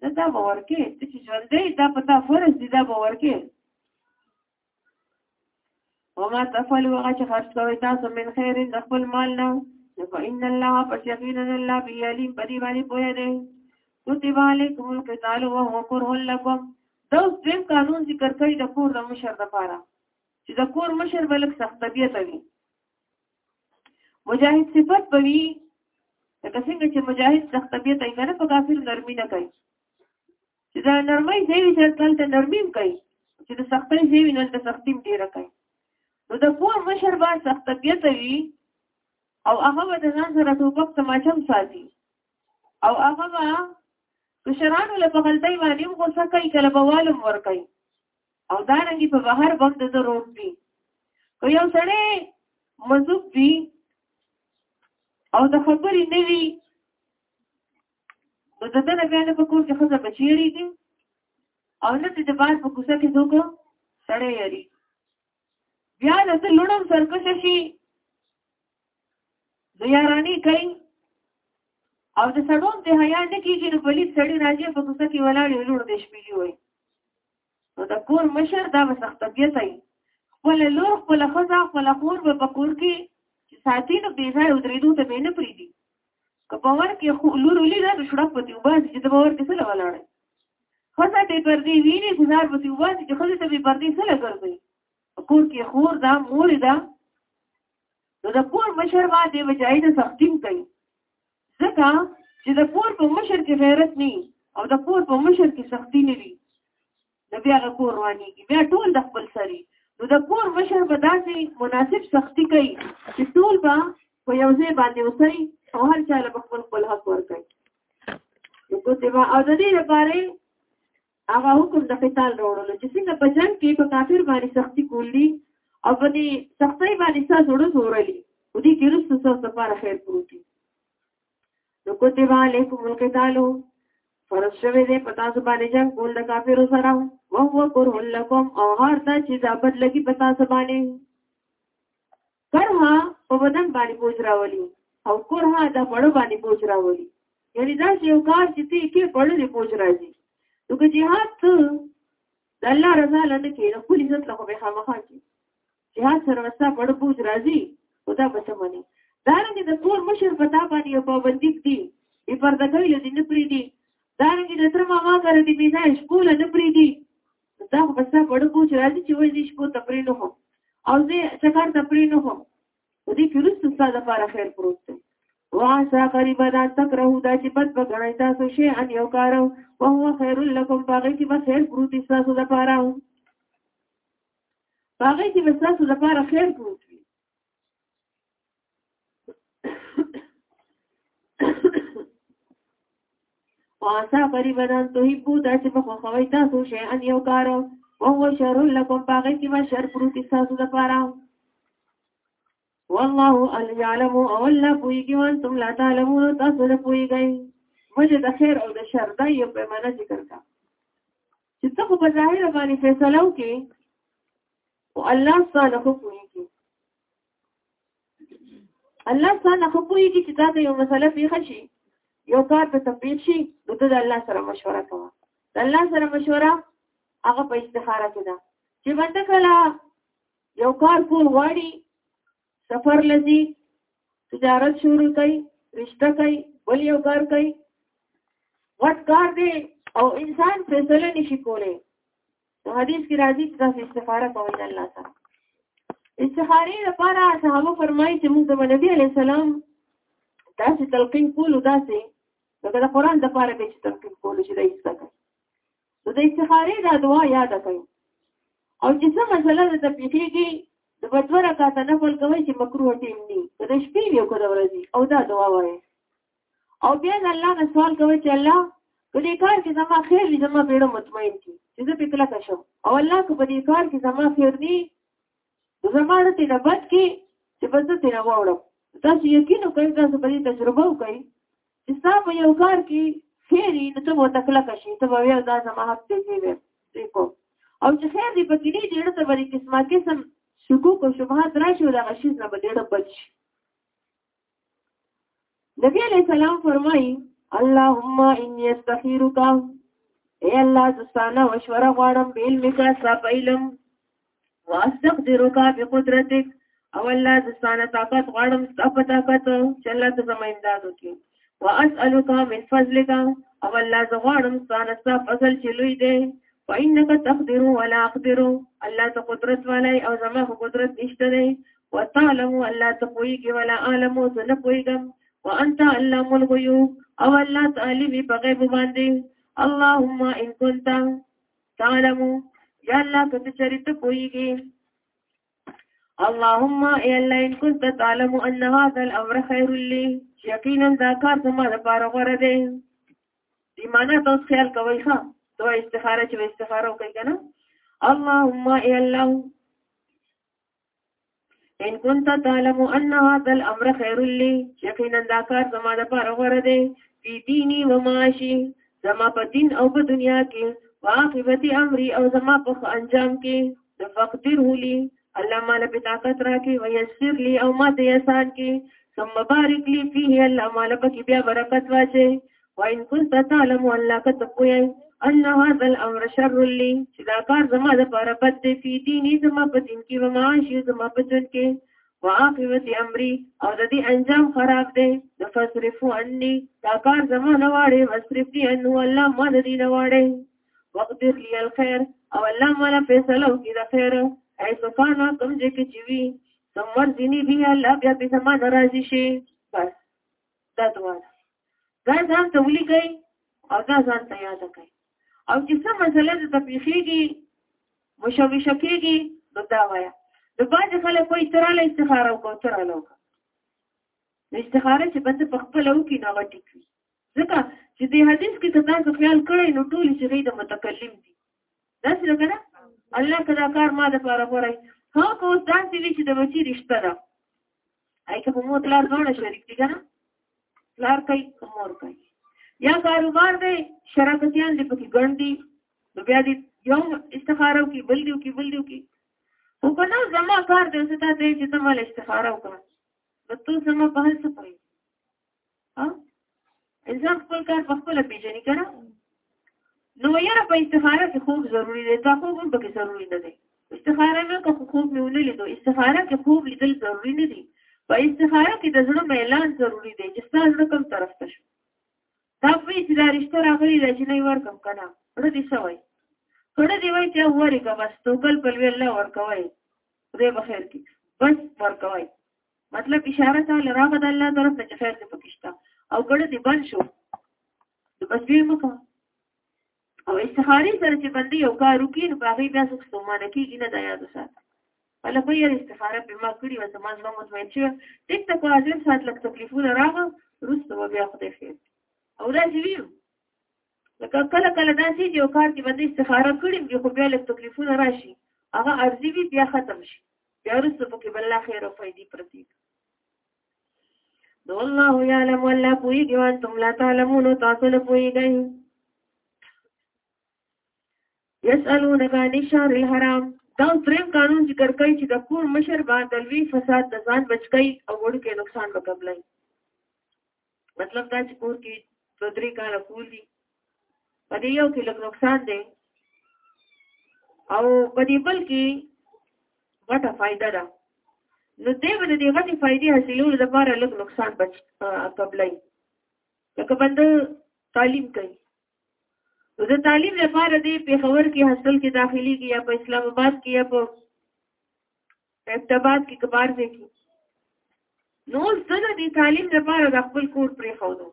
[SPEAKER 1] دا دا به ورکې ته چې ژوندی دا په تا فرض دي دا به ورکې وما تفعلوا هغه چې خرج کوئ تاسو من خیر د خپل مال نه نو فإن الله پس یقینا الله بی علیم په دې باندې پوهه دی کتب علیکم القتال وهو کره لکم دا اوس دیم قانون ذکر کوي د کور د مشر لپاره چې د کور مشر بلک سخت طبیعت وي مجاهد صفت بوي لکه څنګه چې مجاهد سخت طبيعت یې کنه په کافر نرمي نه کوي چې دا نرمي ځای چې تل ته نرمي کوي چې د سختۍ ځای نه د سختي ډیره کوي نو د پوه مشر با سخت طبيعت وي او هغه د ځان سره ټوپک تماچم ساتي او هغه کشرانو له په غلطۍ باندې غوسه کوي کله بوالم ور کوي او دا رنګي په بهر وخت د ضرورت وي که یو سړی مذوب وي او د خبرې نه وي نو د دنه بیا نه په کور کې خزه بچیړي دي او نه د بار په کوڅه کې څوک سړی یاري بیا د لړم سرکش شي د یارانی کوي او د سړون د حیا نه کیږي نو بلی سړی راځي په کوڅه کې ولاړ لور د شپې وي نو د کور مشر دا به سخت طبیعت وي خپل لور خپل خزه خپل خور به په کور کې ساتي نو بې ځای ودرېدو ته به نه پریدي که په ور کې خو لور ولې دا شړه پتی وباسي چې د باور کې سره ولاړې خزه دې پر دې ویني ګزار پتی وباسي چې خزه ته به پر دې سره ګرځي کور کې خور دا مور دا نو د کور مشر باندې وجای د سختیم کوي ځکه چې د کور په مشر کې غیرت نه او د کور په مشر کې سختی نه وي نو بیا هغه کور روانېږي بیا ټول د خپل سري نو د کور مشر به داسې مناسب سختی کوي چې ټول به په یو ځای باندې اوسئ او هر چا له خپل خپل حق ورکړي نو کوتې ما او د دې لپاره هغه حکم د قتال راوړلو چې څنګه په جنګ کې په کافر باندې سختی کولی او په دې سختۍ باندې ساز وړو زورلی او دې کې رسو ساز لپاره خیر پروتي نو کتب علیکم القتال فرض شوی دی په تاسو باندې جنگ کول د کافرو سره او هو کر لکم او هر دا چې ځابت لګي په تاسو باندې کرها په بدن باندې بوج راولي او کرها د بړو باندې بوج راولي یعنی دا چې یو کار چې تی کې بړو دی بوج راځي نو که جهاد ته د الله رضا لنه کې د خپل عزت له به خامخا کې جهاد سره وستا بړو بوج راځي او دا به څه مني دا رنګ د کور مشر په تا باندې یو پابندی دی بي پرده کوي لدی نه پری دی دا رنګ د تر ماما کړی دی بي نه شکول نه پری دی دا غصه وړو کو چې راځي چې وایي شپو تپرې نه هو او زه چکر تپرې نه هو و دې کې رسو ستاسو لپاره خیر پروت دی واسا قریبا دا تکرهو دا چې بد بغړای تاسو شي ان یو کارو او هو خیر لکم باغی کې به خیر پروت دی تاسو لپاره باغی کې به تاسو لپاره خیر پروت واسا پری بدن توحبو دا چې په خوښوي تاسو شي ان یو کار او هو شر لكم باغی کې ما شر پروت تاسو د پاره والله ان يعلم او الله پويږي وان تم لا تعلمون تاسو نه پويږئ مجه د خیر او د شر دا یو په معنا ذکر کا چې ته په ظاهر باندې فیصله وکې او الله تعالی خو پويږي الله سبحانه خو پوهیږي چې دا یو مسله پیښه شي یو کار ته تطبیق شي نو ته د الله سره مشوره کوه د الله سره مشوره هغه په استخاره کې ده چې بنده کله یو کار کول غواړي سفر لذي تجارت شروع کوي رشتہ کوي بل یو کار کوي وټ کار دی او انسان فیصله نشي کولای په حدیث کې راځي چې تاسو استخاره کوئ د الله سره استخاره لپاره صحابه فرمایي چې موږ د نبی علی السلام داسې تلقین کولو داسې لکه د قران د پاره به چې تلقین کولو چې رئیس تکي نو د استخاره دا دعا یاد کړئ او چې څه مسله د تپیخیږي د بدو رکعات نفل کوي چې مکروه ټیم ني د شپې یو کو د ورځې او دا دعا وایي او بیا د الله نه سوال کوي چې الله په دې کار کې زما خیر دې زما بیړه مطمئن کی چې زه په کله کشم او الله کو په دې کار کې زما خیر دې زما د دې بد کې چې بس ته نه وړم تاسو یقین وکړئ تاسو په دې تجربه وکړئ چې تاسو یو کار کې خیر دې ته مو تکله کشي ته وایو دا زما حق دې دې کو او چې خیر دې په کې دې ډېر ته ورې قسمه قسم شکوک او شبهات راشي او دا غشیز نه به ډېر بچ شي نبی علیہ السلام فرمائی اللهم انی استخیرک اے الله زستانه مشوره غواړم به علم کا صاحب علم واستقدرک بقدرتک او الله زستانه طاقت غواړم صاحب طاقت چې الله ته زما امداد وکړي واسالک من فضلک او الله زغواړم ستانه صاحب فضل چې لوی دی فإنك تقدر ولا أقدر الله ته قدرت والای او زما قدرت نشته دی وتعلم الله تقويږي ولا عالم زنه پويګم وانت علام الغيوب او الله تعالی وی په غیب باندې اللهم ان كنت تعلم یا الله کته چریت پويږي اللهم اي الله ان كنت تعلم ان هذا الامر خير لي یقینا دا کار زما لپاره غوړه دی دی معنا تاسو خیال کوئ ښا تو استخاره چې استخاره وکړئ کنه اللهم اي الله ان كنت تعلم ان هذا الامر خير لي یقینا دا کار زما د پاره غوړه دی په دیني و معاشي زما په دین او په دنیا کې واقعت امري او زما په انجام کې د فقدر هلي الله مال په طاقت راکې و يسر لي او ما ته آسان کې ثم بارك لي فيه الله مال په کې بیا برکت واچي وان كنت تعلم ان لا كتبوي ان هذا الامر شر لي چې دا کار زما د پاره بد دی په دیني زما په دین کې وما شي زما په دین کې واقعت امري او د دې انجام خراب دی د فصرفو عني دا کار زما نه واړي فصرفني ان الله ما د دې نه واړي وقدر لي الخير او الله مالا فیصله وکړي د خیر اي سبحانه کوم چې کې چوي ثم ورزني بي الله بیا به زما ناراضي شي بس دا دوا ده دا ځان ته ولیکئ او دا ځان ته یاد کړئ او چې څه مسله د تپیخېږي مشوشه کېږي نو دا وایه د باندې خلک وایي تراله استخاره وکړه تراله وکړه نو استخاره چې بنده په خپل او کې نه غټي کوي ځکه چې د حدیث کې تاسو خیال کړئ نو ټول چې د متکلم دي دا څه لګره الله کدا کار ما د پاره غوړی هغه اوس داسې وی چې د بچی رښتیا ده هاي که مو پلار دواړه شریک دي کنه پلار کوي کومور کوي یا کاروبار دی شراکتيان دې پکې ګڼ دي نو بیا دې یو استخاره وکي بل دې وکي بل دې وکي خو کنه زما کار دې څه ته دې چې ته مال استخاره وکړه نو ته زما په هڅه کوي ها انسان خپل کار په خپل پیژني کنه نو یاره په استخاره کې خوب ضروری دی دا خوب هم پکې ضروری نه دی استخاره مې که خوب مې ونه لیدو استخاره کې خوب لیدل ضروری نه دی په استخاره کې د زړه میلان ضروری دی چې ستاسو زړه کوم طرف ته شي دا په چې دا رښتیا راغلی دا چې نه ورکم کنه ورته دې سوای کړه دی وای چې وری کا بس توکل په ویل نه ورکوي دې بخیر کې بس ورکوي مطلب اشاره ته لراغه د الله طرف نه خیر ته پکشتا او کړه دی بند شو د بسوی مکو او استخاری سره چې بندي یو کار وکړي نو هغه بیا څه ستومانه کیږي نه دا یاد سات ولا په یو استخاره په ما کړی و زما زما مطمئن شو ټیک ته په حاضر سات لک تکلیفونه راغله روسته و بیا خدای خیر او دا چې ویو لکه کله کله دا چې یو کار کې باندې استخاره کړی یو خو بیا لک تکلیفونه راشي هغه ارزي بیا ختم شي بیا وروسته پکې بل لا خیر او فایدې پرتې دي نو الله یعلم والله پوهېږي وانتم لا تعلمون تاسو نه پوهېږئ یسألونک عن الشهر الحرام دا دریم قانون ذکر کوي چې د کور مشر باندې لوی فساد د ځان بچ کوي او وړو کې نقصان وکړي مطلب دا چې کور کې دو درې کاله کول دي په دې یو کې لږ نقصان دی او په دې بل کې غټه فایده ده نو دې باندې دې غټي فائدې حاصلولو لپاره لږ نقصان بچ قبلای لکه بند تعلیم کوي نو د تعلیم لپاره دې په خبر کې حاصل کې داخلي کې یا په اسلام آباد کې یا په په اکتباد کې کبار دی کی نو زنه دی تعلیم لپاره د خپل کور پرې خودو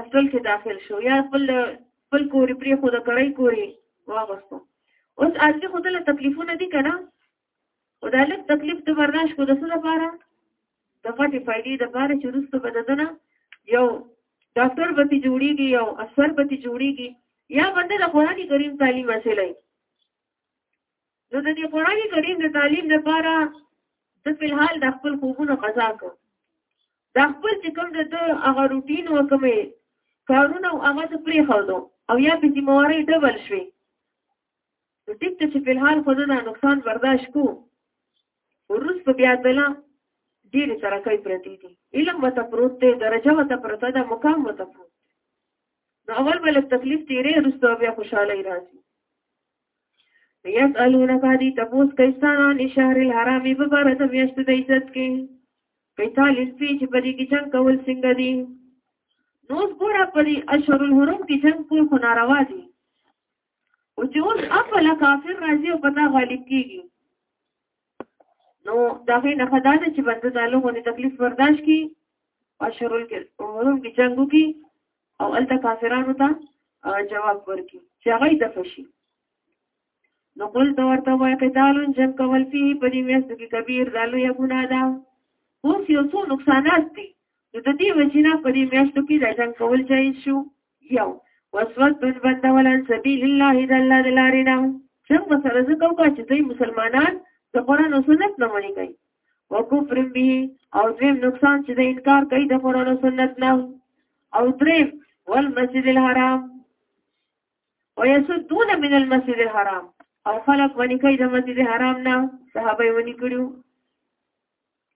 [SPEAKER 1] اصل کې داخل شو یا خپل خپل کور پرې خود کړی کوري واغستو اوس اته خود له تکلیفونه دي کنه او دا لږ تکلیف ته برداشت کو د څه لپاره د غټي فائدې د لپاره چې رسته بددنه یو ډاکټر به جوړیږي یو افسر به جوړیږي یا بنده د قرآن کریم تعلیم حاصلای نو د دې قرآن کریم د تعلیم لپاره د فلحال د خپل خوبونو قضا کو د خپل چې کوم د هغه روټین او کومې کارونه او هغه ته پرې خودو او یا په ذمہواري ډبل شوي نو ټیک ته چې فلحال خو نه نقصان برداشت کو ورس په بیا دلا ډیر سره کوي پرتی دي علم وته پروت دی درجه وته پروت ده مقام وته پروت نو اول بل تکلیف تیرې رسو بیا خوشاله راځي یسالونک دی تپوس کیسانا نشهر الحرامی بباره د میاشت د عزت کې کئی تالیس پی چې په دې کې جنگ کول څنګه دي نو ګوره په دې اشهر الحرم کې جنگ کول خو ناروا دي او چې اوس افلا کافر راځي او پتا غالب کیږي نو دا غي نه خدای چې بنده تعالی غو نه تکلیف برداشت کی اشهر الحرم کې جنگ وکي او الته کافرانو ته جواب ورکړي چې هغه د فشي نو قل دا ورته وای قتال جنگ کول فيه په دې میاشت کې کبیر دالو یا ګنا ده اوس یو څو نقصانات دي نو د دې وجنه په دې میاشت کې د جنگ کول ځای شو یو وسوت بن بند ولن سبیل الله د الله د لارې نه څنګه سره زکو کا چې دوی مسلمانان د قران او سنت نه مونږ کوي وکفر به او دریم نقصان چې د انکار کوي د قرآن او سنت نه او دریم والمسجد الحرام ويسدون من المسجد الحرام او خلق ونی کوي د مسجد الحرام نه صحابه ونی کړو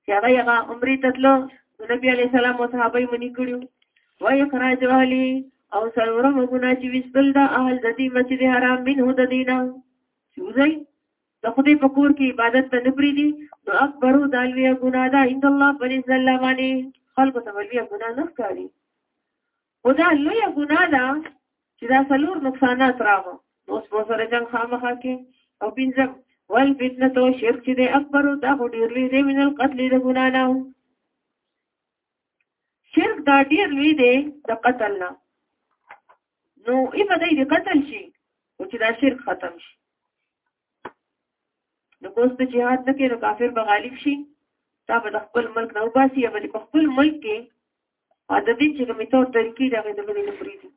[SPEAKER 1] چې هغه هغه عمرې تتلو نبی علی سلام او صحابه ونی کړو وای خراج والی او سرورم ګنا چې وسبل دا اهل د دې مسجد الحرام منه د دینه چوزي د خدای په کور کې عبادت ته نه پریدي نو اکبرو دا لویه ګناه ده عند الله بنز الله باندې خلکو ته لویه ګناه نه ښکاري خو دا لویه ګناه ده چې دا څلور نقصانات راغو اوس په سره جنګ خامخا کې او پنځم ول فتنه تو شرک چې دی اکبرو دا خو ډېر لوی دی من القتل د ګناه نه شرک دا ډیر لوی دی د قتل نه نو ایمه دی د قتل شي او چې دا شرک ختم شي نو کوس ته jihad نه کوي نو کافر به غالب شي تا به د خپل ملک نه وباسي یا به په خپل ملک کې عادتي چې کومې تور طریقې دا غي د بلې نه پریږي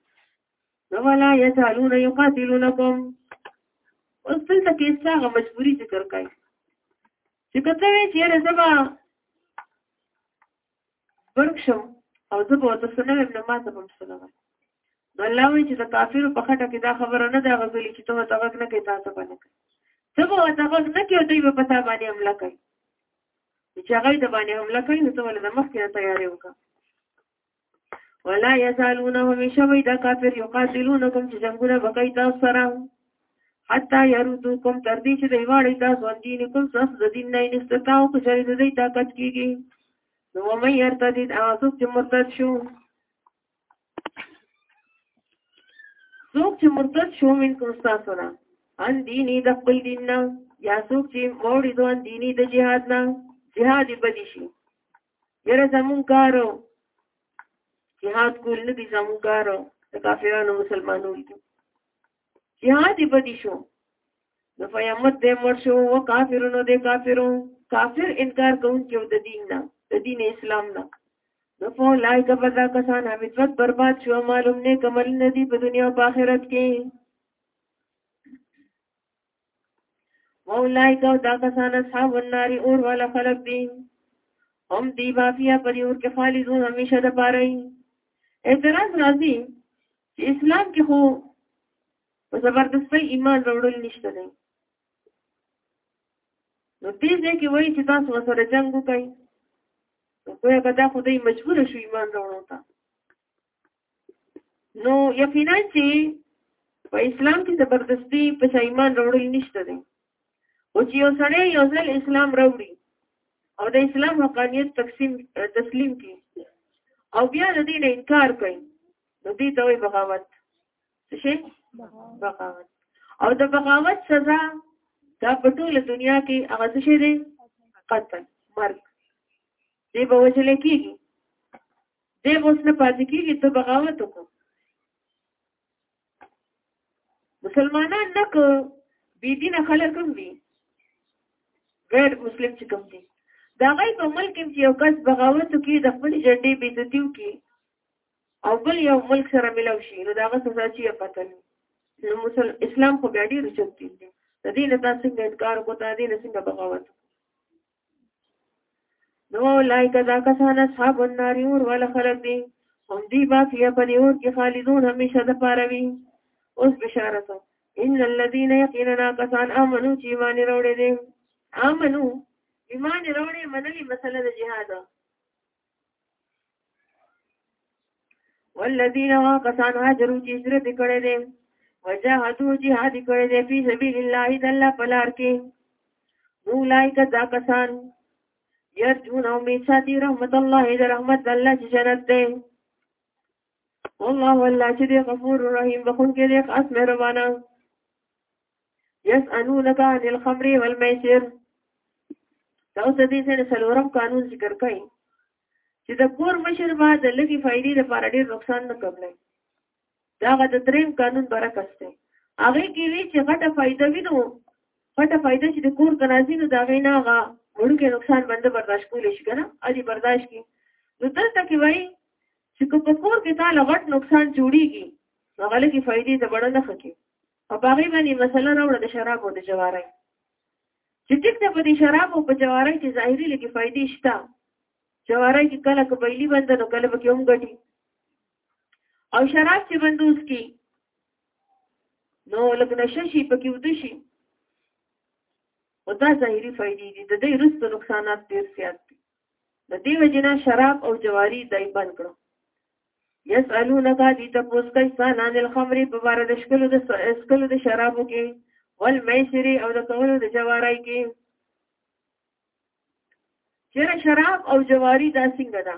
[SPEAKER 1] نو ولا یزالون یقاتلونکم اوس دلته کې څنګه مجبوری ذکر کوي چې کته وی چې یاره زه به ورک شم او زه به ورته سنه ویم نو ما ته به هم سنه وایي نو الله وایي چې د کافرو په خټه کې دا خبره نه ده غږلې چې ته ورته غږ نه کوې تا ته به نه کوي ته به ورته غږ نه کوې او دوی به په تا باندې حمله کوي چې هغوی د باندې حمله کوي نو ته ولې د مخکې نه تیاری وکړه ولا يزالون همیشه وي دا کافر یقاتلونکم چې جنگونه وکړي تاسو سره حتا يردوکم تر دې چې دی واړی تاسو ان دین کوم څه د دین نه نستاو کو چې د دې طاقت کیږي نو مې يرته دې تاسو چې مرتد شو څوک چې مرتد شو من کوم تاسو نه ان دیني د خپل دین نه یا څوک چې موړي دوه دیني د جهاد نه جهاد بدی شي یره زمون کارو جهاد کول نه دي زمون کارو د کافرانو مسلمانو دي جهاد په دې شو نو فیمت دې مر شو او کافرونو دې کافرو کافر انکار کوونکي د دین نه د دین اسلام نه نو فو لای کا پتا کسان همیتوت برباد شو معلوم نه کمل نه دي په دنیا او آخرت کې واولائک او دا کسان اصحاب النار اور والا خلق دی هم دی بافیا پر اور کې خالدون همیشه د پاره اعتراض راځي چې اسلام کې خو په زبردستۍ ایمان وروړل نشته دی نو دې ځای کې وایي چې تاسو سره جنگ وکړئ نو کوی که دا خو دوی مجبور شو ایمان وروړو ته نو یقینا چې په اسلام کې زبردستی په چا ایمان راوړل نشته دی او چې یو سړی یو ځل اسلام راوړي او د اسلام حقانیت تقسیم تسلیم کی او بیا د دې نه انکار کوي نو دې ته وایي بغاوت څه شي بغاوت او د بغاوت سزا دا په ټوله دنیا کې هغه څه شي دی قتل مرګ دې به وجل کېږي دی اوس نه پاتې کېږي ته بغاوت وکړو مسلمانان نه که بی دینه خلک هم دي غیر مسلم چې کوم دي د هغوی په ملک کې چې یو کس بغاوت وکړي د خپل جنډې بېزتي وکړي او بل یو ملک سره ملاو شي نو د هغه سزا چې یې قتل نو مسلم اسلام خو بیا ډېر چوک دی د دې نه تاسو څنګه انکار وکړو د دې نه څنګه بغاوت نو لایک دا کسان اصحاب النار اور والا خلق دی هم دی باقیه په اور کې خالدون همیشه د پاره وي اوس بشارت ان الذين يقيننا کسان امنو چې ایمان وروړي دي امنو ایمان وروړي منلي مسله د جهاد والذین وقسان هاجروا چې هجرت کړي دي وجاهدوا جهاد کړي دي په سبیل الله تعالی پلار کې اولائک دا کسان یرجون امید ساتي رحمت الله دې رحمت الله چې جنت ده والله والله چې دې غفور رحیم بخون کې دې خاص مهربانه یسألونک عن الخمر والمیسر دا اوس د دې سره څلورم قانون ذکر کړي چې د کور مشر ما د لګي فائدې لپاره ډېر نقصان نه کوي دا غد دریم قانون برکت دی هغه کې وی چې غټه فائدہ وینو غټه فائدہ چې د کور کنازي نو دا غینا غا وړوکې نقصان باندې برداشت کول شي کنه اړي برداشت کی نو دلته کې وای چې په کور کې تعالی غټ نقصان جوړیږي هغه لګي فائدې ته بڑا نه خکې او باغې باندې مسله راوړه د شراب او د جواري چې ټیک ته په دې شراب او په جواري کې ظاهري لګي فائدې شته جواري کې کله کبېلی بند نو کله به کوم غټي او شراب چې بندوس کی نو لکه نشه شي پکې ود شي او دا ظاهري فائدې دي د دې رسته نقصانات ډیر زیات دي د دې وجنه شراب او جواری دای بند کړو یسالونک دی ته پوس کوي سان ان الخمر په بار د شکلو د اسکلو د شرابو کې ول میسری او د کولو د جوارای کې چیرې شراب او جواری دا څنګه ده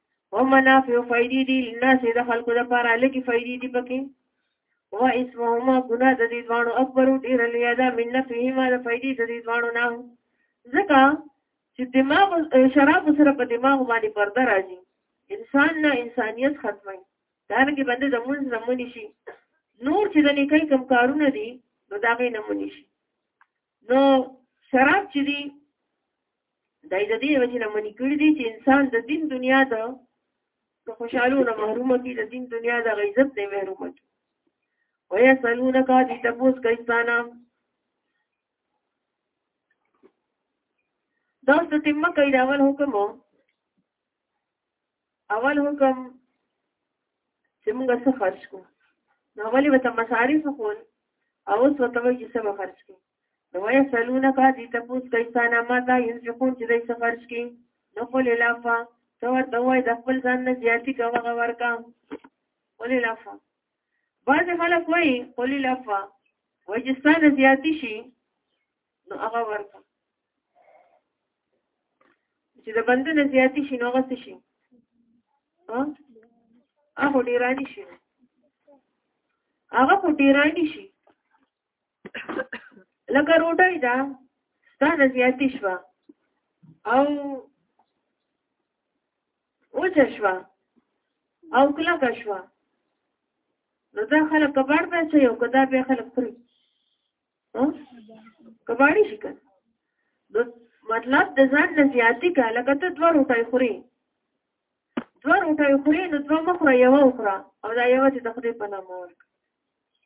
[SPEAKER 1] او منافع فائدې دي لناس د خلکو لپاره لګي فائدې دي پکې او اسمهما ګناه د دې دوانو اکبر ډیر لوی ده من نفعهما د فائدې د دې دوانو نه ځکه چې دماغ شراب سره په دماغ باندې پرده راځي انسان نه انسانيت ختمي دا نه کې باندې زمون زمونی شي نور چې د نیکي کم کارونه دي نو دا غي نمونی شي نو شراب چې دی دای د دې وجه نه منی کړی دی چې انسان د دین دنیا د خوشحالو نه محرومه کی د دین دنیا د غیظت نه محرومه کی ویا سلونه کا دي تاسو کایستانا دا ستمه کای راول حکم اول حکم چې موږ څه خرج کو نو ولې وته مصارف خون او اوس وته وایي چې څه به خرج کی نو وایي سلونه کا دي ته پوس کوي ستانه ما دا ينفقون چې دای څه خرج کی نو قول الافا ته ورته وایي د خپل ځان نه زیاتی کوغه ورکا قول الافا بعض خلک وایي قول الافا وایي چې ستانه زیاتی شي نو هغه ورته چې د بنده نه زیاتې شي نو هغه څه شي هغه ډیرانی شي هغه په ډیرانی شي لکه روټای دا دا نه زیاتې شو او اوچ شو او کله کا شو نو دا خلک کباړ پېچي او کدا به خلک پرې کباړی شي که نو مطلب د ځان نه زیاتي که لکه ته دوه روټۍ خورې دوه روټۍ خورې نو دوه مه خوره یوه وخوره او دا یوه چې د خدای په نامه ورکړه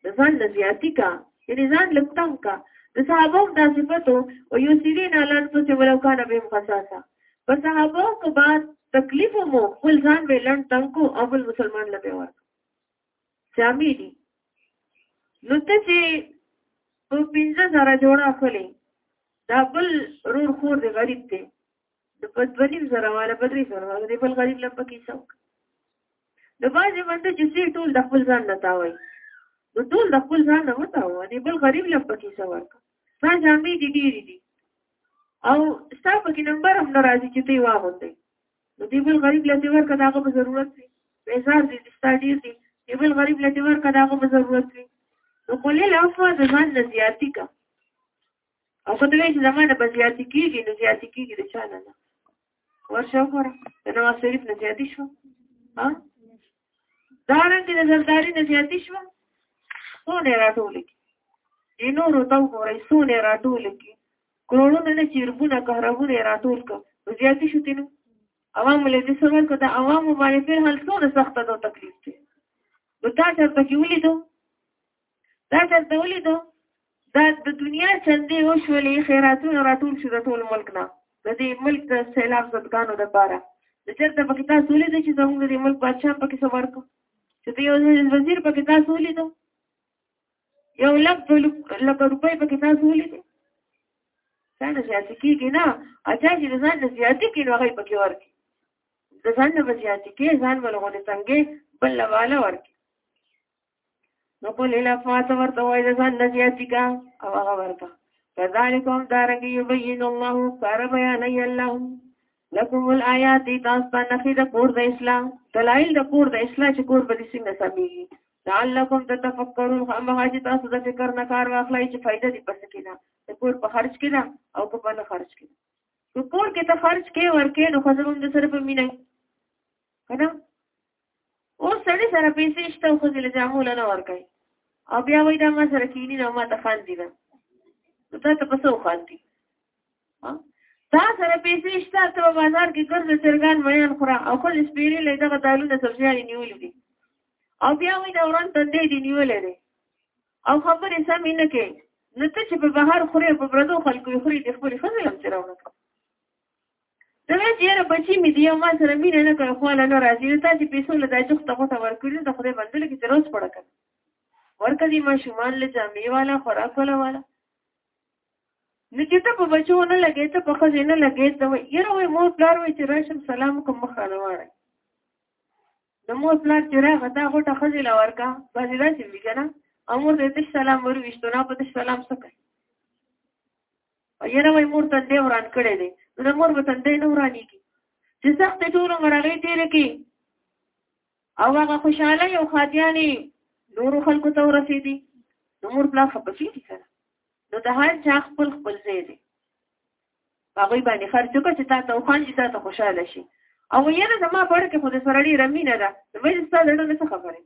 [SPEAKER 1] د ځان نه زیاتي که یعنې ځان لږ تنګ که د صحابه هم دا صفت و او یو سیرې نه لن څه چې ولو کانه بهم خصاصه په صحابه که بعد تکلیف مو خپل ځان به لن تنګ کو او بل مسلمان لبه ورکړه جامې دي نو ته چې په پنځه زره جوړه اخلې دا بل رور خور دی غریب دی د په دوه نیم زره والا په درې زره والا دی بل غریب له پکې څوک د بعضې منده چې سې ټول د خپل ځان نه تاوي نو ټول د خپل ځان نه وتاوه دی بل غریب له پکې څه ورکړه دا جامې دي ډېرې دي او ستا پکې نمبر هم نه راځي چې ته یې واغوندې نو دی بل غریب لته ورکه داغه په ضرورت وي بیزار دي ستا ډیر دي دی بل غریب لته ورکه داغه په ضرورت وي نو کولې لافو ځان نه زیاتی کا او کته وی چې زمانه به زیاتی کیږي نو زیاتی کیږي د چا نه ورشه وګوره د نواز شریف نه زیاتی شو ها دا رنګ د زرداری نه زیاتی شو څو نه راټول کی دینو رو تاو ګورې څو نه راټول کی کروڑونه نه چې اربونه کهربونه یې راټول کړه نو زیاتې شو تینو عوامو له دې څه ورکړه د عوامو باندې فعل حل څومره سخته ده تکلیف دی نو تا چېرته کې ولیدو دا چېرته ولیدو دا د دنیا چندې وشولې خیراتونه راټول شو د ټول ملک نه د دې ملک د سیلاب زدګانو لپاره د چېرته پکې تاسو ولیدو چې زموږ د ملک بادشاه پکې څه ورکړو چې د یو وزیر پکې تاسو ولیدو یو لک لکه روپۍ په کې تاسو ولیدې ځان زیاتې کېږي نه اچا چې ځان نه زیاتې کړي نو هغه پکې ورکړي د ځان نه زیاتې کې ځان ولغونه څنګه بل لواله ورکړي نو په لیلا فاته ورته وای د ځان نه زیاتې کا او هغه ورکړه کذالک هم دارنګ یبین الله کار بیان ای الله لکم الایات تاسو ته نخې د کور د اسلام دلایل د کور د اسلام چې کور به څنګه سمي لعلکم تتفکرون خامخا چې تاسو د فکر نه کار واخلئ چې فائدہ دې پس کې ده د کور په خرج کې ده او په بل خرج کې ده نو کور کې ته خرج کې ورکې نو خزر هم د سره په مینه کنه او سړی سره پیسې شته خو دې جامو نه ورکای او بیا وای دا ما سره کینی نو ما ته خان دی نه نو ته ته پسو خان دی تا سره پیسې شته ته په بازار کې ګرځې چرګان مېان خوره او خپل سپیری له دغه دالونه سبزیانې نیولې دي او بیا وې دا وران تندې دي نیولې دي او خبرې سمې نه کوي نو ته چې په بهر خورې په پردو خلکو یې خورې د خپلې ښځې هم چې راونه کړه دا وایي چې یاره بچي مې دي او ما سره مینه نه کوي خواله نه راځي نو تا چې پیسو له دا جوخت ته غوټه ورکړي د خدای بندلې کې تر اوس پړه کړه ورکه دي ماشومان له جامې والا خوراک والا والا نو چې ته په بچو نه لګې ته په خځې نه لګې ته وایي یره وایي مور پلار وایي چې راشم سلام کوم مخه نه واړی د مور پلار چې راغه دا غوټه خځې له ورکه بعضې داسې وي که نه امور دې تش سلام ورویشتو نه په تش سلام څه کوي یره وایي مور تندې وران کړی دی نو د مور به تندې نه ورانېږي چې سختې ټول عمر هغې تېرې کړي او هغه خوشاله او خادیانې نورو خلکو ته ورسېدي نو مور پلار خپسي دي کنه نو د هر چا خپل خپل ځای دی هغه باندې خرج وکړه چې تا ته خوان چې تا ته خوشاله شي او یره زما پړ کې خو د سره ډیره مینه ده نو مې ستاسو لړنه څه خبره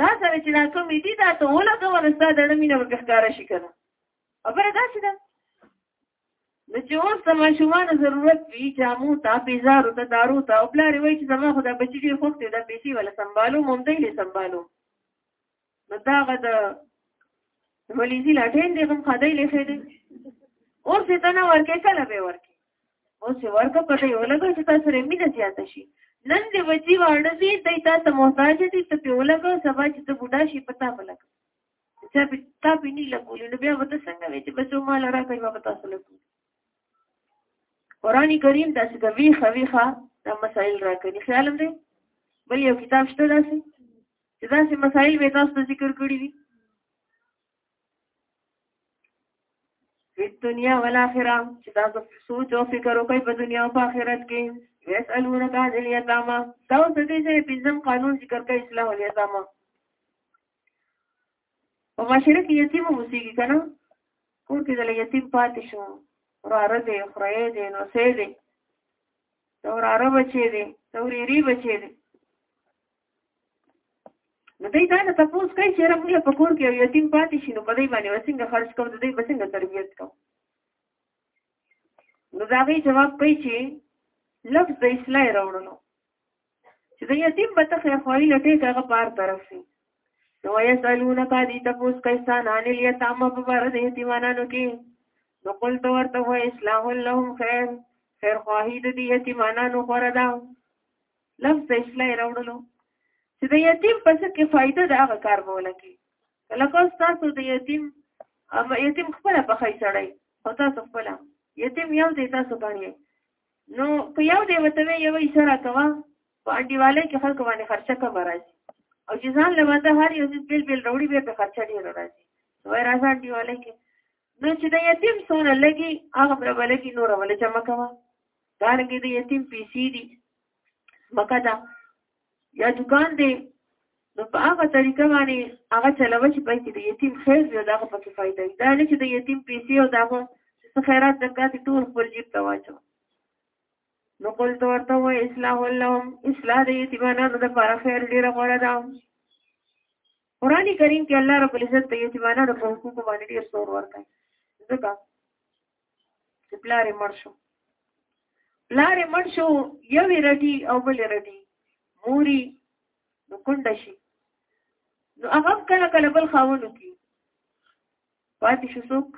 [SPEAKER 1] تا سره چې دا کومې دي دا ته ولګوه نو ستا دړه مینه به ښکاره شي که نه خبره داسې ده نو چې اوس د ماشومانو ضرورت وي جامو ته پیزارو ته دارو ته او پلار وایي چې زما خو دا بچي ډېر خوښ دی دا پیسې ولا سنبالو ممدی لې سنبالو نو دا هغه د ملیزي لاټین دی کوم خدای لې ښه دی اوس یې ته نه ورکې کله به ورکې اوس یې ورکه پته یې ولګه چې تاسو سره مینه زیاته شي نن دې وځي واړه دي دی تا ته محتاج دي ته په ولګه سبا چې ته بوډا شي پتا ملک چې په تا په نه لګولې نو بیا وته څنګه وي چې بچو مال راکړي ما پتا سره لګو قرآن کریم داسې د وی خوي ښه دا مسائل راکړي خیال دې بل یو کتاب شته داسې چې داسې مسائل به تاسو ذکر کړی وي په دنیا او آخرت چې تاسو سوچ او فکر وکړئ په دنیا او آخرت کې یسالونک عن الیتاما دا اوس دې چې پنځم قانون ذکر کوي اصلاح الیتاما په معاشره کې یتیم موسیقي کنه کور کې د یتیم پاتې شو وراره دې خړې دې نو سې دې دا وراره بچي دې دا وريري بچي دې نو دوی دا نه تاسو کوي چې را موږ په کور کې یو یتیم پاتې شي نو په دې باندې وسنګ خرج کوو دوی به څنګه تربیت کوو نو دا غي جواب کوي چې لفظ د اصلاح راوړلو چې د یتیم په تخې خوایي لټه هغه بار طرف شي نو یسالونک دې تاسو کوي سان ان الیتام په بار د یتیمانو کې نو قل تو ورته وای اسلام لهم خیر خیر خواهی د دې یتیمانو غره ده لفظ د اصلاح راوړلو چې د یتیم په څه کې فائدہ د هغه کار به ولکې کله کو تاسو د یتیم اما یتیم خپل په خی سړی او تاسو خپل یتیم یو دی تاسو باندې نو په یو دی وته یو اشاره کوا په انډیواله کې خلک باندې خرچه کوم راځي او چې ځان لوازه هر یو څه بیل بیل وروړي به په خرچه ډیر راځي وای راځه انډیواله کې نو چې د یتیم سونه لګي هغه پر ولګي نور ولې چمکوا دارنګه د یتیم پیسې دي مکه دا یا دکان دی نو په هغه طریقه باندې هغه چلوه چې پای کې د یتیم خیر وي دا په کې فائدہ وي دا نه چې د یتیم پیسې او دا مو څه خیرات زکات ټول خپل جیب ته واچو نو قل تو ورته و اصلاح لهم اصلاح د یتیمانو د لپاره خیر ډیر غوړه ده قران کریم کې الله رب العزت د یتیمانو په حقوق باندې ډیر زور ورکړي ځکه چې پلار یې مړ شو پلار یې مړ شو یوې رډي او بلې رډي موري نو کونډه شي نو هغه کله کله بل خاونو کې پاتې شو څوک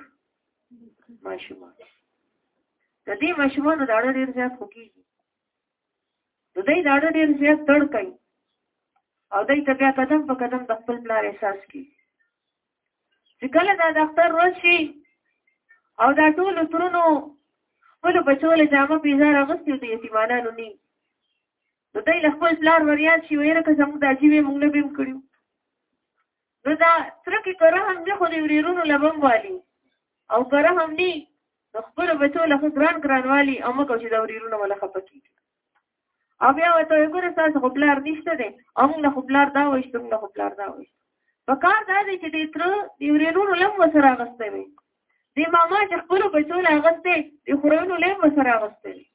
[SPEAKER 1] ماشومان د دې ماشومانو داړه ډېر زیات خوږیږي د دې داړه ډېر زیات تړ کوي او دای ته بیا قدم په قدم د خپل پلار احساس کی چې کله دا دفتر ورځ شي او دا ټول ترونو خپل بچو له جامه پیزار اغستې دي یتیمانانو نه نو دوی له خپل پلار وریاد شي ویره که زموږ دا جیوې موږ نه بیم کړیو نو دا ترکې کره هم نه خو دې وریرونو لبم والی او کره هم نه نو خپل بچو له ګران ګرانوالي او مګو چې دا وریرونه ولا خپکی او بیا وته وګوره تاسو خو بلار نشته دی او موږ له بلار دا وښت موږ له بلار دا وښت په کار دا دی چې دې تر دې ورونو لم وسره غسته وي دې ماما چې خپل بچو لا غسته دې خورونو لم وسره غسته وي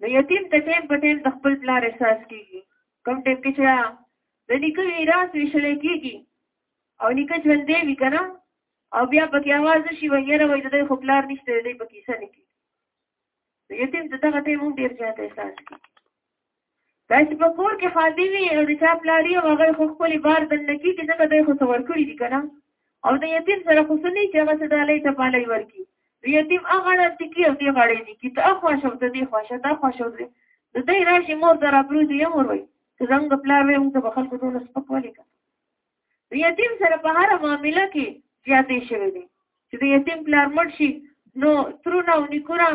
[SPEAKER 1] نو یتیم ته ټیم په ټیم د خپل بلار احساس کیږي کوم ټیم کې چې د نیکه میراث ویشل کیږي او نیکه ژوند دی وی کنه او بیا پکې आवाज شي وایره وای د خپلار نشته دی پکې څه نه کیږي یتیم د دغه ټیم هم ډېر زیات احساس کوي دا چې په کور کې خادي وي او د چا پلاري او هغه خو خپل بار دن نه کیږي ځکه دوی خو څور کړی دي کنه او د یتیم سره خو سنې چې هغه سدالې ته پالای ورکی د یتیم هغه نه دي کې او دی غړې دي کې ته اخوا شو ته دی خوا شو ته خوا شو دی د دې راشي مور در ابرو دی مور وي څنګه پلار وي موږ په خلکو ټول سپکوالې کا د یتیم سره په هر معامله کې زیاتې شوې دي چې د یتیم پلار مړ شي نو ترونه او نکونه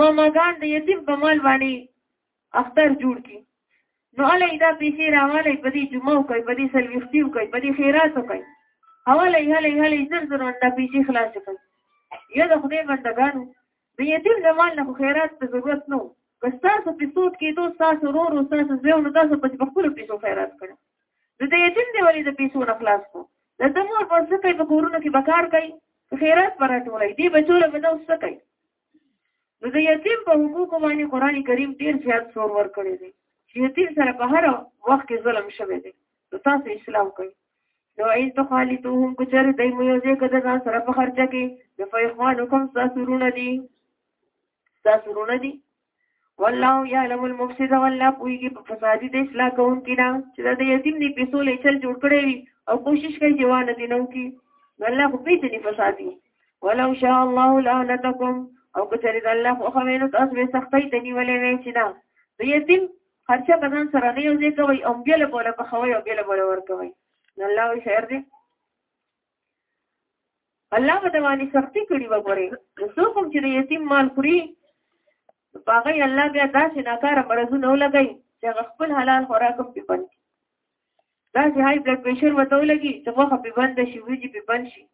[SPEAKER 1] ماماګان د یتیم په مال باندې اختر جوړ کی نو علی دا پیسې راواله په دې جمعو کوي په دې سلوختیو کوي په دې خیراتو کوي حواله هلې هلې زر زر دا پیسې خلاص کړي یو د خدای بندگانو د یتیم د مال نه خو خیرات ته ضرورت نه و که ستاسو په سود کېدو ستاسو ورور او ستاسو زوی نو تاسو په خپلو پیسو خیرات کړی د دې یتیم دی ولې د پیسو نه خلاص کو د ده مور به څه کوي په کورونو کې به کار کوي که خیرات به راټولوي دې بچو له به دا څه کوي نو د یتیم په حقوقو باندې قرآن کریم ډېر زیات زور ورکړی دی چې یتیم سره په هره وخت کې ظلم شوی دی نو تاسو اصلاح کوئ نو ایز تو خالی تو هم کچر دای مو یوځه کده ځان سره په خرچه کې د فیخوانو کوم تاسو رونه دي تاسو رونه دي والله یعلم المفسد والله پویږي په فسادي د اصلاح کوونکی نه چې دا د یتیم دی پیسو لې چل جوړ کړی وي او کوشش کوي چې وانه دي نو کی الله خو پیژني فسادي ولو شاء الله لعنتکم او کچری د الله خو خوینو تاسو به سختۍ ته نیولې وې چې نه د یتیم خرچه بدن سره نه یو ځای کوي او بیا له بوله پخوي او بیا له بوله ورکوي نو الله وی خیر دی الله به باندې سختی کړی وګوري نو څوک هم چې یتیم مال خوري هغه الله بیا داسې ناکاره مرزونه ولګي چې هغه خپل حلال خوراک هم پیپن دا چې های بلډ پريشر وته ولګي چې غوخه په بند شي ویږي په بند شي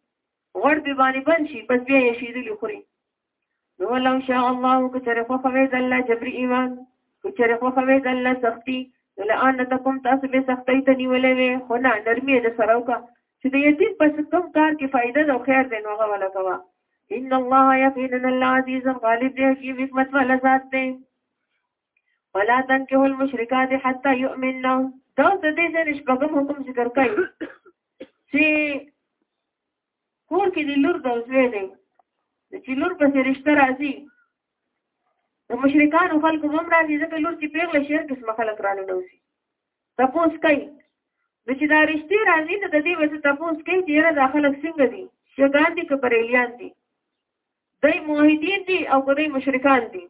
[SPEAKER 1] غوړ به باندې بند شي بس بیا یې شیدلی خوري نو ولو شاء الله کچره خو خوي د الله جبر ایمان کچره خو خوي د الله سختي لئن تکم تاسو به سختي ته نیولې وي خو نه نرمي د سره وکا چې د یتیم په کوم کار کې فائدہ او خیر دی نو هغه ولا کوا ان الله یقینا العزیز غالب دی چې حکمت ولا ذات دی ولا تنكه المشركات حتى يؤمنوا دا د دې ځنه شپږم حکم ذکر کوي چې کور کې دی لور د زوی دی چې لور پسې رشته راځي د مشرکانو خلکو هم راځي ځکه لور چې پیغله شي هر قسمه خلک رانه نوسي تپوس کوي نو چې دا رشتې راځي نو د دې وجه تپوس کوي چې یاره دا خلک څنګه دي شګان دي که بریلیان دي دوی موحدین دي او که دوی مشرکان دي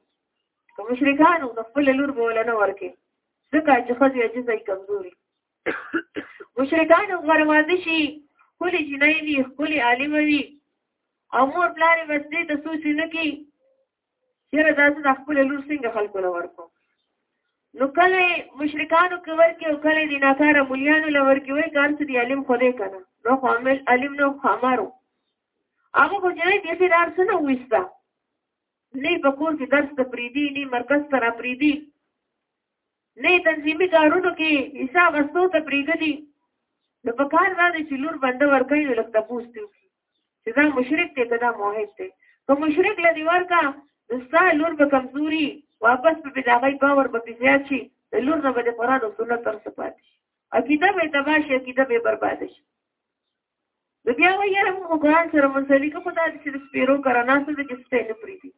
[SPEAKER 1] که مشرکانو د خپل لور به ولا نه ورکې ځکه چې ښځې عجزه یې کمزوري مشرکانو غره واده شي ښکلې جنۍ وي ښکلې عالمه وي او مور پلار یې بس دې ته سوچ نه کوي چېرې دا زه د خپلې لور څنګه خلکو له ورکوم نو کله مشرکانو کې ورکې او کله دې ناکاره ملیانو له ورکې وایي کار څه دی عالم خو دی که نه نو خو عمل عالم نو خو امارو هغه خو جنۍ بیخي دار څه نه وویسته نه په کور کې درس ته پرېږدي نه مرکز ته راپرېږدي نه تنظیمي کارونو کې حساب استو ته پریګدي نو په کار باندې چې لور باندې ورکړي نو لکه تاسو ته چې دا مشرک دی دا موحد دی که مشرک لدی ورکا نو ستا لور به کمزوري واپس په دغه باور به زیات شي لور نه به د قران او سنت تر څه پاتې عقیده به تباہ شي عقیده به برباد شي د بیا ویره مو ګران سره منځلي که خدای چې د سپیرو کرانا څه د جسته نه پریدي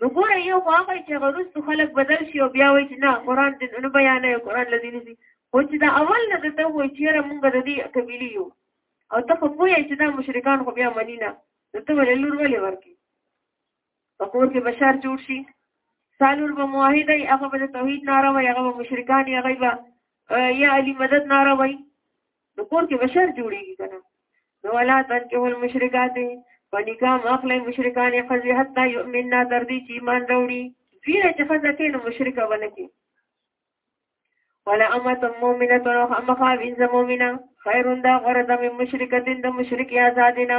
[SPEAKER 1] نو ګوره یو خو هغه چې هغه روستو خلک بدل شي او بیا وایي چې نه قرآن دې نه بیانوي او قرآن له دې نه ځي خو چې د اول نه درته ووایي چې یاره مونږ د دې قبیلې یو او ته خو پوهیې چې دا مشرکان خو بیا مني نه نو ته ولې لور ولې ورکړي په کور کې بشر جوړ شي سالور به موحد ای هغه به توحید ناره وای هغه به مشرکان یا غیبا یا علی مدد ناره وای نو کور کې بشر جوړیږي کنه نو ولا تنکه المشرکات پنیکام اخلی مشرکان خزی حتی یؤمننا تر دې چې ایمان راوړي ویره چې خزه کې نو مشرکه ونه کې ولا امت مؤمنه تر مخا وینځ مؤمنه خیرون دا غره د مشرکتین د مشرک آزادینه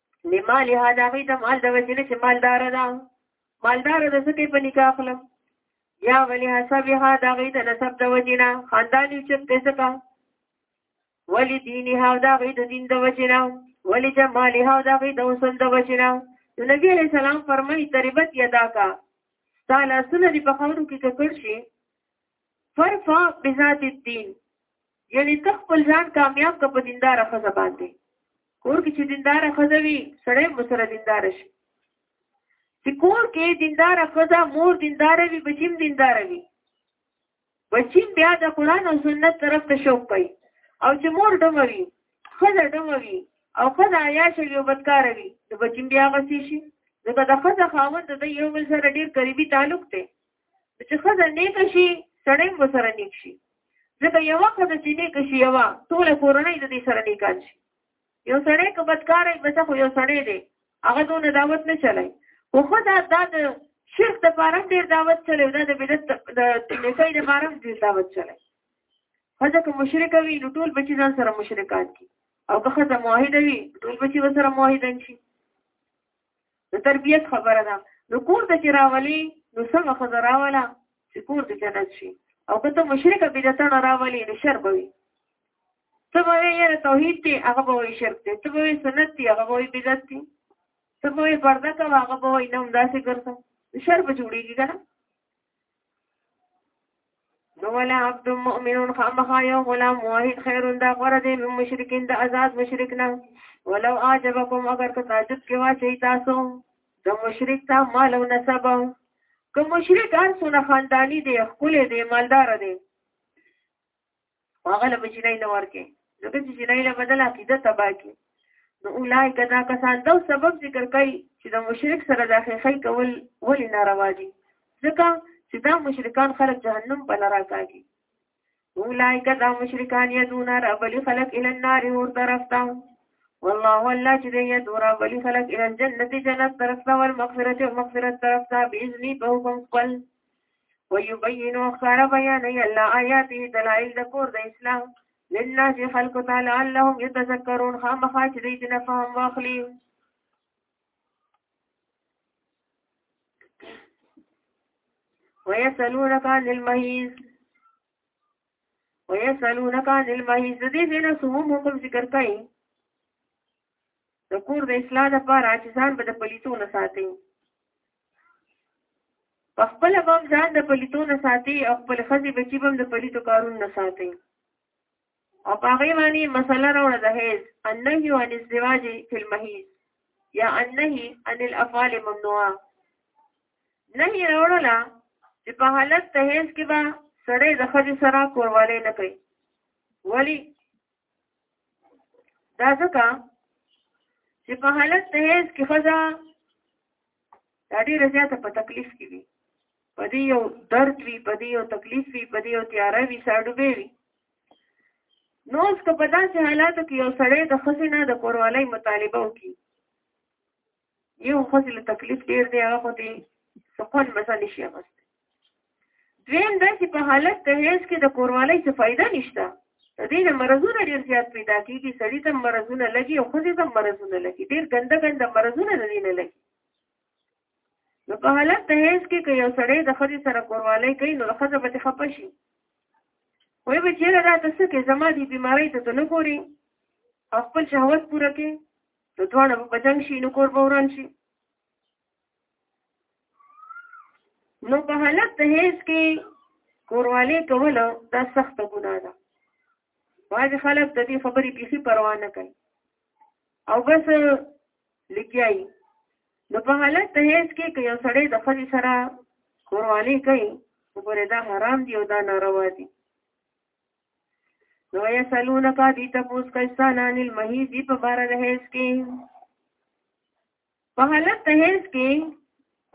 [SPEAKER 1] لمال هدا غي د مال د وجنه چې مالدار ده مالدار ده څه په نکاح خپل یا ولی حسب هدا غي د نسب د وجنه خاندانی چې څه کا ولی دینی هدا غي د دین د وجنه ولی جمال هدا غي د وسل د وجنه نبی علیہ السلام فرمایي تربت یدا کا تعالی سن دې په خبرو کې کړ شي فرف بذات الدين یعنی ته خپل ځان کامیاب کا په دیندار خزه باندې کور کې چې دیندار خزه وي سړی مسره دیندار شي چې کور کې دیندار خزه مور دیندار وي بچیم دیندار وي بچیم بیا د قران او سنت طرف ته شوق کوي او چې مور ډموي خزه ډموي او خزه یا شي یو بدکار وي د بچیم بیا غسی شي ځکه د خزه خاوند د یو بل سره ډیر قریبي تعلق دی چې خزه نیک شي سړی به سره نیک شي ځکه یو وخت د چې نیک شي یو ټول کورنۍ د دې سره نیکان شي یو سړی که بدکارای بس خو یو سړی دی هغه دون دعوت نه چلای خو خدا دا د شرک د پاره ډیر دعوت چلای دا د بدعت د نیکۍ د پاره ډیر دعوت چلای خزه که مشرک وي نو ټول بچی ځان سره مشرکان کی او که خزه موحد وي ټول بچی وسره موحدان شي د تربیت خبره ده نو کور ته چې راولي نو څنګه خزه راوله چې کور ته جنت شي او که ته مشرک بدعت نه راولي نو شر به وي ته به یې توحید دی هغه به وي شرک دی ته به یې سنت دی هغه به وي بدعت دی ته به یې پرده کوه هغه به وي نه همداسې ګرځه شر به جوړېږي که نه نو ولا عبد مؤمن خامخا یو غلام موحد خیر دا غره دی من مشرکین د آزاد مشرک نه ولو اعجبکم اگر که تعجب کې واچي تاسو د مشرک تا مال او نسب که مشرک هر څونه خاندانی دی خپل دی مالدار دی هغه له جنۍ نه ورکې ځکه چې جنۍ له بدل عقیده تبا کې نو اولای کدا کسان دا سبب ذکر کوي چې د مشرک سره د خیخی کول ولې ناروا دي ځکه چې دا مشرکان خلک جهنم په لرا کاږي اولای کدا مشرکان یدون رب خلق ال النار اور طرف ته والله الله چې دی دورا ولی خلق ال جنت جنت طرف ته ول مغفرت او مغفرت طرف ته باذن په حکم خپل ويبينو خار بيان ای الله آیاتی دلائل د کور د اسلام للناس خلق تعالی اللهم يتذكرون خامخا چې دې نه فهم واخلي ويسألونك عن المهيز ويسألونك عن المهيز دې نه سوم حکم ذکر کوي د کور د اصلاح لپاره چې ځان به د پلیتو نه ساتي په خپل باب ځان د پلیتو نه ساتي او خپل خزي بچي بم د پلیتو کارون نه ساتي او په هغه باندې مسله راوړه د هیز انهي عن الزواج فی المهیز یا انهي عن الافعال ممنوعه نهي راوړله چې په حالت د هیز کې به سړی د خځې سره کورواله نه کوي ولی دا ځکه چې په حالت د هیڅ کې خزا دا ډیره زیاته په تکلیف کې وي په دې یو درد وي په دې یو تکلیف وي په دې یو تیاره وي ساډوبې وي نو اوس که په داسې حالاتو کې یو سړی د ښځې نه د کوروالی مطالبه وکړي یو خو چې له تکلیف ډېر دی هغه خو دې څه خوند مزه نه شي اخیستی دویم دا چې په حالت د حیض کې د کوروالی څه فایده نشته د دې نه مرضونه ډېر زیات پیدا کېږي سړي ته مرضونه لګي او ښځې ته مرضونه لګي ډېر ګنده ګنده مرضونه د دې نه لګي نو په حالت د حیض کې که یو سړی د ښځې سره کوروالی کوي نو د ښځه به دې خفه شي وایي به چېرې دا ته څه کې زما دې بیمارۍ ته ته نه ګورې او خپل شهوت پوره کې نو دواړه به په جنګ شي نو کور به وران شي نو په حالت د هیڅ کې کوروالي کول دا سخت ګناه ده واځ خلک د دې خبرې پیخي پروا نه کوي او بس لګیایي نو په حالت د هیڅ کې که یو سړی د خځې سره کوروالي کوي وګوره دا حرام دی او دا ناروا دی نو یا سلونه کا دی تپوس کستان عن المحیض دی په بار د هیڅ کې په حالت د هیڅ کې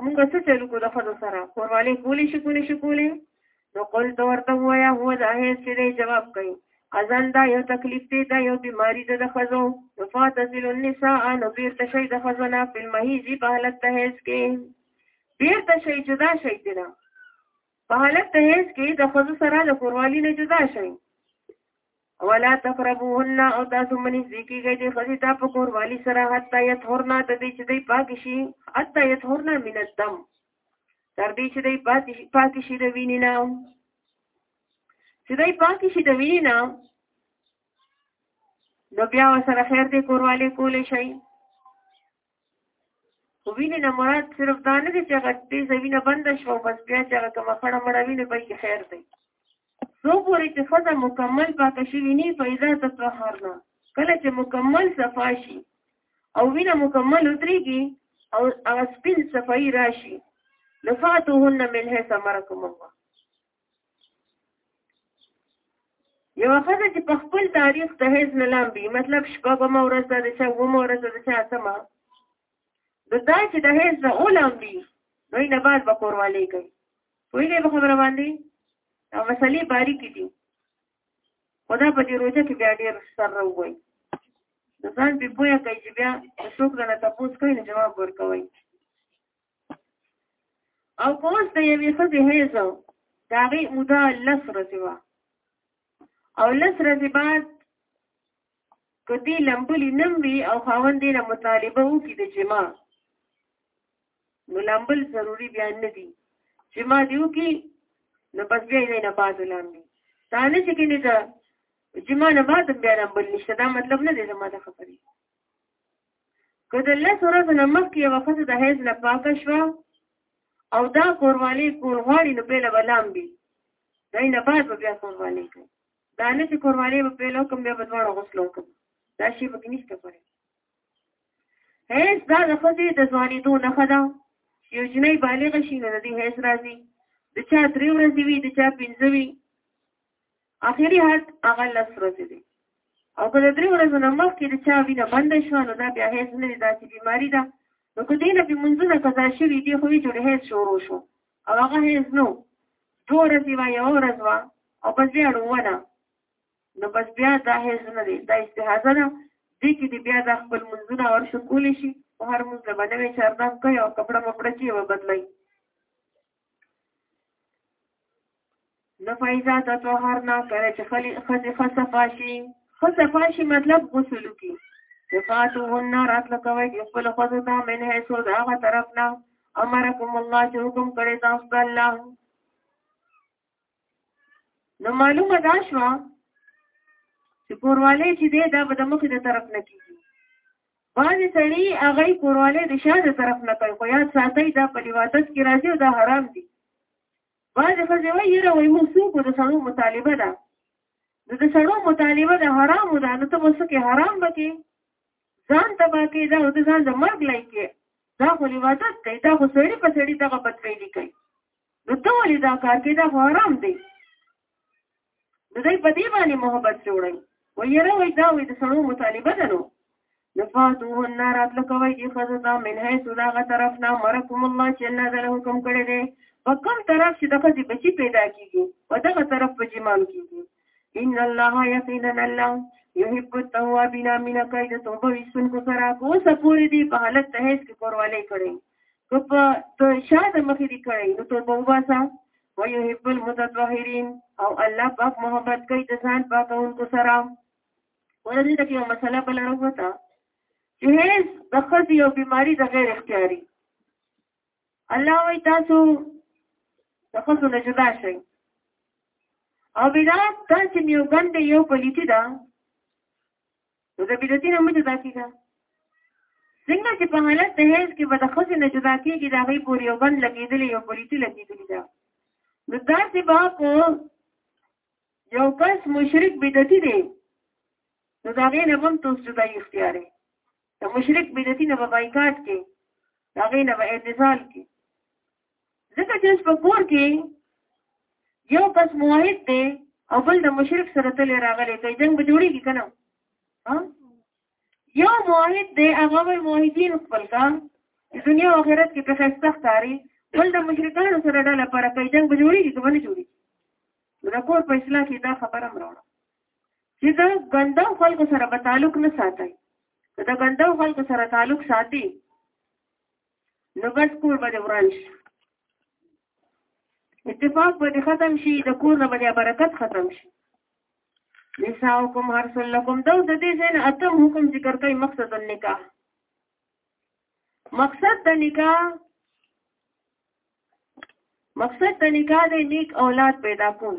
[SPEAKER 1] موږ څه چلو کو د خدو سره کورواله کولی شي کولی شي کولی نو قل تو ورته وایا هو د هیڅ چې جواب کوي اذن دا یو تکلیف دی دا یو بیماری ده د خزو وفات ذل النساء نو بیر تشی د خزو نه په المحیض په حالت د هیڅ کې بیر تشی جدا شي دی نه په حالت د هیڅ کې د خزو سره د کوروالي نه جدا شئ ولا تقربوهن او تاسو منی ذکیږي د خزي تا په کوروالي سره حتا یطهرنا د دې چې دی پاک شي حتا یطهرنا من الدم تر دې چې دی پاک شي د وینې نه چې دی پاک شي د وینې نه نو بیا سره خیر دې کوروالي کولې شي خو وینې نه مراد صرف دا نه دی چې هغه دې زوینه بند شو بس بیا چې هغه کومه خړه مړه وینې به کې خیر دی څو پورې چې ښځه مکمل پاکه شوي نه پیدا تطهر نه کله چې مکمل صفا شي او وینه مکمل ودرېږي او هغه سپین صفایي راشي لفاتهن من حيث امركم الله یو خزه چې په خپل تاریخ د هیڅ نه لامبي مطلب شپږمه ورځ ده د چا اوومه ورځ ده د چا اتمه د دا چې د هیڅ نه ولامبي نو یې نه بعد به کوروالی کوي پوهېږئ په خبره باندې دا مسلې باریکې دي خو دا په دې روژه کې بیا ډېر سر راووایي د ځان پې پوهه کوي چې بیا څوک نه تپوس کوي نو جواب ورکوئ او کوس د یوې خزې هیزو د هغې موده لس ورځې وه او لس ورځې بعد که دې لمبلي نم وي او خاوند دې له مطالبه وکړي د جما نو لمبل ضروري بیا نه دي جما دې وکړي نو بس بیا یې نه بعد لامبي دا نه چې کېنې ده جما نه بعد بیا لمبل نشته دا مطلب نه دی زما د خبرې که د لس ورځو نه مخکې یوه ښځه د حیض نه پاکه شوه او دا کوروالی کول غواړي نو پیله به لامبي د هغې نه بعد به بیا کوروالی کوي دا نه چې کوروالی به پیل وکړم بیا به دواړه غسل وکړم دا شی پکې نشته پرې حیض دا د ښځې د ځوانېدو نښه ده چې یو جنۍ بالغه شي نو د دې حیض راځي د چا درې ورځې وي د چا پنځه وي اخري حد هغه لس ورځې دی او که د درې ورځو نه مخکې د چا وینه بنده شوه نو دا بیا هیڅ نه دی داسې بیماري ده نو که دې نه بې منځونه قضا شوي دي خو یې جوړې هیڅ شروع شو او هغه هیڅ نه دوه ورځې وه یوه ورځ وه او بس بیا ړوونه نو بس بیا دا هیڅ نه دی دا استحاضه ده دې کې دې بیا دا خپل منځونه ور شو کولی شي په هر منځ به نوې چاردان کوي او کپړه مپړه چې یې وبدلوي نو فایزا د طهر نه کړه چې خلی خزه خزه فاشي خزه فاشي مطلب غسل کی صفاتو هن رات لکوي چې خپل خزه ته من هي سو دا غ طرف نه امرکم الله چې حکم کړی تاسو الله نو معلومه دا شوه چې کورواله چې دی دا به د مخې د طرف نه کېږي بعضې سړي هغه کورواله د شا د طرف نه کوي خو یاد ساتئ دا په لواطت کې راځي او دا حرام دي بعضې ښځې وایي یره وایي موږ څوک د سړو مطالبه ده نو د سړو مطالبه د حرامو ده نو ته به څه کې حرام به کې ځان تباه کې دا او د ځان د مرګ لای کې دا خو لواطت دی دا خو سړي په سړي دغه بدفعلي کوي نو ته ولې دا کار کې دا حرام دی نو دوی په دې باندې محبت جوړوي و یره وای دا وې د سړو مطالبه ده نو نفاتوه النار اتلو کوي دې خزه دا من هي سوداغه طرف نه مرکم الله چې الله دې حکم کړی دی په کوم طرف چې دغه بچی پیدا کیږي او دغه طرف په جمام کیږي ان الله یقینا الله یحب التوابین من قید توبه وسن کو سره کو سپورې دی په حالت ته هیڅ کې پرواله کړي کو په تو شاد مخې دی کړي نو توبه وباسا و یحب المتطهرین او الله پاک محبت کوي د ځان پاکون کو سره ورته دې یو مسله بل راوته چې هیڅ د خځې یو بیماری د غیر اختیاري الله وی تاسو د خزو نه جدا شئ او بدعت دا چې یو ګند یو پلیتی ده نو د بدعتي نه مجه دا کیږي څنګه چې په حالت د هیڅ کې به د خزو نه جدا کیږي دا غي پوری یو ګند لګیدلی یو پلیتی لګیدلی ده نو دا چې با په یو کس مشرک بدعتي دی نو دا غي نه هم تاسو جدا اختیاري د مشرک بدعتي نه به بایکاټ کې د هغې نه به اعتزال کې ځکه چې اوس په کور کې یو کس موحد دی او بل د مشرک سره تللی راغلی دی جنګ به جوړېږي که نه یو موحد دی هغه به موحدین خپل کا دنیا او آخرت کې په ښایسته ښکاري بل د مشرکانو سره ډله پر کوي جنګ به جوړېږي که به نه جوړېږي د کور په اصلاح کې دا خبره هم راوړه چې د ګندو خلکو سره به تعلق نه ساتي که د ګندو خلکو سره تعلق ساتي نو بس کور به دې وران شي اتفاق به دې ختم شي د کور نه به دې برکت ختم شي نساؤکم حرسل لکم دو د دې ځای نه اتم حکم ذکر کوي مقصد النکاح مقصد د نکاح مقصد د نکاح د نیک اولاد پیدا کول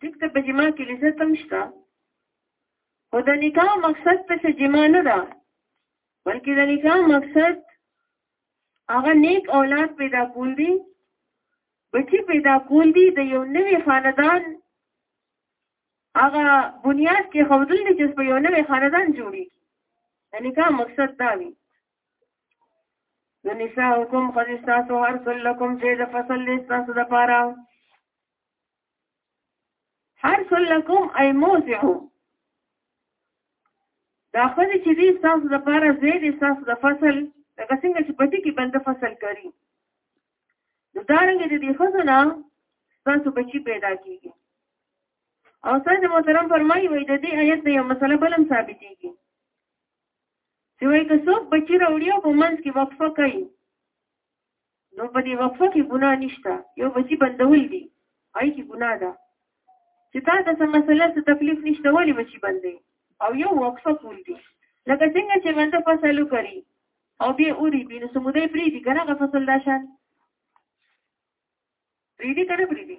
[SPEAKER 1] ټیک ته په جما کې لذت هم شته خو د نکاح مقصد ته چې جما نه ده بلکې د نکاح مقصد هغه نیک اولاد پیدا کول دي بچی پیدا کول دي د یو نوي خاندان هغه بنیاد کې خودل دي چې په یو نوي خاندان جوړي د نکاح مقصد دا وي نو نساء حکم خزی ستاسو هر سل لکم چې د فصل دی ستاسو د پارا هر سل لکم ای موزعو دا خزی چې دی ستاسو د پارا زید ستاسو د فصل لکه څنګه چې پتی کې بند فصل کوي نو دا رنګ د دې خزنه ستاسو بچی پیدا کیږي او سید محترم فرمایي وای د دې آیت نه یو مسله بلم ثابتېږي چې وایي که څوک بچی راوړي او په منځ کې وقفه کوي نو په دې وقفه کې ګناه نشته یو بچی بندول دي هغه کې ګناه ده چې تا ته څه مسله څه تکلیف نشته ولې بچی باندې او یو وقفه کول دي لکه څنګه چې باندې فصل وکړي او بیا اوري بینه سمودای پری دي کنه غفصل داشان پریدي که نه پریدي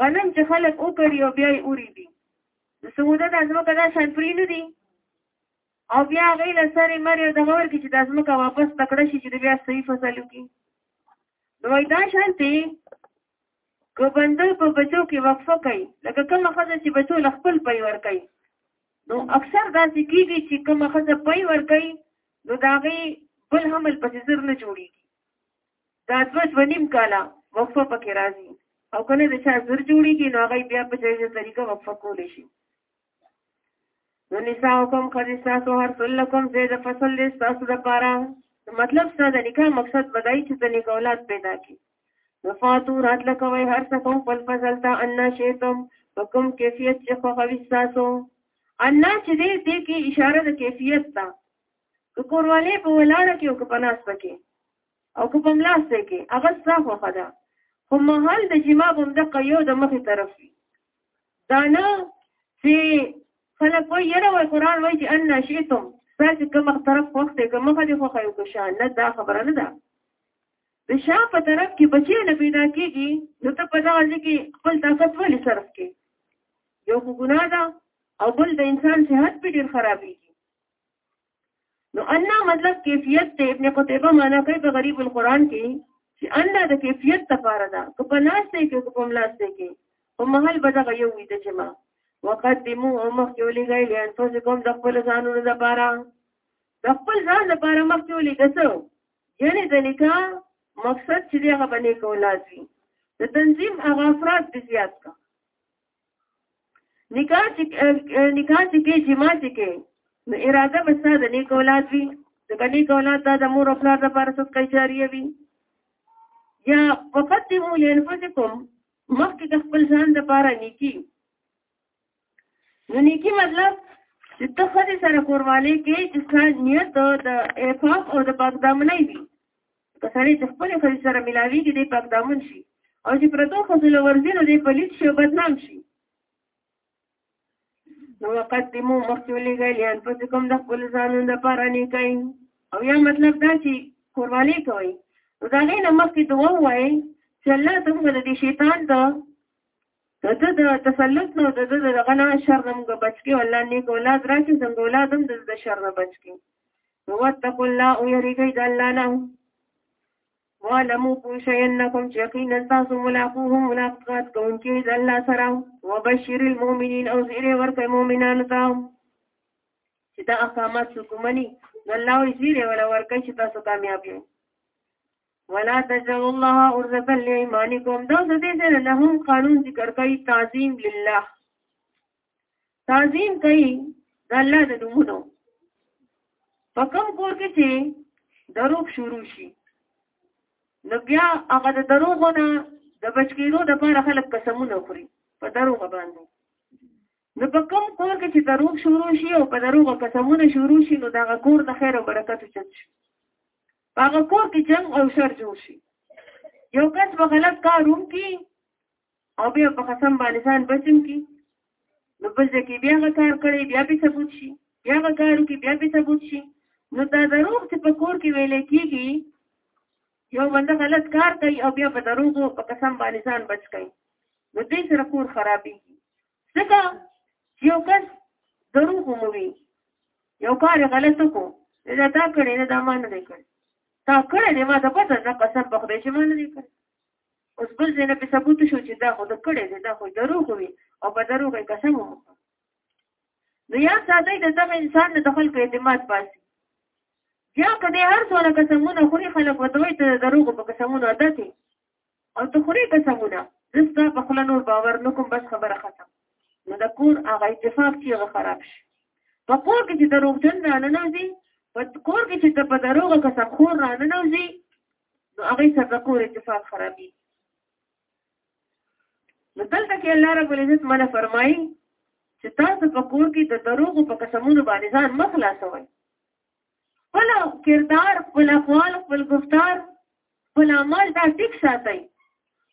[SPEAKER 1] غنم چې خلک وکړي او بیا یې ورېدي د سموده دا ځمکه دا شان پرې نه دي او بیا هغې له سرې مرې او دغه ورکړي چې دا ځمکه واپس تکړه شي چې د بیا صحیح فصل وکړي نو وایي دا شان دی که بنده په بچو کې وقفه کوي لکه کومه ښځه چې بچو له خپل پی ورکوي نو اکثر داسې کېږي چې کومه ښځه پی ورکوي نو د هغې بل حمل پسې زر نه جوړېږي دا دوه دوه نیم کاله وقفه پکې راځي او کله د چا زر جوړیږي نو هغه بیا په جایزه طریقه وقفه کولی شي نو نساء حکم خځې ستاسو هر څه لکم زه د فصل دې ستاسو لپاره مطلب څه د نکاح مقصد بدای چې د نکاح اولاد پیدا کړي وفاتو رات لکوي هر څه کوم خپل فصل ته ان شیتم حکم کیفیت چې خو خوي ستاسو ان چې دې دې کې اشاره د کیفیت ته کوروالې په ولاړه کې او په ناس پکې او که په ملاس دی کې هغه ستا خوښه ده خو محل د جما هم دقه یو د مخې طرف وي دا نه چې خلک وایي یاره وایي قرآن وایي چې ان شئتم ستاسې کوم طرف خوښ دی که مخه دې خوښه یو که شا نه دا خبره نه ده د شا په طرف کې بچی نه پیدا کېږي نو ته په دغه ځای کې خپل طاقت ولې صرف کې یو خو ګناه ده او بل د انسان صحت پې ډېر خرابېږي نو ان مطلب کیفیت ته ابن قتیبه معنا کوي په غریب القرآن کې چې ان د کیفیت لپاره ده که په لاس دی کې که په ملاس دی کې په محل به دغه یو وي د جمع وقدمو او مخکې ولېږئ لانفسکم د خپل ځانونو لپاره د خپل ځان لپاره مخکې ولېږه څه یعنې د نکاح مقصد چې دی هغه به نیک اولاد وي د تنظیم هغه افراد دې زیات کړه نکاح چې نکاح چې کې جما چې کې نو اراده به ساده نیک اولاد وي د بني اولاد د مور او پلار لپاره څه کوي جاریه وي یا وقدمو لانفسکم مخکې د خپل ځان لپاره نیکی نو نیکی مطلب چې ته خدای سره کوروالې کې چې څنګه نیت د افاق او د پاکدامنۍ وي که سړی چې خپل خځې سره ملاویږي دی پاک دامن شي او چې پردو خځو له ورځي نو دی پلیت شي او بدنام شي نو وقدمو مخکې ولېږئ لانفسکم د خپل ځانونو دپاره نیکئ او یا مطلب دا چې قرباني کوئ نو د هغې نه مخکې دعا ووایئ چې الله ته موږ د دې شیطان د د ده د تسلط نه او د ده د دغه نه شر نه موږ بچ کړي الله نیک اولاد راکړي زموږ اولاد هم د ده د شر نه بچ کړي نو واتقوا الله ویرېږئ د الله نه واعلموا پوه شئ انکم چې یقینا تاسو ملاقوه ملاقات کوونکي د الله سره وبشر المؤمنین او زیری ورکړئ مؤمنانو ته چې دا احکامات څوک مني نو الله یې زیری ولا ورکړي چې تاسو کامیاب یئ ولا تجعلوا الله عرضة لأيمانكم دا د دې سره له قانون ذکر کوي تعظیم لله تعظیم کوي د الله د نومونو په کوم کور کې چې دروغ شروع شي نو بیا هغه د دروغو نه د بچ کېدو لپاره خلک قسمونه خوري په دروغ باندې نو په کوم کور کې چې دروغ شروع شي او په دروغ قسمونه شروع شي نو دا کور د خیر او برکت چت شي په هغه کور کې جنگ او شر جوړ شي یو کس به غلط کار هم کی او بیا په قسم باندې ځان بچم کی نو بل ځکه بیا غ کار کړي بیا به ثبوت شي بیا غ کار کوي بیا به ثبوت شي نو دا دروغ چې په کور کې ویل کېږي یو بنده غلط کار کوي او بیا په دروغو په قسم باندې ځان بچ کوي نو دې سره کور خرابېږي ځکه یو کس دروغ وموي یو کار غلط کو دا تا کړی نه دا ما نه دی کړی تا کړی دی ما ته پته ده قسم په خدای چې ما نه دی کړی اوس بل ځای نه په ثبوت شو چې دا خو د کړی دی دا خو دروغ وي او په دروغ یې قسم وموخه نو یا ساده د دغه انسان نه د خلکو اعتماد باسي یا که دی هر څونه قسمونه خوري خلک ورته وایي ته د دروغو په قسمونو عادت یې او ته خورې قسمونه زه ستا په خوله نور باور نه کوم بس خبره ختم نو د کور هغه اتفاق چې هغه خراب شي په کور کې چې دروغجن راننوځي په کور کې چې ته په دروغه قسم خور راننوځي نو هغه سره د کور اتفاق خرابي نو دلته کې الله رب العزت مله فرمایي چې تاسو په کور کې د دروغو په قسمونو باندې ځان مخلاصوئ خپل کردار خپل اقوال خپل گفتار خپل عمل دا ټیک ساتي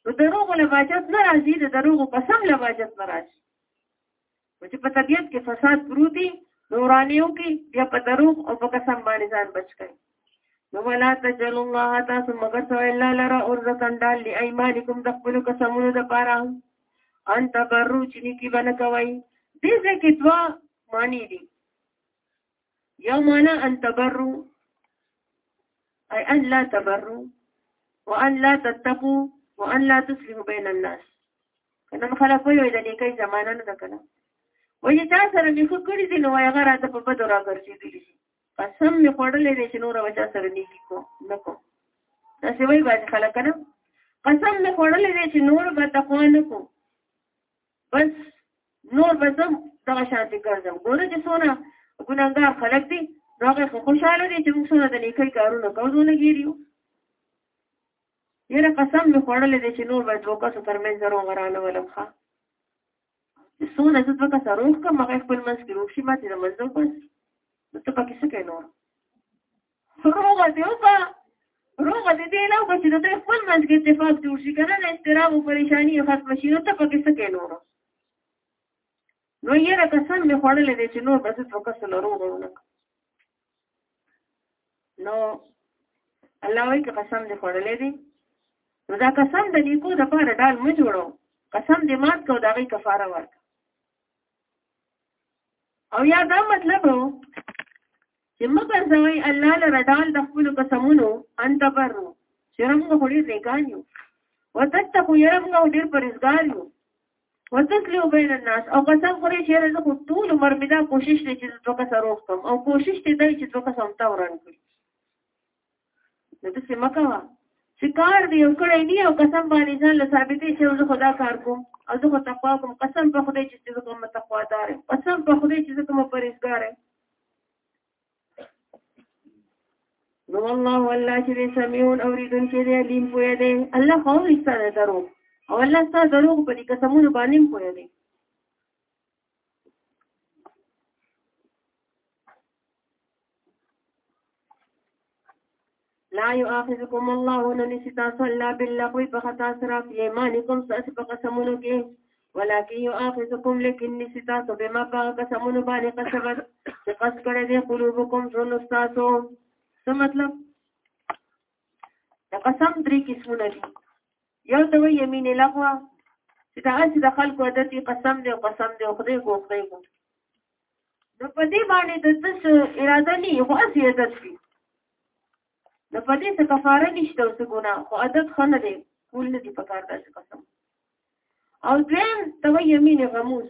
[SPEAKER 1] نو دروغ له باجت نه راځي د دروغ قسم له باجت نه راځي چې په طبیعت کې فساد پروت دی نورانیو کې بیا په دروغ او په قسم باندې ځان بچ کړي نو ولا تجل الله تاسو مگر سو الا لرا اور زکن دال لی ایمانکم دخبل قسمونو د پاره ان تبرو چنی کی بن کوي دې ځکه دوا معنی دي يا معنى أن تبروا أي أن لا تبروا وأن لا تتقوا وأن لا تسلموا بين الناس کنه مخالف وي د نیکي زمانہ نه ده کنه وایي تا سره مې خو کړی دي نو وایي هغه راته په بدو راګرځېدلي شي قسم مې خوړلې دی چې نوره وچا سره نیکي کو نه کوم داسې وایي بعضې خلک کنه قسم مې خوړلې دی چې نور به تقوا نه کوم بس نور به زم دغه شانتي ګرځم ګوره چې څونه ګناهګار خلک دي نو هغه خو خوشحاله دي چې موږ څونه د نیکۍ کارونه کوو نو لګېري یو یاره قسم مې خوړلی دی چې نور به دوه کسو تر منځ روغه رانولم ښه چې څونه زه دوه کسه روغ کړم هغه خپل منځ کې روغ شي ماتې د منځ وباسي نو ته پکې څه کوې نور روغه دی وکا روغه دی دی نو چې د دوی خپل منځ کې اتفاق جوړ شي کنه نه استراب او پریشانی ختم شي نو ته پکې څه کې نور نو یې را قسم می خوړلې دي چې نور بس تو کس نه روغه ونه نو الله وایي که قسم دې خوړلې دي نو دا قسم د نیکو د پاره ډال مې جوړو قسم دې مات کو دا غي کفاره ورک او یا دا مطلب چې مه ګرځوي الله لره ډال د خپلو قسمونو ان تبرو چې موږ خو ډېر نیکان یو وتتقو یره موږ ډېر پرهېزګار یو وتسلیو بین الناس او قسم خورې چې یره زه خو ټول عمر مې دا کوشش دی چې زه دوه کسه روغ کړم او کوشش دی دی چې دوه کسه همتا وران کړي نو د څه مکوه چې کار دی یو کړی نه او قسم باندې ځان له ثابتې شي زه خدا کار کوم او زه تقوا کوم قسم په خدای چې زه کوم تقوا دار قسم په خدای چې زه کوم پرېزګار نو الله والله چې سميون اوریدون کې دی علیم پوی دی الله خو ایستره درو او الله ستاسو دروغ په دې قسمونو باندې پوی دی لا يؤاخذكم الله ننسي تاسو الله باللغو په خطا سره په ایمانکم تاسو په قسمونو کې ولكن يؤاخذكم لكن نسي تاسو بما په قسمونو باندې قسمت چې قص کړی دی قلوبکم زون تاسو څه مطلب د قسم درې قسمونه دي یو ته وایي یمین لغوه چې دا هسې د خلکو عادت یې قسم دی او قسم دی او خدای ګو خدای ګو نو په دې باندې د تس اراده نه خو هسې عادت وي نو په دې څه کفاره نشته او څه ګناه خو عادت ښه نه دی کول نه دي په کار داسې قسم او دویم ته وایي یمین غموس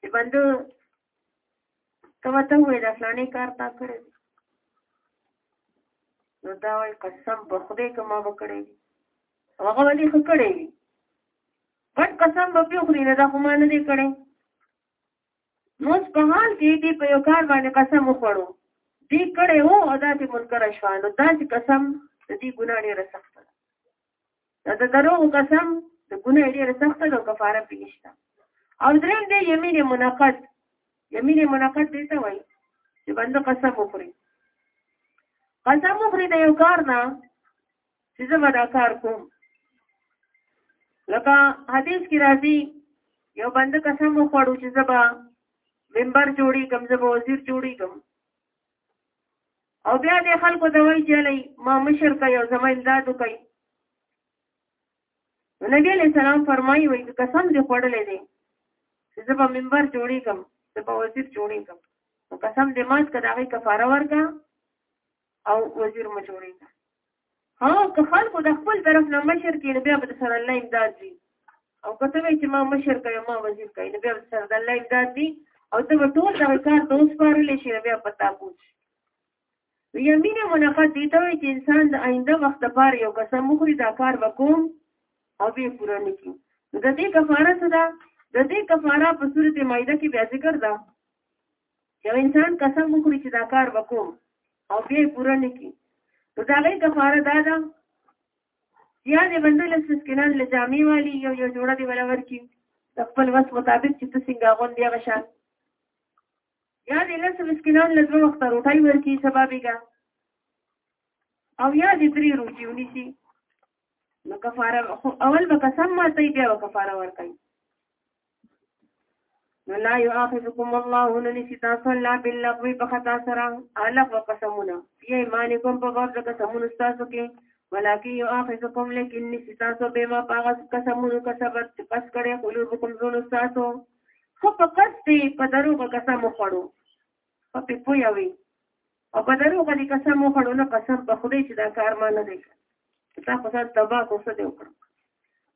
[SPEAKER 1] چې بنده ته وته وې د فلانې کار تا کړی نو دا وای قسم په خدای که ما وکړی هغه ولې خو کړی وي غټ قسم به په خوري نه دا خو ما نه دی کړی نو په حال کې دې په یو کار باندې قسم وخوړو دې کړی وو او دا چې منکر شوانو دا چې قسم د دې ګناه ډېره سخته دا د دروغ قسم د ګناه ډیره سخته ده او کفاره پې نشته او دریم دی یمین منقد یمین منقد دی ته وایي چې بنده قسم وخوري قسم وخوري د یو کار نه چې زه به دا کار کوم لکه حدیث کې راځي یو بنده قسم وخوړو چې زه به ممبر جوړي کوم زه به وزیر جوړي کوم او بیا د خلکو د وایي چې لای ما مشر کوي او زما امداد کوي نبی علیہ السلام فرمایي وایي چې قسم دې خوړلې دي چې زه به منبر جوړې کم زه به وزیر جوړې کم نو قسم دې مات کړه هغه کفاره ورکا او وزیر مو جوړې کړه او که خلکو د خپل طرف نه مشر کې نو بیا به سره الله امداد وي او که ته چې ما مشر کوي ما وزیر کوي نو بیا به سره الله امداد وي او ته به ټول دا کار ته وسپارل شي بیا پتا پوښ یمین منافق دي ته چې انسان د آینده وخت لپاره یو قسم مخري دا کار وکوم او به پوره نکړي د دې کفاره څه ده د دې کفاره په سورته مائده کې بیا ذکر ده یو انسان قسم وکړي چې دا کار وکوم او بیا پوره نه کی نو دا غي کفاره دا ده یا دې باندې لس مسکینان له جامع والی یو یو جوړه دی ولا ورکی د خپل وس مطابق چې ته څنګه غون دی غشان یا دې لس مسکینان له دوه وخت روټي ورکی سببګه او یا دې درې روټي ونیسی نو کفاره اول به قسم ماته بیا کفاره ورکړي نو لا یؤاخذکم الله ننسی تاسو الله باللغو په خطا سره الف وقسمونه فی ایمانکم په غرض قسمونه تاسو کې ولکه یؤاخذکم لیکن نسی تاسو به ما پاغه قسمونه کسبت پس کړي قلوبکم زون تاسو خو په قصد په دروغه قسم خوړو په په یوي او په درو باندې قسم وخړو نه قسم په خدای چې دا کار ما نه دی تا په ځان تبا کو څه دی وکړم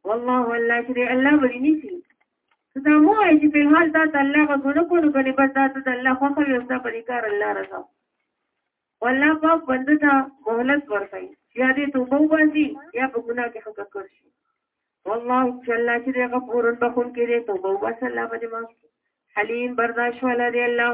[SPEAKER 1] والله والله چې الله ولې نیسی دا مو وایي چې په حال دا د الله غوونه کولو باندې بس دا د الله خو خو یو ځا پرې کار الله رضا والله پاک بنده ته مهلت ورکړي یا دې توبه وباسي یا په ګناه کې حق کړ شي والله چې الله چې غفور بخون کې دې توبه وباسي الله باندې ما حلیم برداشت ولا دی الله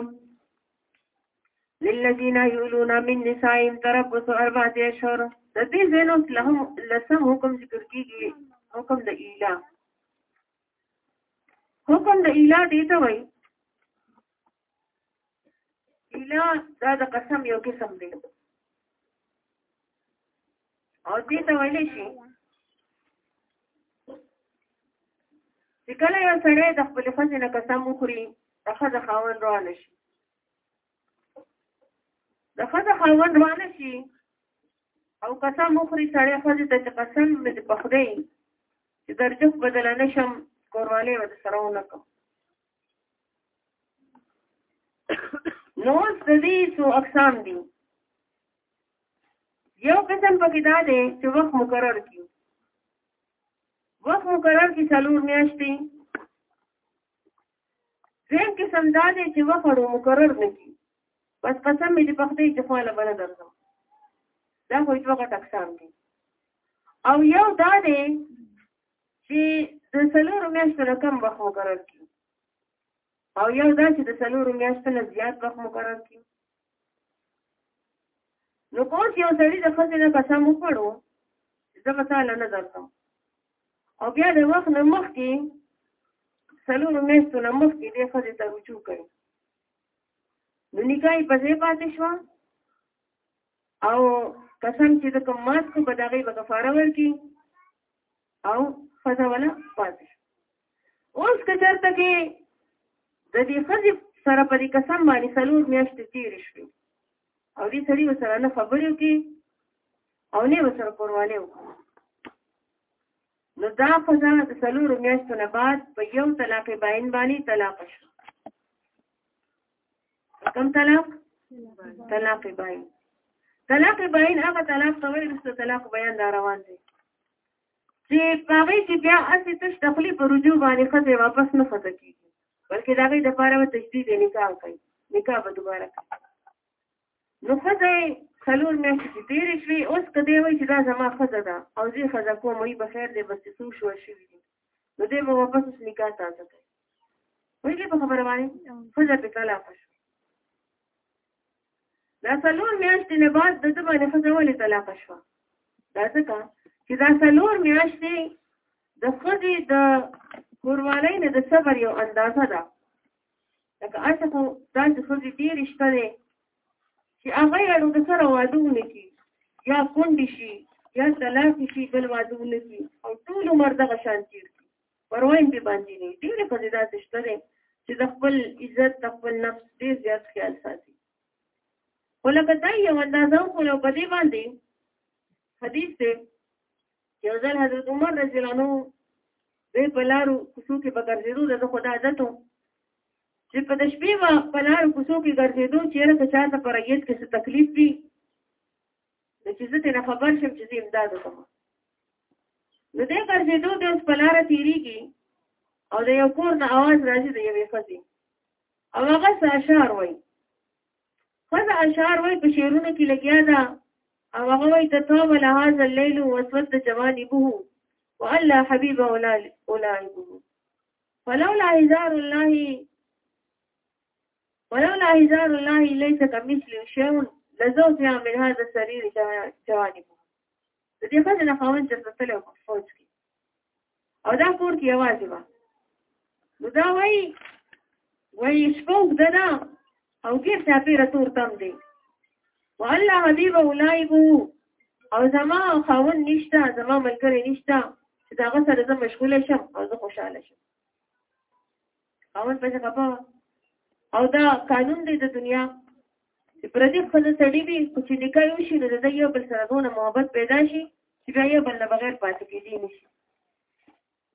[SPEAKER 1] للذین یولون من نسائهم تربص اربعه اشهر د دې زینو لهم لسم حکم ذکر کیږي حکم د اله حکم د اله دی ته وایي اله دا د قسم یو قسم دی او دې ته ویل شي چې کله یو سړی د خپل ښځې نه قسم وخوري د ښځه خاوند روان شي د خزه خاوند وانه شي او قسم وخوري سړی خزه ته چې قسم مې په خدای چې درجه بدل نه شم کورواله ور سره ونکم نو د دې څو اقسام دي یو قسم پکې دا دی چې وخت مقرر کیو وخت مقرر کی څلور میاشتې دویم قسم دا دی چې وخړو مقرر نه کی بس قسم دې په خدای چې خواله بنه درځم دا خو یو غټ اقسام دي او یو دا دی چې د سلور میاشتو نه کم وخت مقرر کی او یو دا چې د سلور میاشتو نه زیات وخت مقرر کی نو کوم یو سړی د خځې نه قسم وکړو زه به تا نه نظر کوم او بیا د وخت نه مخکې څلورو میاشتو نه مخکې دې ښځې ته رجوع کوي نو نکاح یې په ځای پاتې شوه او قسم چې د کوم مات کو به د هغې به کفاره ورکړي او خزه ولا پاتې اوس که چرته کې د دې خزه سره په دې قسم باندې سلور میاشتې تیر شي او دې سړي سره نه خبرې وکي او نه سره پرواله وکړي نو دا خزه د سلور میاشتو نه بعد په یو طلاق باین باندې طلاق شو کوم طلاق طلاق باین طلاق باین هغه طلاق ته وایي چې طلاق بیان دا روان دی چې هغه چې بیا اسی تش دخلی پر رجوع باندې خځه واپس نه خته کیږي بلکې دا غي د لپاره و تجدید نکاح کوي نکاح به دوباره کوي نو خځه څلور میاشتې چې تېرې شوې اوس که دی وایي چې دا زما ښځه ده او زه ښځه کوم وایي بخیر دی بس چې څو شوه شوي دي نو دی به واپس اوس نکاح تازه کوي ویلې په خبره باندې فزر په کلا پښ دا څلور میاشتې نه بعد د دې باندې فزر ولې طلاق شو دا څنګه چې دا څلور میاشتې د خدي د قربانۍ نه د صبر یو اندازه ده لکه اته خو دا چې خدي ډیر شته دی چې هغه یې د سره واده ونکړي یا کونډي شي یا طلاق شي بل واده ونکړي او ټول عمر دغه شان تیر پروايم به باندې نه ډېرې ښځې داسې شته دی چې د خپل عزت د خپل نفس ډېر زیات خیال ساتي خو لکه دا یو اندازه وکړو په دې باندې حدیث دی یو ځل حضرت عمر رضی الله عنه دې په لارو کوڅو کې به ګرځېدو د خدا عادت و چې په د شپې به په لارو کوڅو کې ګرځېدو چېرې که چا ته په رعیت کې څه تکلیف وي نو چې زه ترې خبر شم چې زه امداد وکړم نو دې ګرځېدو د اوس په لاره تېرېږي او د یو کور نه اواز راځي د یوې ښځې او هغه څه اشعار وایي ښځه اشعار وایي په شعرونو کې لګیا ده او هغه وایي ته طاب له هذا الليل وسود جوانبه وألا حبيب أولئكه فلولا عذار الله ولولا هزار الله ليس كمثل شيء لزوت يا من هذا السرير جوانب د دې خځې نه خاوند چې تللی و فوج کې او دا کور کې یوازې وه نو دا وایي وایي شپه اوږده ده او ګېر چاپېره تور تم دی والله حبیب اولایب او زما خاوند نشته زما ملګری نشته چې د هغه سره زه مشغوله شم او زه خوشحاله شم خاون پسې خپه او دا قانون دی د دنیا چې پردي خپل سړي وي خو چې نکاح وشي نو د یو بل سره دونه محبت پیدا شي چې بیا یو بل نه بغیر پاتې کېدی نه شي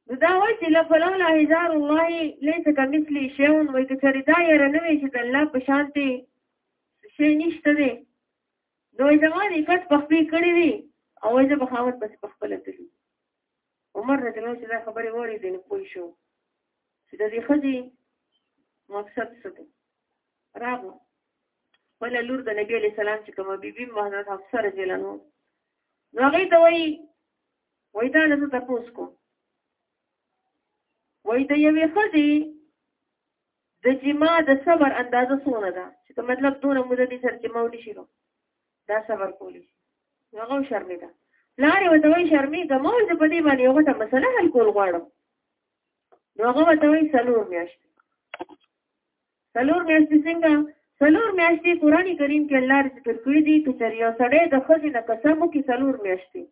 [SPEAKER 1] نو دا وایي چې له فلولا هزار الله لیس کمثلی شیء وایي که چېرې دا یاره نه وي چې د الله په شان دی شی نشته دی نو زما نکاح په خپل کړی وي او زه به خاوند پسې په خپل تللی عمر رضی الله چې دا خبرې وری دي نو پوه شو چې د دې خځې مقصد څه دی راغو بل لور د نبی علی سلام چې کومه بیبي حضرت حفصه رضی الله عنها نو هغه ته وایي وای دا نه ته پوس کو وای د یوې خځې د جما د صبر اندازه څونه ده چې مطلب دونه مدې سره چې مونږ نشو دا صبر کولی شي هغه شرمېده پلار یې ورته وایي شرمېږه مور زه په دې باندې یو غټه مسله حل کول غواړم نو هغه ورته وایي څلور میاشتې څلور میاشتې څنګه څلور میاشتې قرآن کریم کې الله ذکر کړی دی چې تر یو سړی د ښځې نه قسم وکړي څلور میاشتې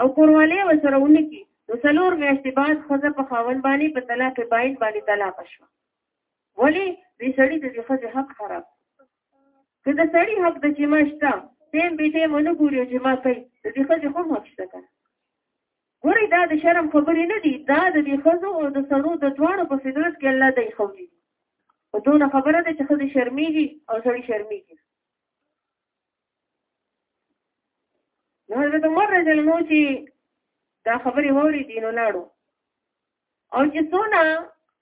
[SPEAKER 1] او کوروالی ورسره ونه کړي نو څلور میاشتې بعد ښځه په خاوند باندې په طلاق باین باندې طلاق شوه ولې دې سړي د دې ښځې حق خراب که د سړي حق د جما شته ټیم به ټیم ونه ګوري چې ما کوي د دې خځې هم حق شته که ګوري دا د شرم خبرې نه دي دا د دې خځو او د سړو د دواړو په فطرت کې الله دی خوږي او دونه خبره ده چې خځې شرمېږي او سړي شرمېږي نو حضرت عمر رضی الله چې دا خبرې ووري دي نو لاړو او چې څونه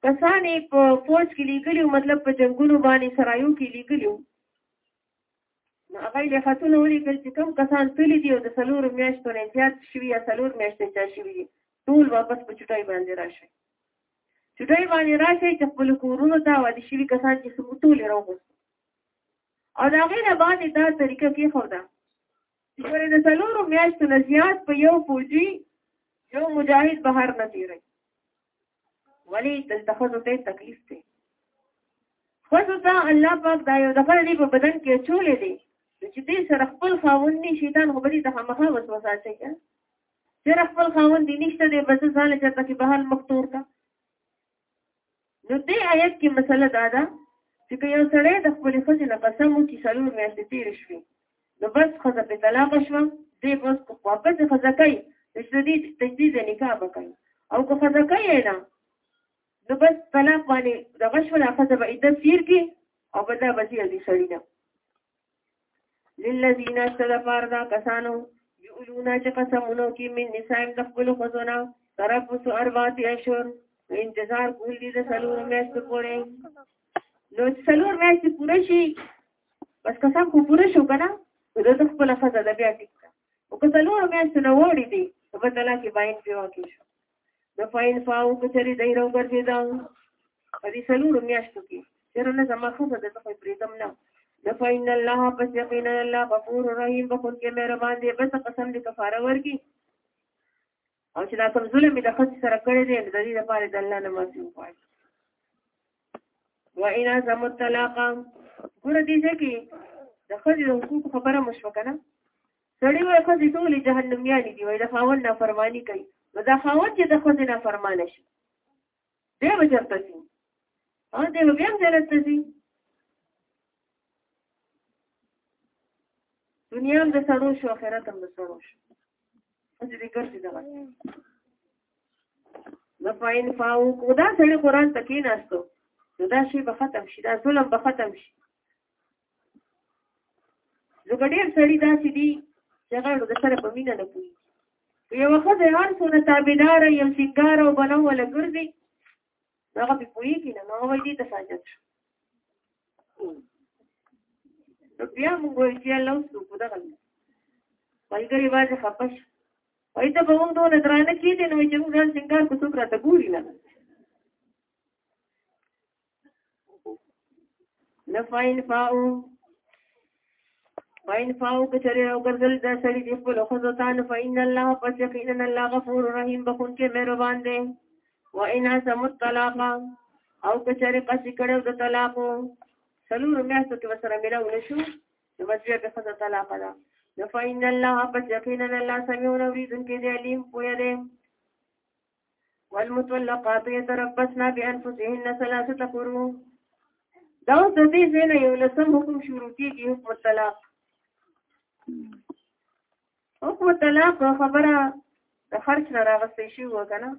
[SPEAKER 1] کسانې په فوج کې لیکلي مطلب په جنگونو باندې سرایو کې لیکلي نو هغه له خاتون ولیکل چې کوم کسان تللی دي او د سلور میاشتو نه زیات شوي یا سلور میاشتې چا شوي دي ټول واپس په چټای باندې راشي چټای باندې راشي چې خپل کورونو ته وادي شوي کسان چې سمو ټول راوغوښتل او دا غیر باندې دا طریقه کې خو ده ګورې د څلورو میاشتو نه زیات په یو فوجي یو مجاهد بهر نه تیری ولی دلته خزو ته تکلیف دی خزو ته الله پاک دا یو دغه دی په بدن کې چولې دی چې دې سره خپل خاون نه شیطان خو بلی ته مخه وسوسه اچي چې خپل خاون دی نشته دی بس ځان چې تاسو بهر مختور کا نو دې آیت کې مسله دا ده چې که یو سړی د خپلې ښځې نه قسم وکړي څلور میاشتې تېرې شوې نو بس ښځه پرې طلاقه شوه دی بس واپس ښځه کوي تجدید تجدید نکاح به کوي او که ښځه کوي نه نو بس طلاق باندې دغه شوله ښځه به عدت تېر کړي او بل دا به ځي هغې سړي نه للذین استدفار دا کسانو یولونا چې قسمونو کې من نسائم د خپل خزونه طرف سو اربات اشور انتظار کول دي د سلور میاشت پورې نو سلور میاشت پوره شي بس قسم خو پوره شو کنه د خپل خزه د بیا ټیک او که سلور میاشت نه وړي دي په تلا کې باین پیو کې شو د فاین فاو په چری دای راو ګرځي دا په دې سلوړو میاشتو کې چیرې نه زما خو به د څه پریدم نه د فاین الله پس یقینا الله غفور رحیم بخون کې مهربان دی بس قسم دې کفاره ورکی او چې دا کوم ظلم د خط سره کړی دی د دې لپاره د الله نه معافي وغواړي و ان زم الطلاق ګور دې چې د خځې حقوق خبره مشوکنه سړی وای ښځې ټولې جهنمیانې دي وای د خاوند نافرماني کوي نو دا خاوند چې د ښځې نافرمانه شي دی به چېرته ځي او دی به بیا هم جنت ته ځي دنیا هم د سړو شو آخرت هم د سړو شو ښځې دې ګرځي دغه نو فاین فاو کو دا سړی قرآن ته کېناستو نو دا شی به ختم شي دا ظلم به ختم شي ځکه ډېر سړي داسې دي چې هغه د سره په مینه نه پوهېږي یوه ښځه هر څونه تابعداره یو سینګار او بنه وله ګرځي هغه پې پوهېږي نه ما وایي دې ته ساجت شو نو بیا موږ وایو چې الله اوس نو دغه ملګري باندې خفه شو وایي ته به موږ دونه درانه کېدې نو چې موږ ځان سینګار کو څوک راته ګوري نه نه فاین فاو فاین فاو که چرې او ګرځل دا سړي دی په لوخو ځان فاین الله پس یقینا الله غفور رحیم بخون کې مهربان دی و ان سمت طلاق او که چرې پس کړو د طلاق سلور میاشتو کې وسره ملاو نشو نو بس بیا د خزه طلاق ده نو فاین الله پس یقینا الله سميع نوري دن کې دی علیم پوهه دی والمطلقات يتربصن بانفسهن ثلاثه قروء دا اوس د دې ځای نه یو لسم حکم شروع کېږي حکم طلاق حکم طلاق خبره د خرچ نه راغستې شي و که نه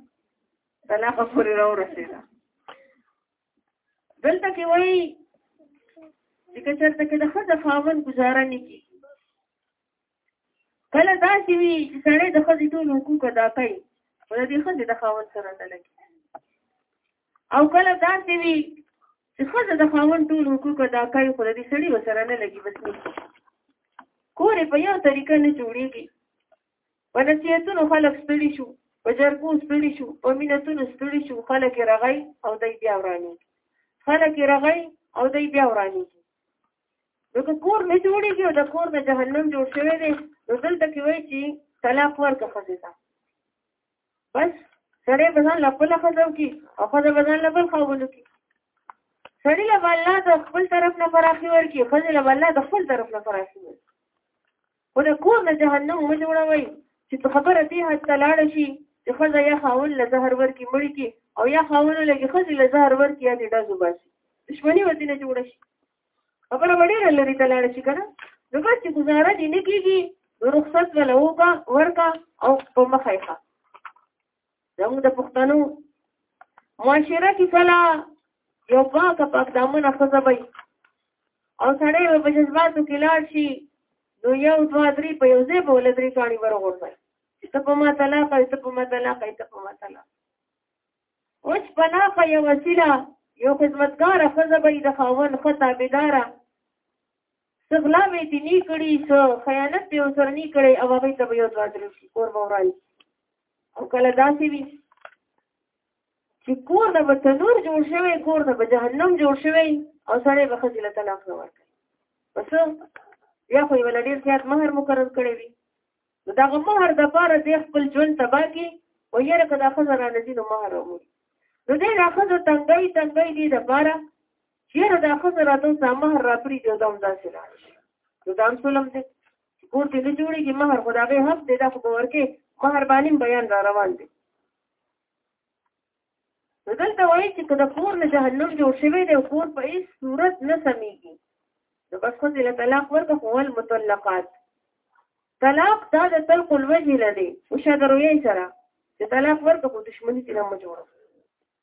[SPEAKER 1] طلاق پورې را ورسېده دلته کې وایي چې که چېرته کې د ښځه خاوند ګزاره نه کېږي کله دا چې وي چې سړی د ښځې ټول حقوق ادا کوي خو د دې ښځې د خاوند سره نه لګي او کله دا چې وي چې ښځه د خاوند ټول حقوق ادا کوي خو د دې سړي سره نه لګي بس نه کور په یو طریقه نه جوړیږي په نصیحتونو خلک ستړي شو په جرګو ستړي شو په مینتونو ستړي شو خلک رغی او دی بیا ورانی خلک رغی او دی بیا ورانی نو که کور مې جوړېږي او د کور مې جهنم جوړ شوی دی نو دلته کې وایي چې طلاق ورکړه ښځې ته بس سړی به ځان له خپله ښځه وکړي او ښځه به ځان له بل خاوند وکړي سړی له الله د خپل طرف نه فراخي ورکړي ښځې له الله د خپل طرف نه فراخي ورکړي خو د کور نه جهنم مه جوړوئ چې په خبره دې حد ته لاړه شي چې ښځه یا خاون له زهر ورکي مړ کړي او یا خاونو لګي ښځې له زهر ورکي یا دې ډز وباسي دښمني ورته نه جوړه شي خبره به ډېره لرې ته لاړه شي که نه نو بس چې ګزاره دې نه کېږي نو رخصت وله وکړه ورکړه او په مخه یې زموږ د پښتنو معاشره کې کله یو پاکه پاک دامنه ښځه وي او سړی به په جذباتو کې لاړ شي نو یو دوه درې په یو ځای به ول درې کاڼي ورغورځي ته په ما طلاق ته په ما طلاق ته په ما طلاق اوس پنا په یو وسیله یو خدمتګار ښځه به د خاون خطابدار څه غلا به دې نه کړي څه خیانت به وسره نه کړي او هغه ته به یو ځواب درکړي کور به ورای او کله داسې وي چې کور نه به تنور جوړ شوی کور نه به جهنم جوړ شوی او سړی به ښځې له طلاق نه ورکړي پس یا خو یې ولا ډېر زیات مهر مقرر کړی وي نو دغه مهر د پاره د خپل ژوند تبا کی او یره کدا خزر نه دینو مهر ومو نو دې راخذ تنګي تنګي دې د پاره چیرې دا خزه راته دا مهر را پری دی دا هم داسې لاړ شي نو دا هم سولم دی کور کې نه جوړېږي مهر خو د هغې حق دی دا خو به ورکې مهر باندې بیان را روان دی نو دلته وایي چې که د کور نه جهنم جوړ شوی دی کور په هېڅ صورت نه سمېږي نو بس ښځې له طلاق ورکړه خو ول مطلقات طلاق دا د طلق الوجه نه دی وشه د رویې سره چې طلاق ورکړه خو دښمني ترې مه جوړه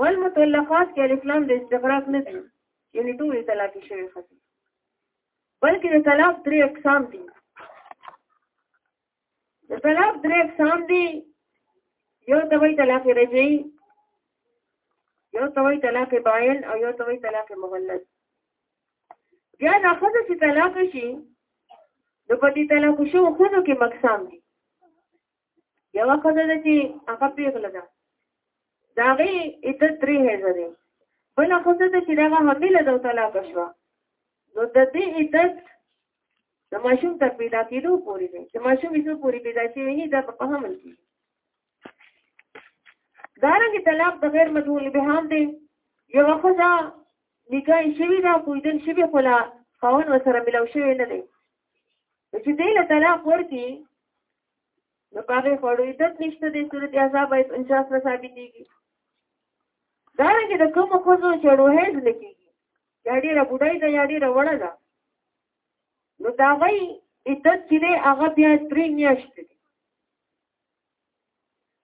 [SPEAKER 1] والمطلقات کې الاسلام د استغراق نه دی یعنی ټول طلاق شوی خاص بلکې د طلاق درې اقسام دي د طلاق درې اقسام دي یو ته وایي طلاق رجعي یو ته وایي طلاق باین او یو ته وایي طلاق مغلظ بیا دا ښځه چې طلاق شي نو په دې طلاق شو ښځو کې مقسام دي یو خزه ده چې هغه پیغله ده دا غي اته درې هزه ده بل خزه ده چې دا حامل ده طلاق شو نو د دې اته د ماشوم تر پیدا کېدو پورې ده چې ماشوم یې پورې پیدا شي نه دا په حمل کې دارنګ طلاق د غیر مدعول به هم دی یو خزه نکاح شوی دا کویدل شوی خلا خاون وسره ملو شوی نه دی چې دې له طلاق ورکی نو پاره خوړو عزت نشته د صورت عذاب ایت 49 نه ثابتېږي دا رنګه د کوم خوځو چړو هیڅ نه کیږي یا ډیره بډای ده یا ډیره وړه ده نو دا وای عزت چې دی هغه بیا درې میاشت دی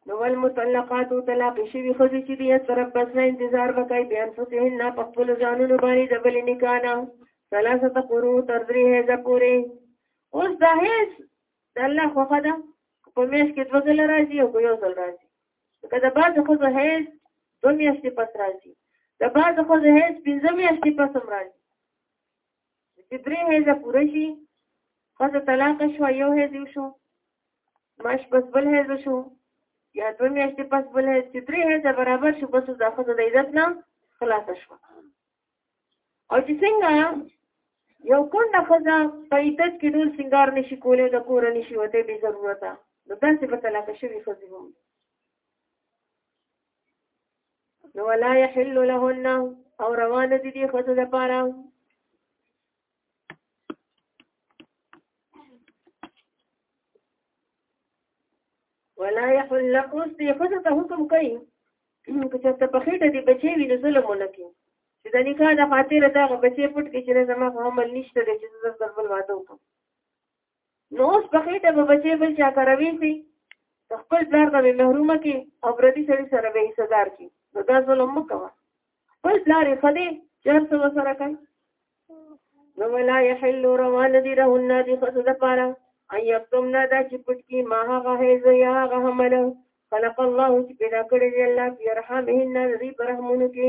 [SPEAKER 1] نو ول مطلقات او طلاق شوی خوځي چې دی تر بس نه انتظار وکای بیان فسهن نه په خپل ځانونو باندې د بل نکاح نه ثلاثه قرو تر درې هزه پورې اوس دا هیڅ د الله خوخه ده په میش کې دوه ځله راځي او یو ځل راځي که د بعض خو د هیڅ دوه میاشتې پس راځي د بعض خو د هیڅ پنځه میاشتې پس هم راځي چې درې هیزه پوره شي ښځه طلاق شوه یو هیز شو ماش پس بل هیز شو یا دوه میاشتې پس بل هیز چې درې هیزه برابر شو بس د ښځه د عزت نه خلاصه شوه او چې څنګه یو کونډه ښځه په عدت کې ډول سنگار نشي کولی د کور نشي وته به ضرورت نو داسې په طلاق شوی ښځه هم نو ولا يحل لهن او روان دي دي ښځه لپاره ولا يحل لكم دې خزه ته حکم کوي که چې ته په خېټه دې بچي وي نو ظلم ونه کوي چې د نکاح د خاطر دا بچي پټ کې چې زما په عمل نشته چې زه ځل بل واده وکم نو اوس په خېټه به بچې بل چا سره ویسي د خپل پلار نه محرومه کې او پردي سړي سره به حصدار کې نو دا ظلم مه کوه خپل پلار یې ښه دی چې هر څه ورسره کوي نو ولا یحل روان دي رهن دي ښځو دپاره ان یکتمنا دا چې پټ کړي ما هغه حیض یا هغه حمل خلق الله چې پیدا کړی دی الله فی ارحامهن د دوی په رحمونو کې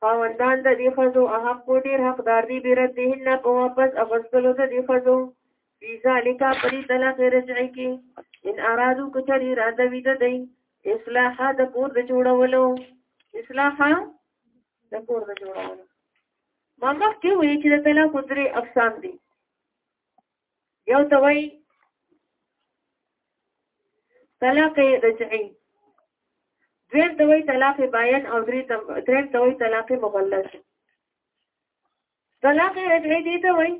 [SPEAKER 1] خاوندان د دې ښځو احق و ډېر حقدار دي بردهن په واپس اغستلو د دې ښځو فی ذالک پرې طلاق رجعي کې ان ارادو کچر اراده وي د دی اصلاحه د کور د جوړولو اصلاحه د کور د جوړولو ما مخکې وایي چې د طلاق درې اقسام دي یو ته وایي طلاق رجعي دویم ته وایي طلاق باین او دریم ته وایي طلاق مغلظ طلاق رجعي دي ته وایي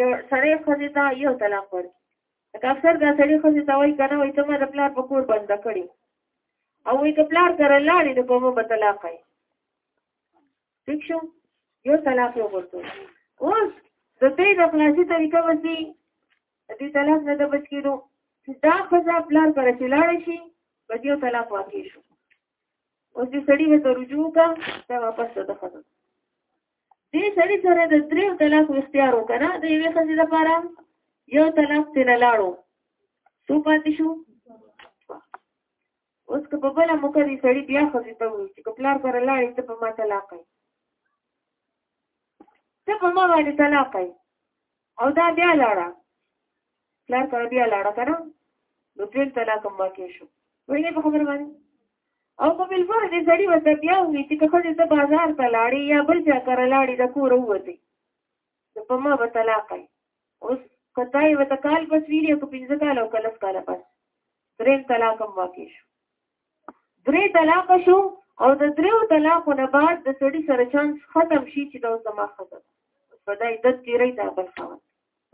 [SPEAKER 1] یو سړی ښځې ته یو طلاق ورکړي لکه اکثر دا سړی ښځې ته وایي که نه وایي ته ما د پلار په کور بنده کړې او وایي که پلار سره لاړې نو په مو به طلاق یې ٹھیک شو یو طلاق یو ورته اوس د دې د خلاصي طریقه وسی د دې طلاق نه د بچ کېدو چې دا خزا پلان پر چلاړ شي په دې طلاق واقع شو اوس دې سړی به رجوع کا دا واپس د خزا دې سړی سره د درې طلاق اختیار وکړه د یوې خزې لپاره یو طلاق تل لاړو څو پاتې شو اوس که په بله موقع دې سړي بیا ښځې ته وویل چې که پلار سره لاړې ته په ما طلاق یې ته په ما باندې طلاق یې او دا بیا لاړه پلار سره بیا لاړه کنه نو دویم طلاق هم واقع شو وینې په خبره باندې او په بل فرض دې سړی وته بیا وی چې که خځه ته بازار ته لاړې یا بل ځای کار لاړې د کور ووته نو په ما به طلاق وي اوس که تا یې ورته کال پس ویلي او که پنځه کاله او که لس کاله پس درېیم طلاق هم واقع شو درې طلاق شو او د دریو طلاقو نه بعد د سړي سره چانس ختم شي چې دا اوس زما ښځه ده په دا عدت تېری دا بل خاوند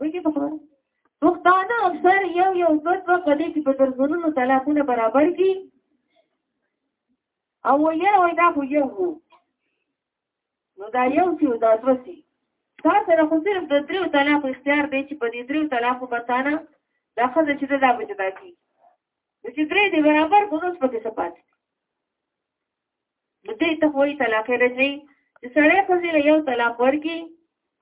[SPEAKER 1] وایي په خبره پښتانه اکثر یو یو دوه دوه په دې کې په درځونونو طلاقونه برابر کړي او یې وایي دا خو یو وو نو دا یو سی او دا دو سی تا سره خو صرف د دریو طلاق اختیار دی چې په دې دریو طلاقو به تانه دا ښځه چې ده دا به جدا کړي نو چې درې دی برابر کړو نو پکې څه پاتې نو دې ته وایي طلاق رجعي چې سړی ښځې له یو طلاق ورکړي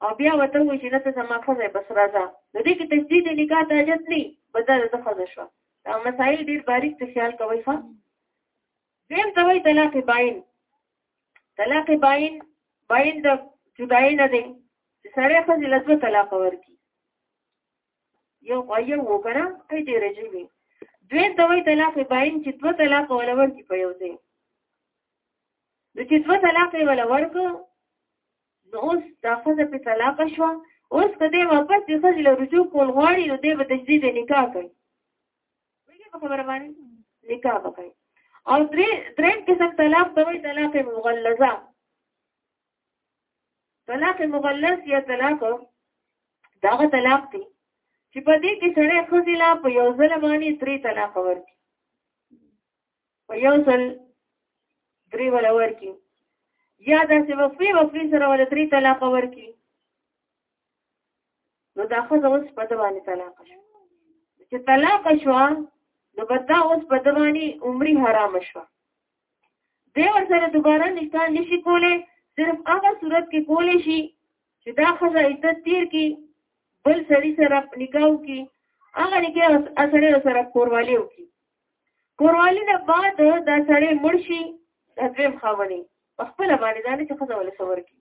[SPEAKER 1] او بیا ورته وایي چې نه ته زما ښځه بس راځه نو دې کې تجدید د نکاح ته حاجت نه بس دا د ښځه شوه دا مسایل ډېر باریک ته خیال کوئ ښه دیم ته وایي طلاق باین طلاق باین باین د جدای نه دی چې سړی ښځې له دوه طلاق ورکړي یو یو وکړه کوي دی رجی وي دویم ته وایي طلاق باین چې دوه طلاق ولا ورکړي په یو ځای نو چې دوه طلاق یې ولا ورکړو نو اوس دا ښځه په طلاق شوه اوس که دی واپس د ښځې له رجوع کول غواړي نو دی به تجدید نکاح کوي ویډیو په خبره باندې نکاح وکړي او درې درې قسم طلاق ته وایي طلاق مغلظه طلاق مغلظ یا طلاق داغه طلاق دی چې په دې کې سړی خزي لا په یو ځل باندې درې طلاق ورکړي په یو ځل درې ول ورکړي یا داسې وفي وفي سره ول درې طلاق ورکړي نو دا خو اوس په دوانه طلاق شو چې طلاق شو نو بدا اوس په دوانه عمرې حرام شو دی ور سره دوباره نکاح نشي کولای صرف هغه صورت کې کولای شي چې دا خزه عزت تیر کی بل سړي سره نکاح کی هغه نکاح اصله سره کوروالیو کی کوروالی نه بعد دا سړی مړ شي دویم خاوني په خپل باندې ځان چې خزه ولا سور کی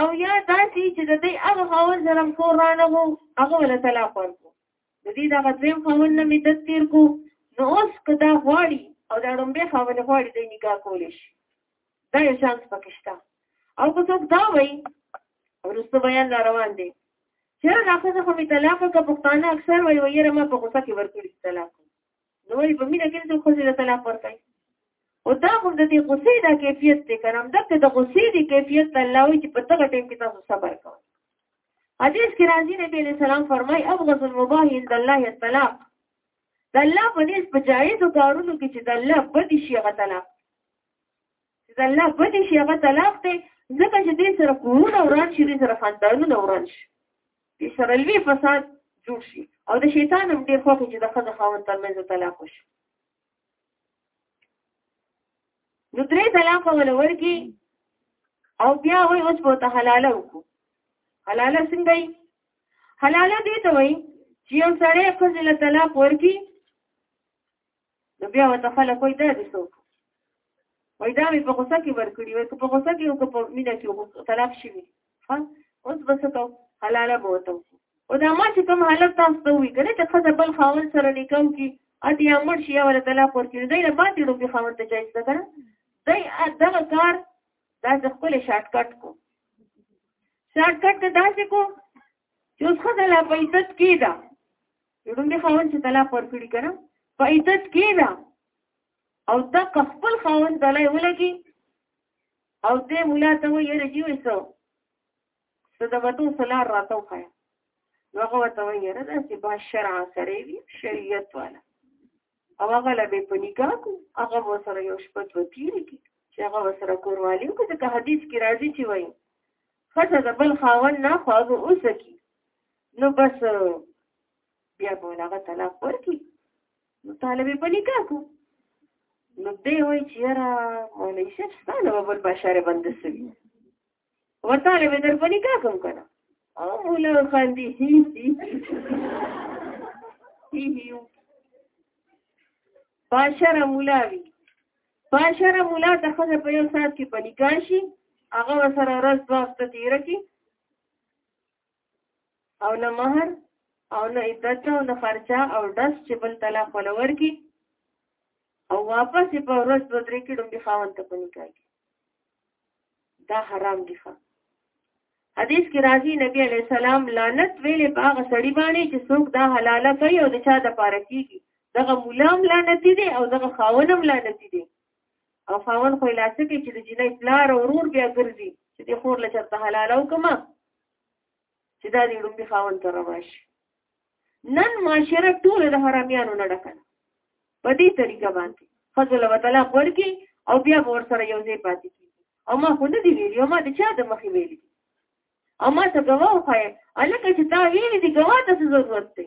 [SPEAKER 1] او یا دا چې چې د دې هغه خاون سره کور رانه وو هغه ولا طلاق ورکو د دې دا دویم خاون نه می د تیر کو نو اوس کدا غواړي او دا ډومبه خاون غواړي د نکاح کول شي دا یو چانس پکې شته او که څوک دا وایي ورسته بیان لا روان دی چېرې دا ښځه خو مې طلاق که پښتانه اکثر وایي ویره ما په غوسه کې ورکړي طلاق نو وایي په مینه کې څوک ښځې له طلاق ورکوي او دا هم د دې غوسې دا کیفیت دی که هم دلته د غوسې دی کیفیت ته الله وایي چې په دغه ټایم کې تاسو صبر کوئ حدیث کې راځي نبی علیه السلام فرمایي ابغض المباح عند الله الطلاق د الله په نس په جایزو کارونو کې چې د الله بدې شي هغه طلاق چې د الله ګوتې شي هغه طلاق دی ځکه چې دې سره کورونه وران شي دې سره خاندانونه وران شي دې سره لوی فساد جوړ شي او د شیطان هم ډېر خوښ چې د ښځه خاوند ترمنځ طلاق وشي نو درې طلاق ولا ورکی او بیا وای اوس په ته حلاله وکړو حلاله څنګه یې حلاله دې ته وای چې یو سړی خپل طلاق ورکی نو بیا ورته خلک وایي دا دې څوک وایي دا مې په غوسه کې ورکړي وایي که په غوسه کې او که په مینه کې طلاق شي وي ها اوس به څه کوو حلاله به ورته وکړو او دا ما چې کوم حالت تاسو ته وي کنه چې خزه بل خاون سره نکاو کی اته یا مړ شي یا ول طلاق ورکړي دی نه باندې روبي خاون ته جایز ده کنه دی دغه کار دا د خپل شارټ کټ کو شارټ کټ ته داسې کو چې اوس خزه لا په عزت کیدا یو دې خاوند چې طلاق ورکړي کنه په عدت کې دا او دا خپل خاوند دلای ولګي او دې مولا ته وایي رجی وې څو څه د وته صلاح راتو خای نو هغه ته وایي را چې با شرع سره وي شریعت والا او هغه له به په نکاح کو هغه وسره یو شپه دوه تیری کی چې هغه وسره کوروالي کو ځکه حدیث کې راځي چې وایي خزه د بل خاوند نه خواږه اوسه کی نو بس بیا به هغه طلاق ورکړي نو طالب یې په نکاح کو نو دی وایي چې یاره مولوي صاحب ستا له ببل بشارې بنده سوي ورته له در په نکاح کوم که نه او مولا خاندي هي هي هي هي باشره مولا وي باشره مولا د ښځه په یو ساعت کې په نکاح شي هغه سره ورځ دوه هفته تېره کړي او نه مہر او نه عدت او نه خرچه او دس چې بل طلاق ولور کی او واپس په ورځ دوه درې کې ډومبي خاوند ته پني کوي دا حرام دي ښه حدیث کې راځي نبی علی السلام لعنت ویلې باغ سړی باندې چې څوک دا حلاله کوي او د چا د پاره کیږي دغه مولام لعنتی دي او دغه خاونم لعنتی دي او خاون خو لا څه کوي چې د جنۍ پلار او ورور بیا ګرځي چې د خور له چرته حلاله وکړه چې دا د ړومبي خاون ته روا شي نن معاشره ټول د حرامیانو نه ډکه په دې طریقه باندې فضل و طلاق ورکی او بیا ور سره یو ځای پاتې کیږي او ما خو نه دی ویلی او ما د چا د مخې ویلی او ما ته ګواه وخایه الکه چې تا ویلی دی ګواه ته ضرورت دی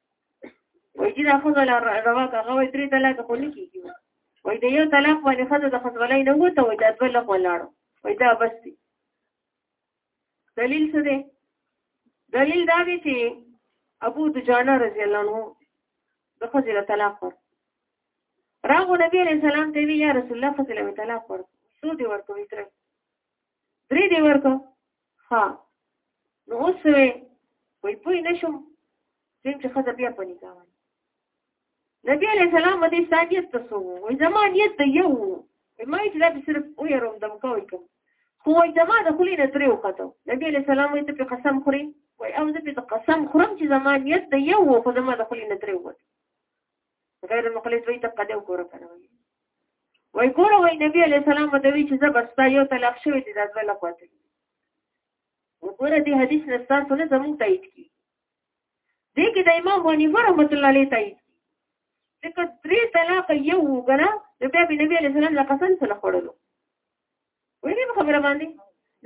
[SPEAKER 1] وای چې دا خو له روا هغه وای درې طلاق خو نه کیږي وای د یو طلاق باندې خزه د خزولای نه وته وای دا دوه لغ ولاړو وای دا بس دی دلیل څه دی دلیل دا دی چې ابو دجانه رضی الله عنه د خزه له طلاق ور راغو نبی علیہ السلام ته وی یا رسول الله خزه له طلاق ور سو دی ورته وی تر درې دی ورکو ها نو اوس وې وای پوی نشم چې چې خزه بیا پني کاوه نبی علیہ السلام دې ثانیت تاسو وای زمان یې ته یو ما یې دا صرف او یې روم دم کوي کوم خو وای زما د خلی نه درې وخته نبی علیہ السلام یې ته قسم خوري وای او زه په قسم خورم چې زمان یې ته یو خو زما د خلی نه درې وخته غیر مخلص وي ته قدو کور کنه وي وای کور وای نبی علی السلام ته وی چې زبستا یو طلاق شوی دی داسې ولا قاتل وګوره دې حدیث نه تاسو نه زموږ تایید کی دې کې د امام حنیفه رحمۃ اللہ علیہ تایید ځکه درې طلاق یو وګره نو بیا به نبی علی السلام له قسم سره خړلو ویني خبره باندې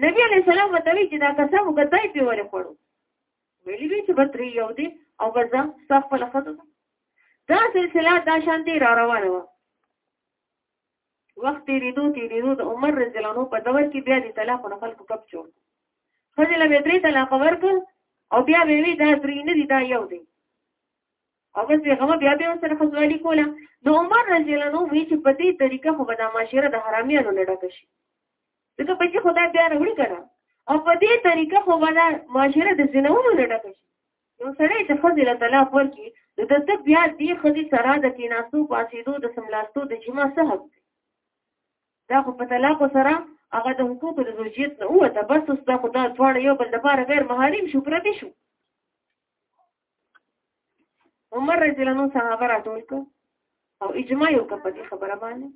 [SPEAKER 1] نبی علی السلام ته وی چې دا قسم وګدای په وره خړو ویلي وي چې به ترې یو دی او به زه ستا خپله ښځه ده دا سلسله دا شانتې را روانه وه وخت تېرېدو تېرېدو د عمر رضی الله عنه په دور کې بیا د طلاقو نه خلکو کپ جوړ ښځې له به درې طلاق ورکړ او بیا به وي دا درې نه دي دا یو دی او بس هغه بیا بیا سره خزوالي کوله نو عمر رضی الله عنه وی چې په دې طریقه خو به د معاشره د حرامیانو نه ډکه شي ځکه په چې خدای بیا راوړي کنه او په دې طریقه خو ولا معاشره د زنهونو نه ډکه شي یو سړی چې خځې له طلاق ورکړي نو د ده بیا دې ښځې سره د کېناستو پاسېدو د سملاستو د جمع څه حق دی دا خو په طلاقو سره هغه د حقوقو د زوجیت نه ووته بس اوس دا خو دا دواړه یو بل دپاره غیر محارم شو پردي شو عمر رضی الله عنه صحابه راټول کړ او اجماع یې وکړه په دې خبره باندې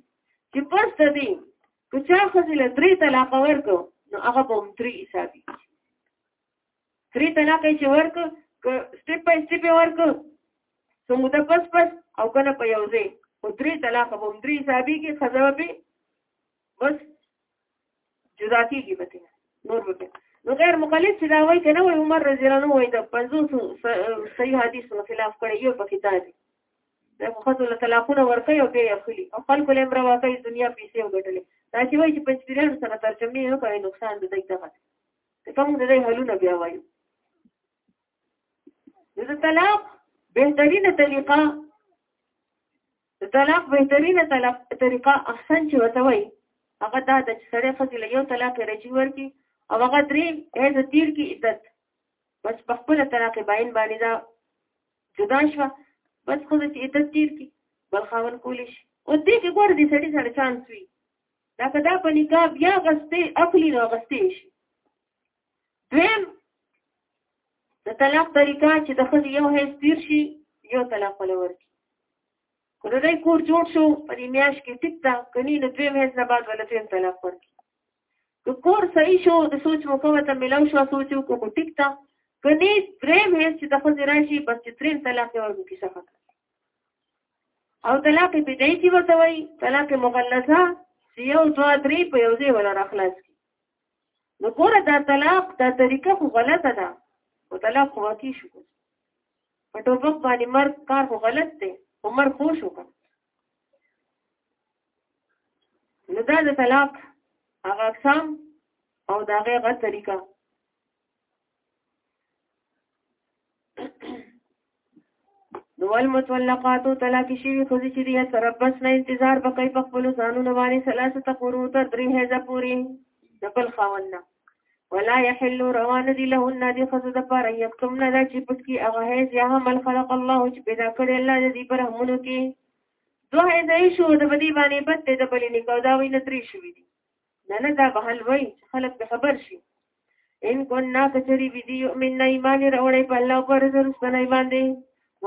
[SPEAKER 1] چې پس د دې که چا خځې له درې طلاق ورکو نو هغه به هم درې حسابي درې طلاق چې ورکو که سټپ بای سټپ ورکو څو موده پس پس او کنه په یو ځای او درې طلاق به هم درې حسابي کې خځه به بس جدا کېږي به نور به نو غیر مخالف چې دا وایي که نه وایي عمر رضی الله عنه وایي د پنځوسو صحیح حدیثو خلاف کړی یو پکې دا دی د خپل له طلاقونه ورکړي او بیا خلی او خلکو له امر واقعي دنیا پیسې وګټلې دا چې وایي چې پنځپیران سره ترجمه نه کوي نقصان د دې دغه ته کوم د دې حلونه بیا وایي د طلاق بهترینه طریقه د طلاق بهترینه طلاق طریقه احسن چې وته وایي هغه دا د سره فضل یو طلاق رجی ورکی او هغه درې هیڅ تیر کی عدت بس په خپل طلاق باین باندې دا جدا شوه بس خو چې عدت تیر کی بل خاون کولی شي او دې کې ګور دي سړي سره چانس وي دا کدا په نکاح بیا غستې اخلي نو غستې شي دویم د طلاق طریقه چې د خځې یو هیڅ تیر شي یو طلاق ولور کی که د دوی کور جوړ شو په دې میاشت کې ټیک ده کني نو دویم حیض نه بعد ولا دویم طلاق ورکړي که کور صحیح شو د سوچ موقع ته ملاو شو سوچ وکړو ټیک ده کني دریم حیض چې د ښځې راشي بس چې دریم طلاق یې ورکړي څه خطر او طلاق بدعي چې ورته وایي طلاق مغلظه چې یو دوه درې په یو ځای ولا راخلاص کړي نو ګوره دا طلاق دا طریقه خو غلطه ده او طلاق خو واقع شو په ټوپک باندې مرګ کار خو غلط دی او مرګ خو شو که نو دا د طلاق هغه اقسام او د هغې هغه طریقه نو والمطلقات طلاق شوی خزي چې دې تربص نه انتظار بکای په خپل ځانونو باندې ثلاثه قرو تر درې هزه پوری دبل خاوند ولا يحل روان دي لهن دي خزو د پاره یکتم نه دا چې پټ کی هغه هیز یا هم خلق الله چې پیدا کړی الله دې پر همونو کې دوه هیز شو د بدی باندې بد دې د بلې نکاو دا وینې تری شوې دي نه نه دا به حل وای خلک به خبر شي ان كنا كثري بدي يؤمن ايمان راوړې په الله پر رسول ایمان دي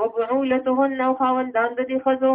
[SPEAKER 1] وبعولتهن او خاوندان د دې خزو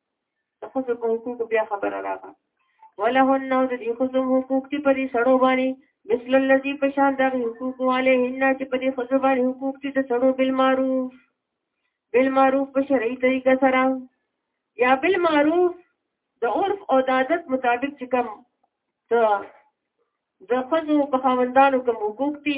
[SPEAKER 1] د خزو په حقوق بیا خبره راغله ولهن نو د دې خزو حقوق دي په دې سړو باندې مثل الذي پشان د حقوق علیهن چې په دې خزو باندې حقوق دي د سړو بالمعروف بالمعروف په شرعي طریقه سره یا بالمعروف د عرف او د عادت مطابق چې کوم د د خزو په خاوندانو کوم حقوق دي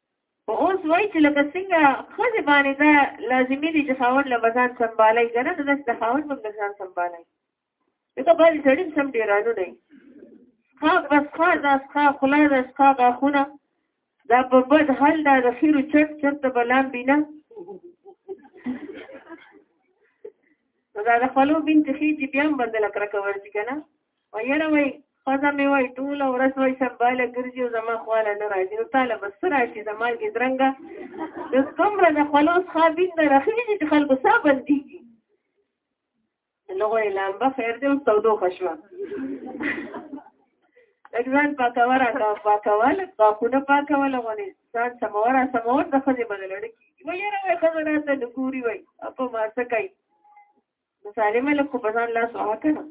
[SPEAKER 1] په اوس وای چې لکه څنګه خځه باندې دا لازمي دي چې خاوند له بزان سنبالای کنه نو د خاوند هم بزان سنبالای دا باندې سړی سم ډیر رانو نه ها بس ها دا ښه خلا دا ښه غاخونه دا په بد حل دا د خیرو چټ چټ د بلان بینه دا د خپلو بنت خې چې بیا هم بدل کړه کور چې کنه ویره وای خزه مې وای ټول ورځ وای سمباله ګرځي او زما خواله نه راځي نو تعالی بس راشي زما کې درنګا د کومره د خلاص خابین نه راخېږي چې خلکو سا بنديږي نو غوې لامبه خیر دې او تودو خشوا ځان پاکوار کا پاکوال غاخونه پاکوال غونې ځان سمورا سمور د خځې بدلړ کیږي ویره وای خزه راته نګوري وای اپا ما څه کوي نو سالي ملک خو په ځان لاس وها کړه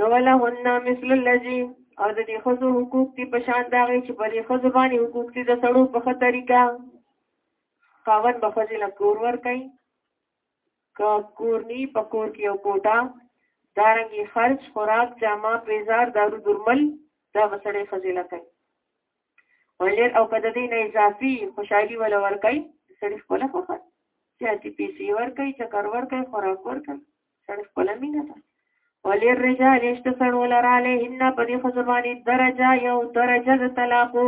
[SPEAKER 1] نو ولا هن مثل الذي او د دې خزو حقوق دي په شان دا غي چې په دې خزو باندې حقوق دي د سړو په خه طریقه خاون به خزي له کور ور کوي کا کورنی په کور کې او کوټا دارنګي خرج خوراک جامه پیزار دارو درمل دا وسړې خزي له کوي ولر او که د دې نه اضافي خوشحالي ولا ورکوي سړي خپله خوښه زیاتې پیسې ورکوي چکر ورکوي خوراک ورکوي سړي خپله مینه ده ولر رجال اشته سړ ولر علیهن په دې ښځو باندې درجه یو درجه د طلاقو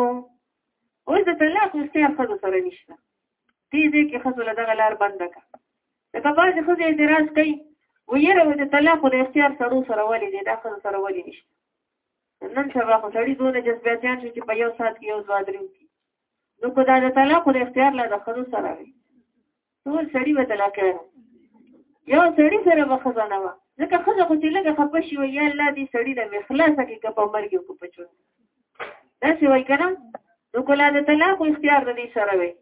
[SPEAKER 1] اوس د طلاق اختیار ښځو سره نشته دې دې کې ښځو له دغه لار بنده کړه لکه بعضې ښځې اعتراض کوي ویره د طلاق د اختیار سړو سره ولې دی دا ښځو سره ولې نشته نن سبا خو سړي دونه جذباتيان شي چې په یو سات کې یو ځوا درو کی نو په دا د طلاق د اختیار لا د خرو سره وي ټول سړي به طلاق کړي یو سړي سره به خزانه وا ځکه خزه خو چې لګه خپه شي وي یا الله دې سړي له مخلاصه کې کپ مرګ کو پچو دا څه وای کنه نو کله د طلاق اختیار د دې سره وي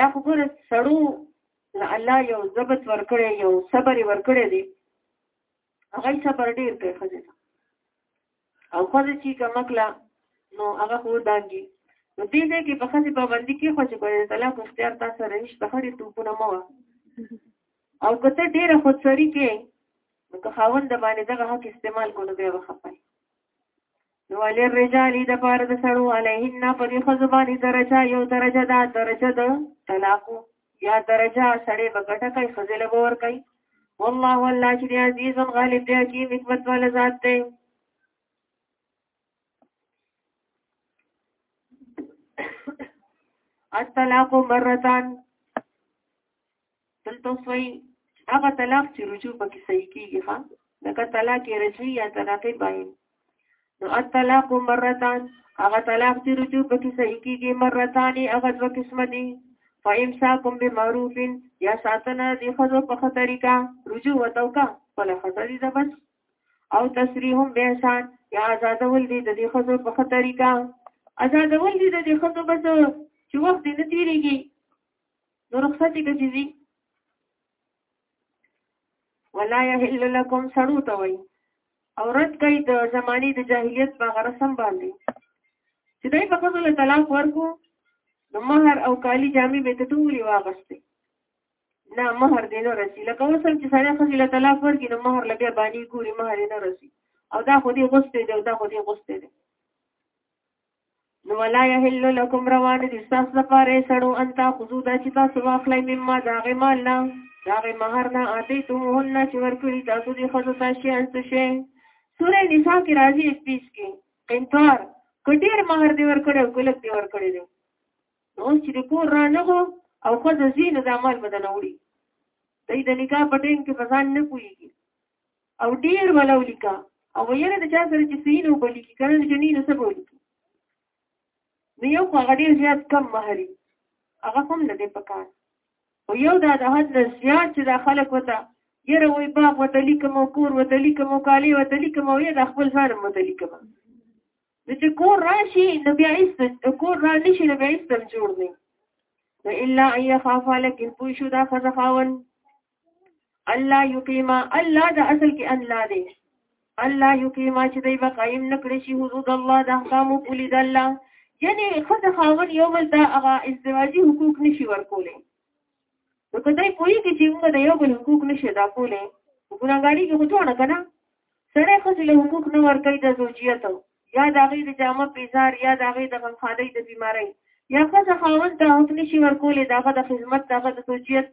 [SPEAKER 1] دا خو ګور سړو الله یو ضبط ورکړي یو صبر ورکړي دی هغه صبر ډیر کوي خځه او خځه چې کمکلا نو هغه خو دانګي نو دې دې کې په خځه پابندي کې خو چې په طلاق اختیار تاسو سره نشته خړې ټوپونه مو او کته ډیره خودسری کې نو که خاوند باندې دغه حق استعمال کولو به وخپای نو علی الرجال د پاره د سړو علیهن په دې خزو باندې درجه یو درجه دا درجه د طلاق یا درجه سړې بغټه کوي خزل ور کوي والله والله چې عزیز غالب دی چې حکمت ول ذات دی الطلاق مرتان دلته وایي هغه طلاق چې رجوع پکې صحیح کیږي ها لکه طلاق رجعي یا طلاق باین نو الطلاق مرتان هغه طلاق چې رجوع پکې صحیح کیږي مرتان هغه دوه قسم دي فامساکم بمعروف یا ساتنه دی خزو په خطریکا رجوع وتوکا فلا خطری زبس او تسریهم بیسان یا آزادول دی د دې خزو په خطریکا آزادول دی د دې خزو بس چې وخت نه تیریږي نو رخصت دې چې زی ولا يحل لكم سړو ته وای او رد کوي د زماني د جاهلیت په غرسم باندې چې دای په خپل طلاق ورکو د مہر او کالی جامې به ته ټولې واغستې نه مہر دې نه رسی لکه اوس چې سړی خو له طلاق ورګي نو مہر لګیا باندې ګوري مہر نه رسی او دا خو دې غوستې دی او دا خو دې غوستې دی نو ولا يحل لكم روان دي تاسو لپاره سړو ان تاخذو دا چې تاسو واخلئ مما دا غي مال نه دا غي مہر نه اتی ته هن چې ورکړي تاسو دي خزو تاسو انت شي سورې نساء کې راځي 21 کې قنطار کډیر مہر دی ورکړي او کلک دی ورکړي دي نو چې د کور را نه هو او خزو زین د عمل بدنوري دای د نکاح په ټیم کې فزان نه کوي او ډیر ولو لیکا او یره د چا سره چې سینو په لیکي کنه چې نه څه بولی نو یو خو غډیر زیات کم مهري هغه هم نه دی پکار او یو دا د حد نه زیات چې دا خلک وته یره وای باغ وته لیکم او کور وته لیکم او کالی وته لیکم او یې د خپل ځان وته لیکم نو چې کور راشي نو بیا هیڅ کور را نشي نو بیا هیڅ جوړ نه نو الا اي خاف لكن پوښو دا خزخاون الله یقیما الله د اصل کې ان لا دی الله یقیما چې دوی به قائم نکړي شي حدود الله د احکام او پولی د الله یعنی خود خاون یو بل دا هغه ازدواجی حقوق نشي ورکولې نو کدی پوری کې چې موږ د یو بل حقوق نشي دا کولې ګناګاری کې خو نه کنه سره خو له حقوق نه ورکړي د زوجیت یا د هغه د جامه پیزار یا د هغه د غمخانه د بیماری یا خود خاون ته حق نشي ورکولې داغه د خدمت داغه د زوجیت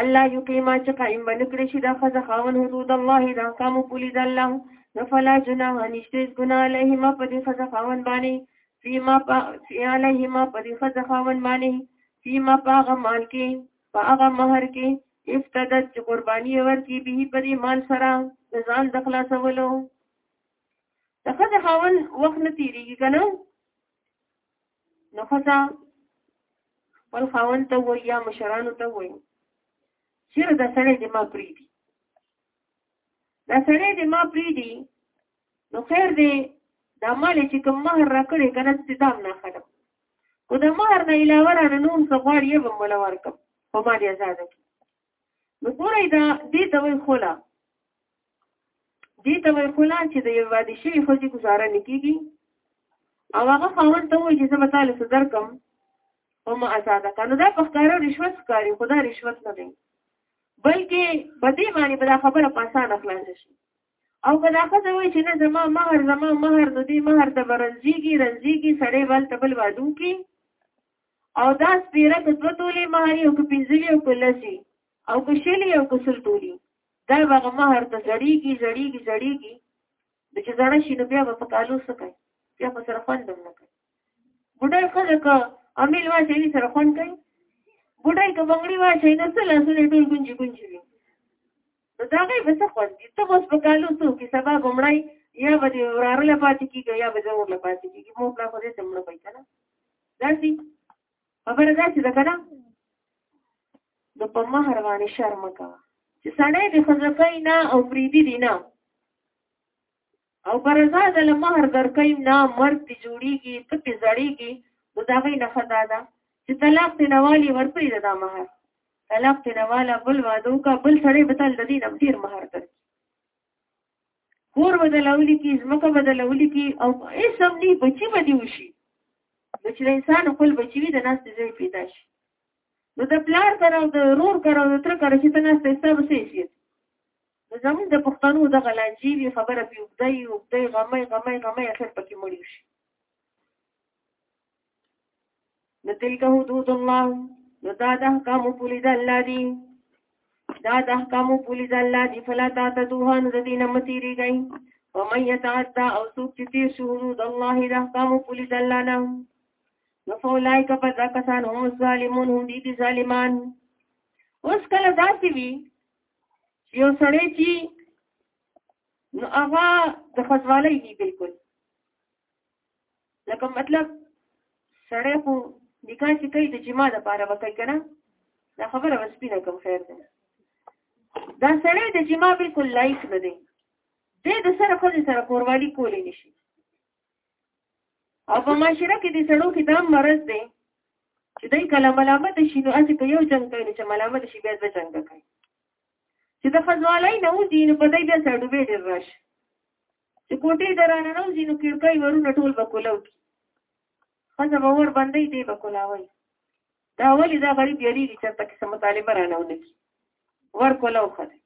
[SPEAKER 1] الله یقیما چې قائم باندې کړی شي دا خزه خاون حدود الله دا قام پولی د الله نفلا جناح نشته ګنا علیهما په دې خزه خاون باندې فيما فی علیهما په دې خزه خاون باندې فيما پاغه مال کې پاغه مہر کې افتدت چې قرباني ورکی به په دې مال سره ځان د خلاصولو د خزه خاون وخت نه تیریږي کنه نو خدا خپل خاون ته وایي یا مشرانو ته وایي چیرې دا سړی دې ما پریږدي دا سړی دې ما پریږدي نو خیر دی دا مال چې کوم مهر راکړي کنه چې دام نه خلم کو د مهر نه علاوه را نه نوم څه غواړي به مولا ورکم خو ما دې آزاد کی نو ګورئ دا دې ته وایي خوله دې ته وایي خوله چې د یو وادي شوي ښځې ګزاره نه کېږي او هغه خاوند ته وایي چې زه به تا له څه درکړم او ما ازاده کړه نو دا په ښکاره رشوت ښکاري خو دا رشوت نه دی بلکې په دې باندې به دا خبره په اسانه خلاصه شي او که دا ښځه وایي چې نه زما مهر زما مهر نو دې مهر ته به رنځېږي رنځېږي سړی به هلته بل واده وکړي او دا سپېره که دوه تولې مهر یې او که پنځه وي او که لس وي او که شل یې او که سل تولي دا به هغه مهر ته زړېږي زړېږي زړېږي نو چې زړه شي نو بیا به په کالو څه کوي بیا به سره خوند هم نه کوي بوډۍ ښځه که امیل واچوي سره خوند کوي بوډۍ که بنګړي واچوي نو څه لاسونه ټول ګونجي ګونجي وي نو دا غي به څه خوند دي ته اوس په کالو څو کې سبا بمړای یا به دې وراره له پاتې کېږي یا به دې ور له پاتې کېږي مو پلا خو دې ته مړ پي کنه دا شي خبره دا چې دا کنه د په مهر باندې شرم کا چې سړی دې خزکای نه او بریدي دي نه او برزا د لمهر درکې نه مرد دی جوړیږي ته په زړیږي نو دا غي نه خدا ده چې طلاق ته نوالی ورپری ده دا مہر طلاق ته نواله بل وادو کا بل سړی بتل د دې نم ډیر مہر تر کور بدلولي کی زمکه بدلولي کی او هیڅ هم نه بچي بدی وشي بچی د انسان خپل بچی وي د ناس د ځای پیدا شي نو د پلار کراو د رور کراو د تر کراو چې تنه ستاسو څه شي نو زموږ د پښتنو دغه لانجې وي خبره پې اوږده یي اوږده یي غمه یې غمه یې غمه یې اخر پکې مړ شي نو تلک حدود الله نو دا د احکامو پولې د الله دي دا د احکامو پولې د الله دي فلا تعتدوها نو د دې نه مه تېرېږئ ومن يتعدى او څوک چې تېر شي حدود الله د احکامو پولې د الله نه نو فاولئک پس دا کسان هم ظالمون هم دي دي ظالمان اوس کله داسې وي یو سړی چې نو هغه د خزوالۍ دی بالکل لکه مطلب سړی خو نکاح چې کوي د جما د پاره وکړي کنه دا خبره وسپینه کوم خیر ده دا سړی د جما بالکل لایق نه دی د سره خو سره کوروالی کولی نشي او په معاشره کې د سړو کې دا مرض دی چې دای کله ملامت شي نو اته یو جنگ کوي چې ملامت شي بیا د جنگ کوي چې د خزوالای نه وځي نو په دای بیا سړو به ډیر راشي چې کوټې درانه نه وځي نو کړکۍ ورونه ټول وکولو کی خزه باور باندې دی وکولاوي دا ولې دا غریب یریږي چې تک سم مطالبه رانه ونه کی ور کولاو خره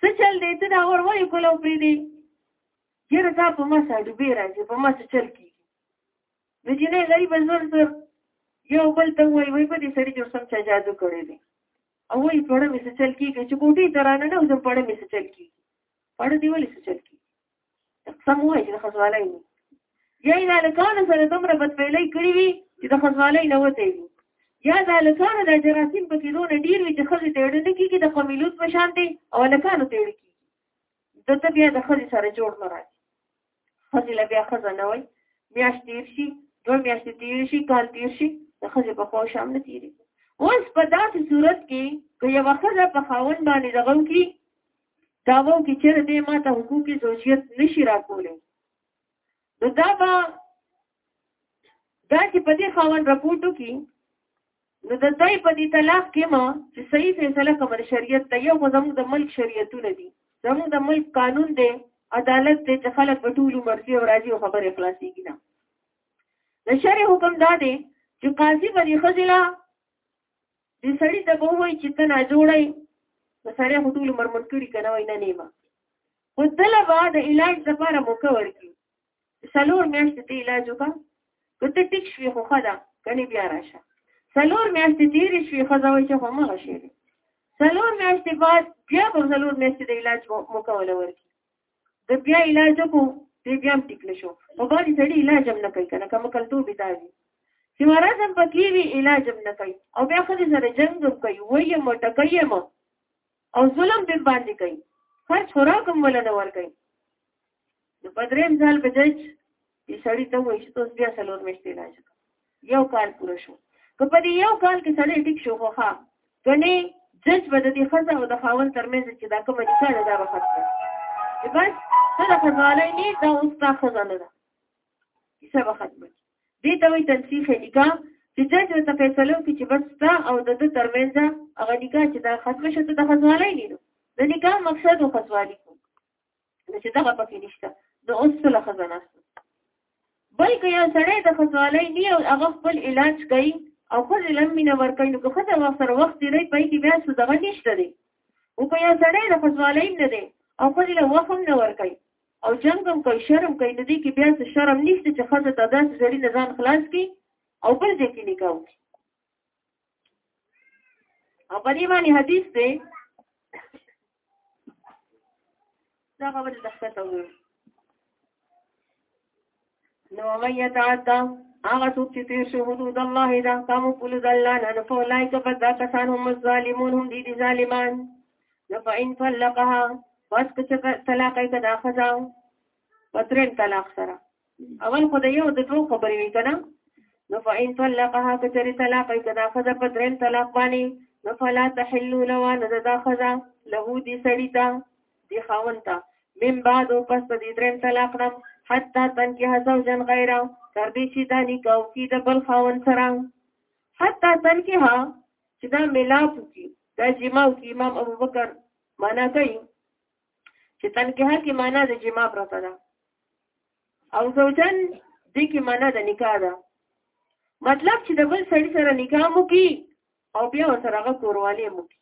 [SPEAKER 1] څه چل دی ته دا ور وای کولاو پری دی یاره دا په ما څه ډوبې راځي په ما څه چل کېږي د جینۍ غریبه زر زر یو بل ته وایي وایي په دې سړي جوړ سم چا جادو کړی دی او وایي پړه مې څه چل کېږي چې کوټې ته رانه نه وځم پړه مې څه چل کېږي پړه دې ولې څه چل کېږي قسم وایي چې د خزوالۍ نه یا یې د هلکانو سره دومره بدفعلۍ کړې وي چې د خزوالۍ نه وتی وي یا د هلکانو دا جراثیم پکې دونه ډېر وي چې ښځې ته اړه نه کېږي د قمیلوت په شان دی او هلکانو ته اړه کېږي د ته بیا د خځې سره جوړ نه راځي خځې له بیا خځه نه وای میاشت تیر شي دوه میاشتې تیر شي کال تیر شي د خځې په خوا شام نه تیری اوس په داسې صورت کې که یو خځه په خاون باندې دغه کی داوو کې چې دې ما ته حقوقي زوجیت نشي راکولې نو دا به دا چې په دې خاون رپورټو کې نو د دای په دې طلاق کې ما چې صحیح فیصله کوم شریعت ته یو زموږ د ملک شریعتونه دي زموږ د ملک قانون دی عدالت دی چې خلک په ټولو مرضي او راضي او خبرې خلاصيږي نه د شرع حکم دا دی چې قاضي به دې خځله د سړي ته به وایي چې ته نه جوړی نو سړی خو ټول مرمن کړي که نه وای نه نیمه خو دله به د علاج لپاره موقع ورکړي سلور میاشتې ته علاج وکړه که ته ټیک شوې خو ښه ده کنې بیا راشه سلور میاشتې تېرې شوې ښځه وایي چې همغه شی دی سلور میاشتې بعد بیا پر سلور میاشتې د علاج مکوله ورکړي د بیا علاج وکړو دی بیا هم ټیک نه شو خو باندې سړي علاج هم نه کوي که نه که مکلتوب یې دا وي چې مرض هم پکې وي علاج هم نه کوي او بیا ښځې سره جنګ هم کوي وایي یم ټکوي یم او ظلم دې باندې کوي خرچ خوراک هم وله نه ورکوي نو په دریم ځل به جج یې سړی ته وایي چې تاسو بیا څلور میاشتې علاج یو کال پوره شو که په دې یو کال کې سړی ټیک شو خو ښه ګنې جج به د دې ښځه او د خاوند ترمنځ چې دا کومه نکاح ده دا به ختم کړي بس ته د ښځوالۍ نه دا اوس تا ښځه نه ده کیسه به ختمه کړي دې ته وایي تنسیخ نکاح چې جج ورته فیصله وکړي چې بس تا او د ده ترمنځ هغه نکاح چې دا ختمه شوه ته د ښځوالۍ نه ده د نکاح مقصد و ښځوالي چې دغه پکې نشته نو اوس څه له خزانه بل که یو سړی د خزوالۍ نه او هغه خپل علاج کوي او خپل لمینه ورکوي نو که خزه وخت سره وخت دی نه پي کې بیا څه دغه نشته دی او که یو سړی د خزوالۍ نه دی او خپل له وخت نه ورکوي او جنگ هم کوي شرم کوي نو دی کې بیا څه شرم نشته چې خزه ته داسې سړی نه ځان خلاص کی او بل دې کې نکاو او په دې باندې حدیث دی دا خبره تخته ته وو نو مې یتعدا هغه څوک چې تیر شو حدود الله دا قام قول ذلان ان فولایک فدا کسان هم ظالمون هم دي ظالمان نو فإن فلقها پس که طلاق یې کدا خزاو پترین طلاق سره اول خو د یو د دوه خبرې وي کنه نو فإن طلقها کچری طلاق ای کدا خذا په دریم طلاق باندې نو فلا تحل له نه دا خذا له دې سړی ته دې خاون ته من بعد او پس د دریم طلاق نه حتا تن کې هزو جن غیره تر دې چې دا نکاو کې د بل خاون سره حتا تن کې ها چې دا ملاپ کی دا جماو کې امام ابوبکر معنا کوي چې تنکیه کې معنا د جما پرته ده او زوجن دې کې معنا د نکاح ده مطلب چې د بل سړي سره نکاح مو کی او بیا سره هغه کورواله مو کی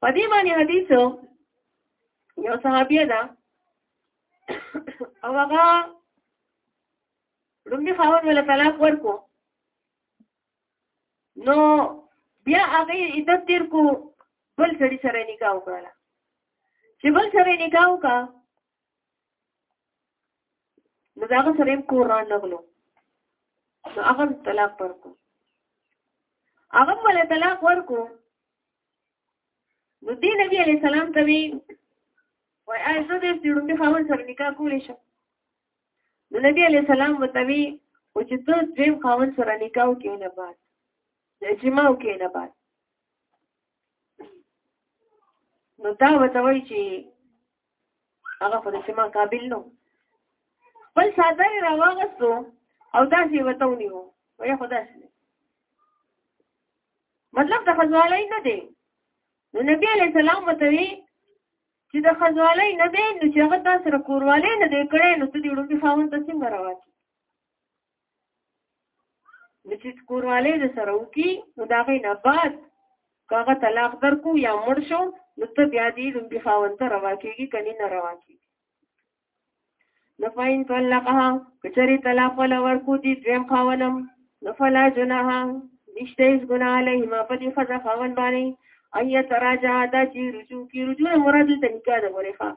[SPEAKER 1] په دې باندې حدیث یو صحابیه ده او هغه لومړي خاوند ولا طلاق ورکو نو بیا هغه عدت تیر کو بل سړي سره نکاح وکړه چې بل سره نکاح وکړه نو دا هغه سره کور را نغلو نو هغه طلاق ورکو هغه ول طلاق ورکو نو دی نبی علی سلام ته وی وای ایسو دې سړو په خاور سره نکاح کولې شه نو نبی علی سلام وتوی او چې ته دویم خاون سره نکاح کې نه بعد د جما کې نه بعد نو دا وتوی چې هغه په جما قابل نو بل ساده راوغستو او دا چې وتونی وو وای خدا شي مطلب د خزوالای نه دی نو نبی علی سلام وتوی چې د خزوالۍ نه دی نو چې هغه تا سره کوروالۍ نه دی کړی نو ته دې وړومبي خاوند ته څنګه راواتي نو چې کورواله د سره وکي نو دا غي نه بعد کاغه طلاق درکو یا مړ شو نو ته بیا دې لومبي خاوند ته روا کیږي کني نه روا کیږي نفاین طلقها کچری طلاق ولا ورکو دي دویم خاونم نفلا جناها نشته هیڅ ګناه علیهما په دې خزه خاون باندې ایا تراجع دا چې رجوع کی رجوع مراد ته نکاح ده ګورې ښا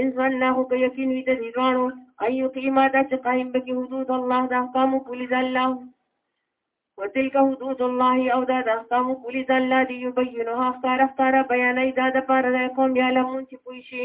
[SPEAKER 1] ان ځان نه هو کې یقین وي د دې ځانو ايو قیمه دا چې قائم به حدود الله د احکام پولیس الله وتلك حدود الله او دا د احکام پولیس الله دی یبینها اختار اختار بیانې دا د پاره د قوم یا لمون چې پوي شي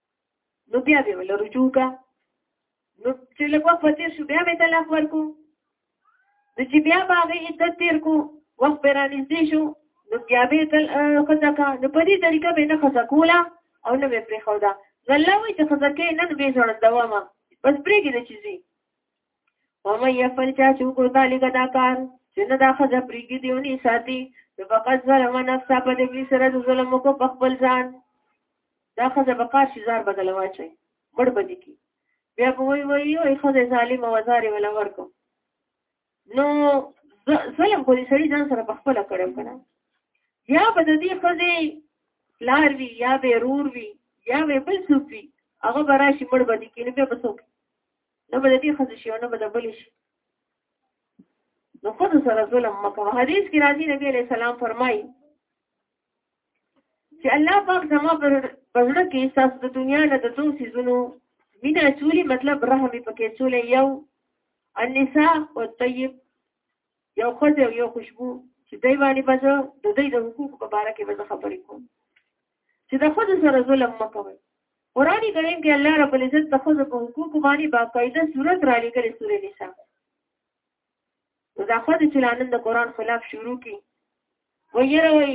[SPEAKER 1] نو بیا به ول رجوع کا نو چې له وخت تیر شو بیا به طلاق ورکو نو چې بیا باغې عدت تیر کو وخت به را نږدې شو نو بیا به تل خزه کا نو په دې طریقه به نه خزه کوله او نه به پرې خوده نو الله وایي چې خزه کې نن به ژوند دوامه بس پرېږدي چې ځي ومن يفعل چا چې وکړو ذالک دا کار چې نه دا ښځه پرېږدي دی ونی ساتي نو فقط ظلم نفسه په دې سره د ظلم وکړو په خپل ځان دا ښځه به کار شي ځار بدل واچي مړ بدی کی بیا به وای وای وای ښځه ظالم او زارې ولا ورکو نو ظلم خو دې سړي ځان سره په خپل کړم کنه یا به د دې ښځه لار وی یا به رور وی یا به بل څوک وی هغه براشي مړ بدی کی نه به څوک نه به دې خزه شي نه به د بل شي نو خود سره ظلم مکو حدیث کې راځي نبی عليه السلام فرمایي چې الله پاک زما پر پزړه کې ساس د دنیا نه د دوه سيزونو مینا چولی مطلب رحم پکې چولې یو النساء والطيب یو خزه یو خوشبو چې دوی باندې بس د دوی د حقوق په اړه کې بس خبرې کوم چې د خود سره ظلم مکوي قران کریم کې الله رب العزت د خود په حقوق باندې باقاعده صورت را لګل سورې نساء دا خود چې لانن د قران خلاف شروع کی ویره وی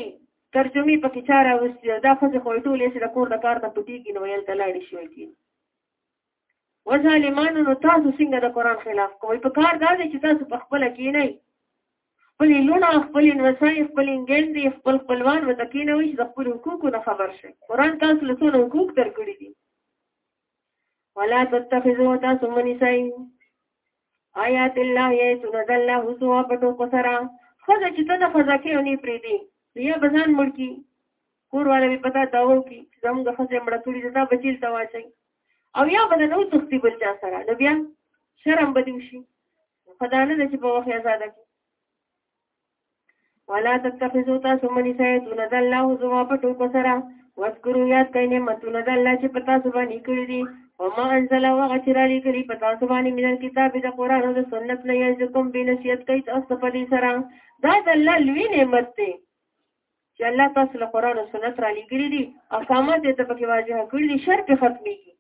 [SPEAKER 1] ترجمه په کې چاره وستي دا خود خو ټولې چې د کور د کار نه پټیږي نو یل تلاړي شوی کی و ظالمانو نو تاسو څنګه د قران خلاف کوئ په کار دا دی چې تاسو په خپل کې نه خپل لونه خپل نسای خپل انګندې خپل خپلوان وته کې نه وي چې خپل حقوقو نه خبر شي قران تاسو له څو حقوق درکړي دي ولا تتخذوا تاسو منسای آیات الله یې سنت الله حسو په ټوکو سره خزه چې ته د خزه کې ونی پری دی بیا بزان مړ کی کور والا به پتا داو کی زم د خزه مړ کړی دا بچیل دا واچي او یا بل نو تختی بل چا سره نو بیا شرم بدیم شي خدانه چې په وخت آزاد کی ولا تتخذوا تاسو منی سره دون د الله زما په ټکو سره واذکروا یاد کړئ نعمتونه د الله چې په تاسو باندې کړی دي او ما انزل او هغه چې را لېږلي په تاسو باندې من الکتاب د قرآن او د سنت نه یعظکم به نصیحت کوي تاسو په دې سره دا د الله لوی نعمت دی چې الله تاسو له قرآن او سنت را لېږلي دي او سامان دې ته پکې واضح کړی دي شرط ختمېږي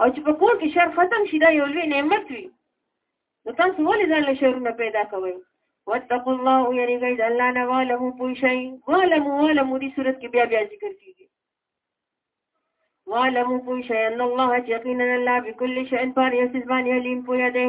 [SPEAKER 1] او چې په کور کې شر ختم شي دا یو لوی نعمت وي نو تاسو ولې ځان له شرونه پیدا کوئ واتقوا الله یریږئ د الله نه والمو پوه شئ والمو والمو دې صورت کې بیا بیا ذکر کیږي والمو پوه شئ ان الله یقینا الله بكل شيء بار یسز باندې علیم پوه دی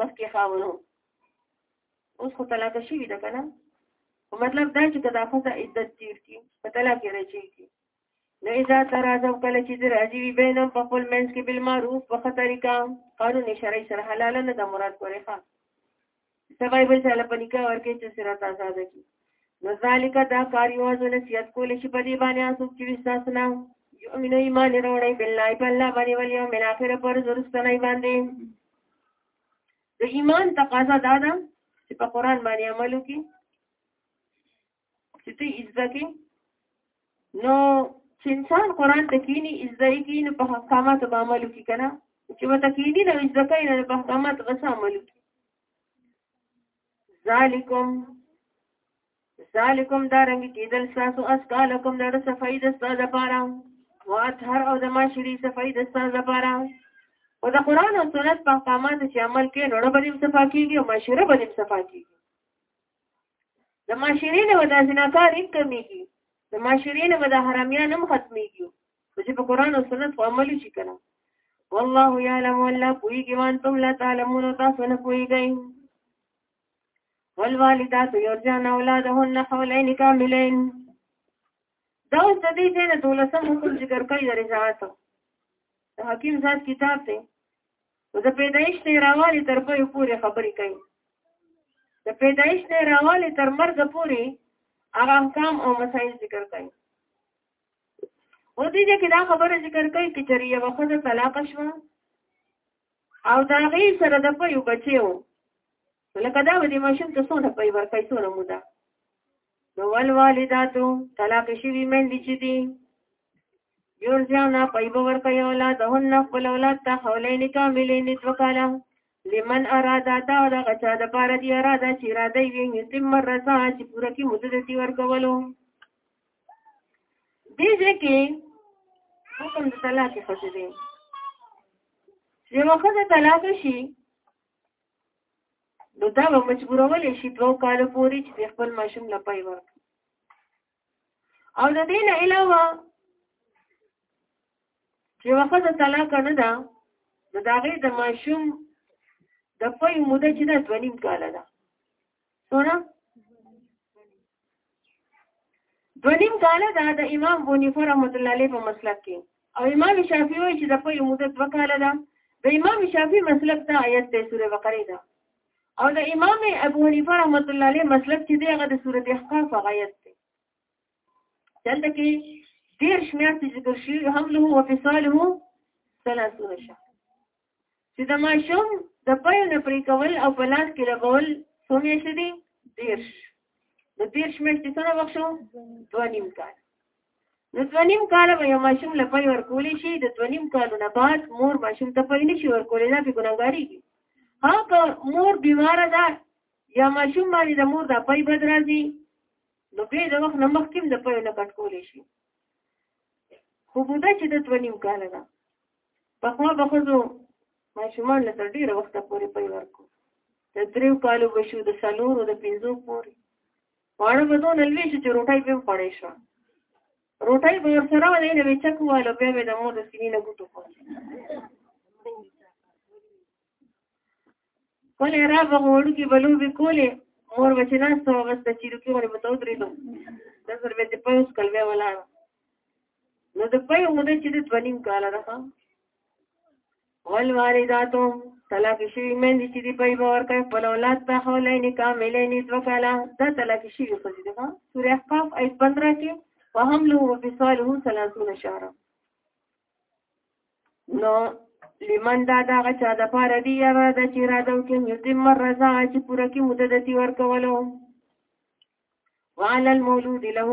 [SPEAKER 1] مخکې خاونو اوس خو طلاق شوی ده کنه مطلب دا چې کدا خزه عدت تیر کی په طلاق کې راځي کی نو اذا ترازو کله چې راځي وي بینم په خپل منځ کې بل معروف په خطرېکا قانون شرعي سره حلال نه د مراد پرې ښه سبای بل څه لپاره نکاح ورکې چې سره تاسو ده کی نو ذالک دا کار یو ځل نصیحت کول شي په دې باندې اسو چې وساس نه یؤمن ایمان وروړي بالله په الله باندې ول یوم الاخر پر زرستنه باندې د ایمان تقاضا دا ده چې په قران باندې عمل وکړي چې ته عزت کې نو چې انسان قران ته کینی عزت کې نو په احکاماتو باندې عمل وکړي کنه چې وته کینی نو عزت کې نه په احکاماتو غوښه عمل وکړي ذالکم ذالکم دارنګ کېدل تاسو اسکالکم د صفای د ستاسو لپاره واطهر او د معاشري صفای د ستاسو لپاره او د قران او سنت په احکاماتو چې عمل کوي نو به دې صفا کیږي او معاشره به دې صفا کیږي د معاشري نه ودا زناکار هم کمیږي د معاشري نه ودا حرامیان هم ختميږي چې په قران او سنت په عمل شي کنه والله يعلم ولا پويږي وان ته لا تعلمون تاسو نه پويږئ والوالدات يرجعن اولادهن حولين كاملين دا اوس د دې ځای نه دولسم حکم ذکر کوي د رضاعت د حکیم ذات کتاب دی او د پیدایش نه راوالي تر په پورې خبرې کوي د پیدایش نه راوالي تر مرګ پورې هغه احکام او مسایل ذکر کوي او دې کې دا خبره ذکر کوي چې چېرې یو وخت طلاق شوه او دا غي سره د په یو بچیو لکه دا ودی ماشوم ته څونه پي ورکړي څونه مودا نو ول والداتو طلاق شي ویمن دي چې دي یور ځانا پي ورکړي اولاد هن خپل اولاد ته حولین کاملین وکاله لمن ارادا دا دا غچا د پاره دی ارادا چې اراده وي یتم رضا چې پوره کی مدد دی ورکولو دې ځای کې حکم د طلاق ښځې دی چې یوه ښځه طلاق شي نو دا به مجبورولی شي دوه کاله پورې چې د خپل ماشوم له پای ورکړي او د دې نه علاوه چې یوه ښځه طلاق نه ده نو د هغې د ماشوم د پای موده چې ده دوه نیم کاله ده سونه دونیم کاله دا د امام بونیفه رحمت الله علیه په مسلک کې او امام شافعي وایي چې د په موده دوه کاله ده د امام شافعي مسلک دا آیت د سوره بقره ده او د امام ابو حنیفه رحمت الله علیه مسلک چې دی هغه د سوره احقاف آیت دی دلته کې ډیر شمیرته ذکر شوی هم له وفصاله 30 شهر چې د ماشوم د پيو نه پرې کول او په لاس کې لګول څو میاشتې دي دیرش نو دیرش میاشتې څومره وخت شو دوه نیم کال نو دوه نیم کال به یو ماشوم له پي ورکولی شي د دوه نیم کالو نه بعد مور ماشوم ته پي نه شي ورکولی دا پې ګناهګارېږي ها که مور بیماره ده یا ماشوم باندې د مور د پي بد راځي نو بیا د وخت نه مخکې هم د پيو نه کټ کولی شي خو بوده چې د دوه نیم کاله ده پخوا به ښځو ماشومان له تر ډېره وخته پورې پی ورکو د دریو کالو به شو د څلورو د پنځو پورې خواړه به دونه لوی شو چې روټۍ به هم خوړی شوه روټۍ به ورسره وه دی نه به یې چک ووهلو بیا به یې د مور د سینې نه ګوټو خوړل کله را به وړو کې بلو به کولې مور بچنا سو بس د چیرو کې ورې بتاو درې نو د سر به ته پوس کل به ولا نو د پي مده چې د تونیم کال راخه ول وارداتو طلاق شي مې دي چې دی په باور کوي په اولاد ته حولې نه کاملې نه دوه کاله دا طلاق شي خو دې ها سورې احقاف ایت 15 کې وهم له وفصاله 30 شهر نو لمن دا دا غچا د پاره دی را د چې را دو کې یتیم رضا چې پوره کې مدد دی ورکولو وعلى المولود له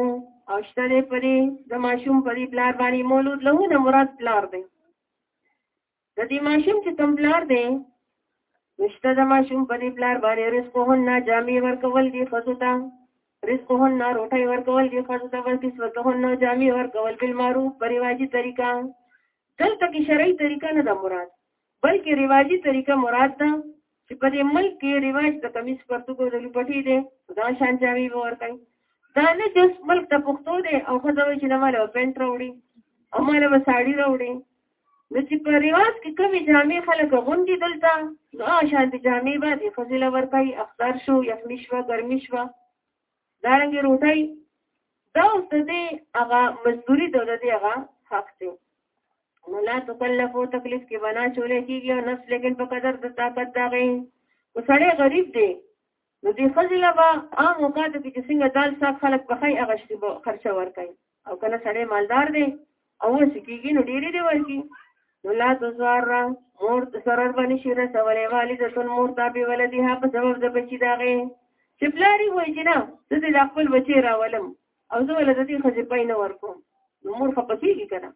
[SPEAKER 1] او شته دې پرې د ماشوم پرې پلار باندې مولود له نه مراد پلار دی د دې ماشوم چې کوم پلار دی نشته د ماشوم پرې پلار باندې رزق هن جامع ورکول دی خصوصا رزقهن روټي ورکول دي خزو ته ورکي سوتهن جامي ورکول بل معروف پر رواجي طریقه دلته کې شرعي طریقه نه ده مراد بلکې رواجي طریقه مراد ده چې په دې ملک کې رواج د کمیس پرتګو د لپټي دي دا شان جامي ورکړي دا نه چې ملک ته پښتو دي او خزو چې نه مال پینټ راوړي او مال به ساړي راوړي نو چې په رواج کې کومې جامې خلک غوندي دلته نو هغه شانتي جامې به د ښځې له ورکوي اخطار شو یخني شوه ګرمي شوه دارنګې روټۍ دا اوس د دې هغه مزدوري د دې هغه حق دی نو لا تکلف او تکلیف کې بنا چولې کېږي او نفس لیکن په قدر د طاقت دا غي وسړی غریب دی نو دې خځې له به عام اوقاتو کې چې څنګه دال ساک خلک پخای هغه شي به خرچه ورکوي او که نه سړی مالدار دی او ورسې کېږي نو ډېرې دی ورکړي نو لا تزوار را مور سرر باندې شي رسولی والدتون مور ته بې ولدها په سبب د بچي د هغې چې پلاري وایي چې نه زه دې دا خپل بچی راولم او زه وله د دې ښځې پای نه ورکوم نو مور خفه کېږي که نه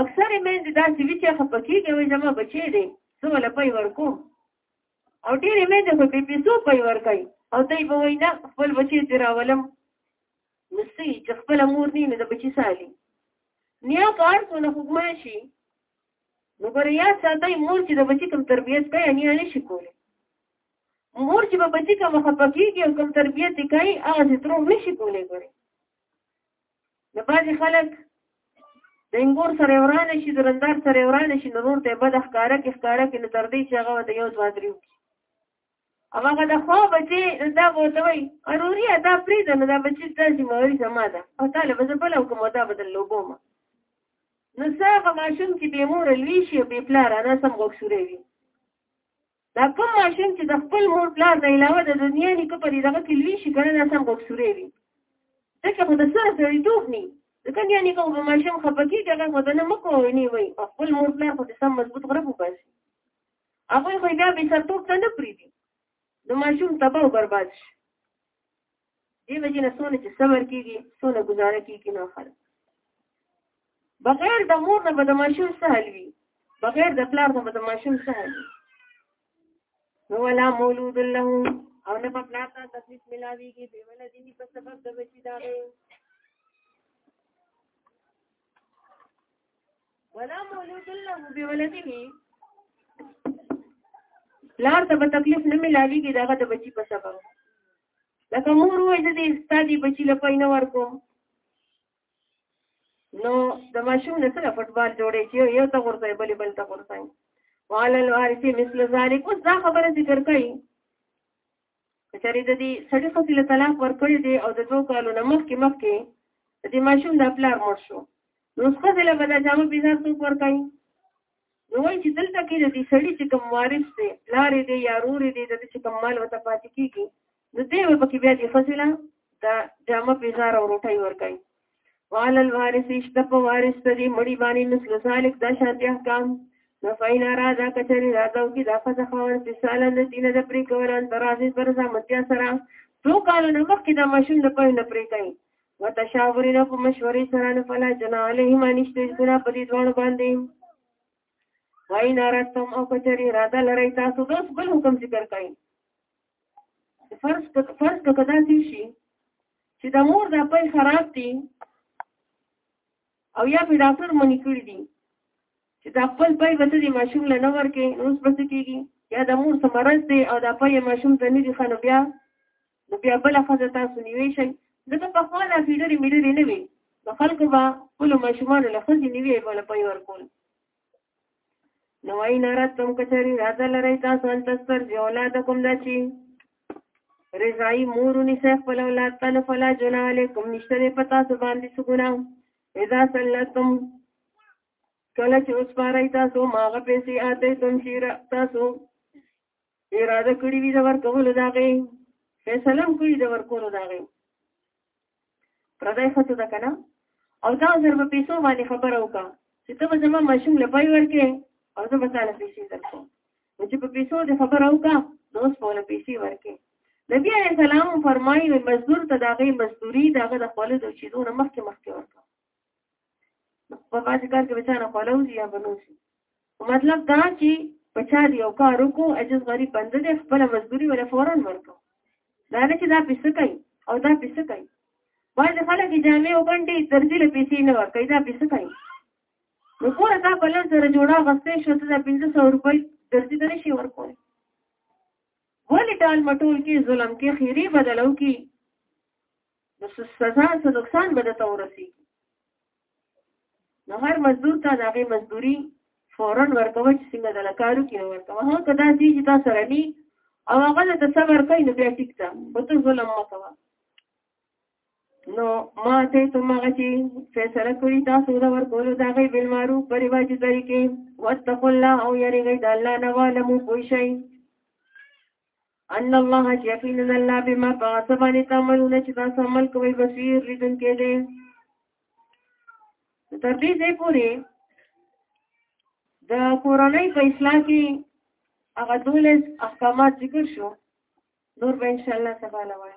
[SPEAKER 1] اکثرې میندې داسې وي چې خفه کېږي وایي زما بچی دی زه وله پای ورکوم او ډېرې مې د په پیسو پي ورکوي او دی به وایي نه خپل بچی دې راولم نو څه چې خپله مور نه نو د بچي سالي نیا په هر څونه خوږمه شي نو ګوره یاد ساتئ مور چې د بچي کوم تربیت کوي نیا نه شي کولی مور چې په بچي کوم خپه کېږي او کوم تربیت یې کوي هغه چې ترو نه شي کولی ګورې د بعضې خلک د انګور سره وران شي د رندار سره وران شي نو نور ته بد ښکارا کې ښکارا کې نه تر دې چې هغه د یو ځوا دریو هغه د خو بچي دا وته وي اروري دا پری د نه دا بچي د ذمہواري زما ده او طالب زه بل کوم دا بدل لوبوم نو څنګه ماشوم چې به مور لوي شي به پلار انا سم غوښوري وي دا کوم ماشوم چې د خپل مور پلار نه علاوه د دنیا نیکه په دې دغه کې لوی شي ګڼه دا سم غوښورې وي ځکه خو د سره سړیتوب نی ځکه نیا نیکه به ماشوم خفه کېږي هغه خو د نه مه کوئ نی وایي او خپل مور پلار خو د سم مضبوط غرب وباسي هغوی خو بیا بې سرتوب ته نه پرېږدي د ماشوم تباه او برباد شي دې وجې نه څونه چې صبر کېږي څونه ګزاره کېږي نو خلک بغیر د مور نه به د ماشوم سهل وي بغیر د پلار نه به د ماشوم سهل وي نو ولا مولود له او نه په پلار ته تکلیف ملاويږي به ولدي په سبب د بچی دا دی ولا مولود له بولده لار ته به تکلیف نه ملاویږي دغه د بچی په سبب لکه مور وای چې دې ستادي بچی له پاین ورکو نو د ماشوم نه سره فوټبال جوړې چې یو ته ورځي بلې بل ته ورځي وعلى الوارث مثل ذلك اوس دا خبره ذکر کړي که چېرې د دې سړي ښځې له طلاق ورکړی دی او د دوو کالو نه مخکې مخکې د دې ماشوم د پلار مړ شو نو ښځې له به دا جامه بې ځار څوک ورکوي نو وایي چې دلته کې د دې سړي چې کوم وارث دی پلار یې دی یا رور یې دی د ده چې کوم مال ورته پاتې کېږي نو دی به پکې بیا دې ښځې له دا جامه بې ځاره او روټۍ ورکوي وعلى الوارث اشته په وارث د دې مړي باندې مثل ذلک د شانتي احکام نو فین اراده کچری راځو کې دا په خبر چې سال د دینه د پرې کولان درازي پر ځمتیا سره تو کال نه مخکې د ماشوم د پوی نه پرې کوي وتشاورین په مشورې سره نه فلا جنا علیهم انشته سره په دې ځوان باندې وای نارتم او کچری راځه لری تاسو دوس بل حکم ذکر کوي فرض که فرض که کدا دي شي چې د مور د پي خراب دي او یا په ډاکټر منی کړی دي چې د خپل پي وته دي ماشوم له نور کې اوس بس کېږي یا د مور سمرز دي او د پي ماشوم ته نه دي خنو بیا نو بیا بل خزه تاسو نیوي شي دغه په خپل افیډری ملي نه وي د خلکو با خپل ماشومان له خزي نیوي بل پي ورکول نو وای نه راتم کچری راځه لري تاسو ان تستر جو اولاد کوم دچی رضای مور نساء خپل اولاد ته نه فلا جنا علیکم نشته پتا سو باندې سګنا اذا سلتم کله چې اوس پاره تاسو ماغه پیسې آتے تم شیر تاسو اراده کړی وي د ورکول داغه فیصله کړی د ورکول داغه پردای خطو ده کنه او دا زر په پیسو باندې خبره وکړه چې ته به زما ماشوم له پای ورکې او زه به تعالی پیسې درکوم نو چې په پیسو دې خبره وکړه نو اوس په له پیسې ورکې نبی علیہ السلام فرمایي مزدور ته داغه مزدوري داغه د خپل د چیزونو مخکې مخکې ورکړه په پاتې کار کې بچا نه خولوځي یا بنوسي مطلب دا چې بچا دی یو کار وکړو اجز غریب بنده دی خپل مزدوري ولا فورا ورکو دا نه چې دا پیسه کوي او دا پیسه کوي باید خلک جامې وګنډي درځي له پیسې نه ورکوي دا پیسه کوي نو پوره تا په لږ سره جوړه غستې شو ته دا 1500 روپۍ درځي ته نشي ورکول ولې ټال مټول کې ظلم کې خیری بدلو کې نو سزا څه نقصان به درته ورسېږي نو هر مزدور ته د هغې مزدوري فورا ورکوه چې څنګه دله کار وکړي نو ورکوه هغه که داسې چې تا سره ني او هغه درته صبر کوي نو بیا ټیک ده خو ته ظلم مه کوه نو ما ته ته ماغه چې فیصله کړی تاسو دا ورکولو دا غي بل مارو په رواج طریقې واتقوا الله او یریږئ د الله نه والمو پوه شئ ان الله چې یقینا الله بما پاس باندې تعملون چې تاسو عمل کوئ بصیر لیدون کې دي تر دې ځای پورې د کورنۍ په اصلاح کې هغه دولس احکامات ذکر شو نور به ان شاء الله سبا لوي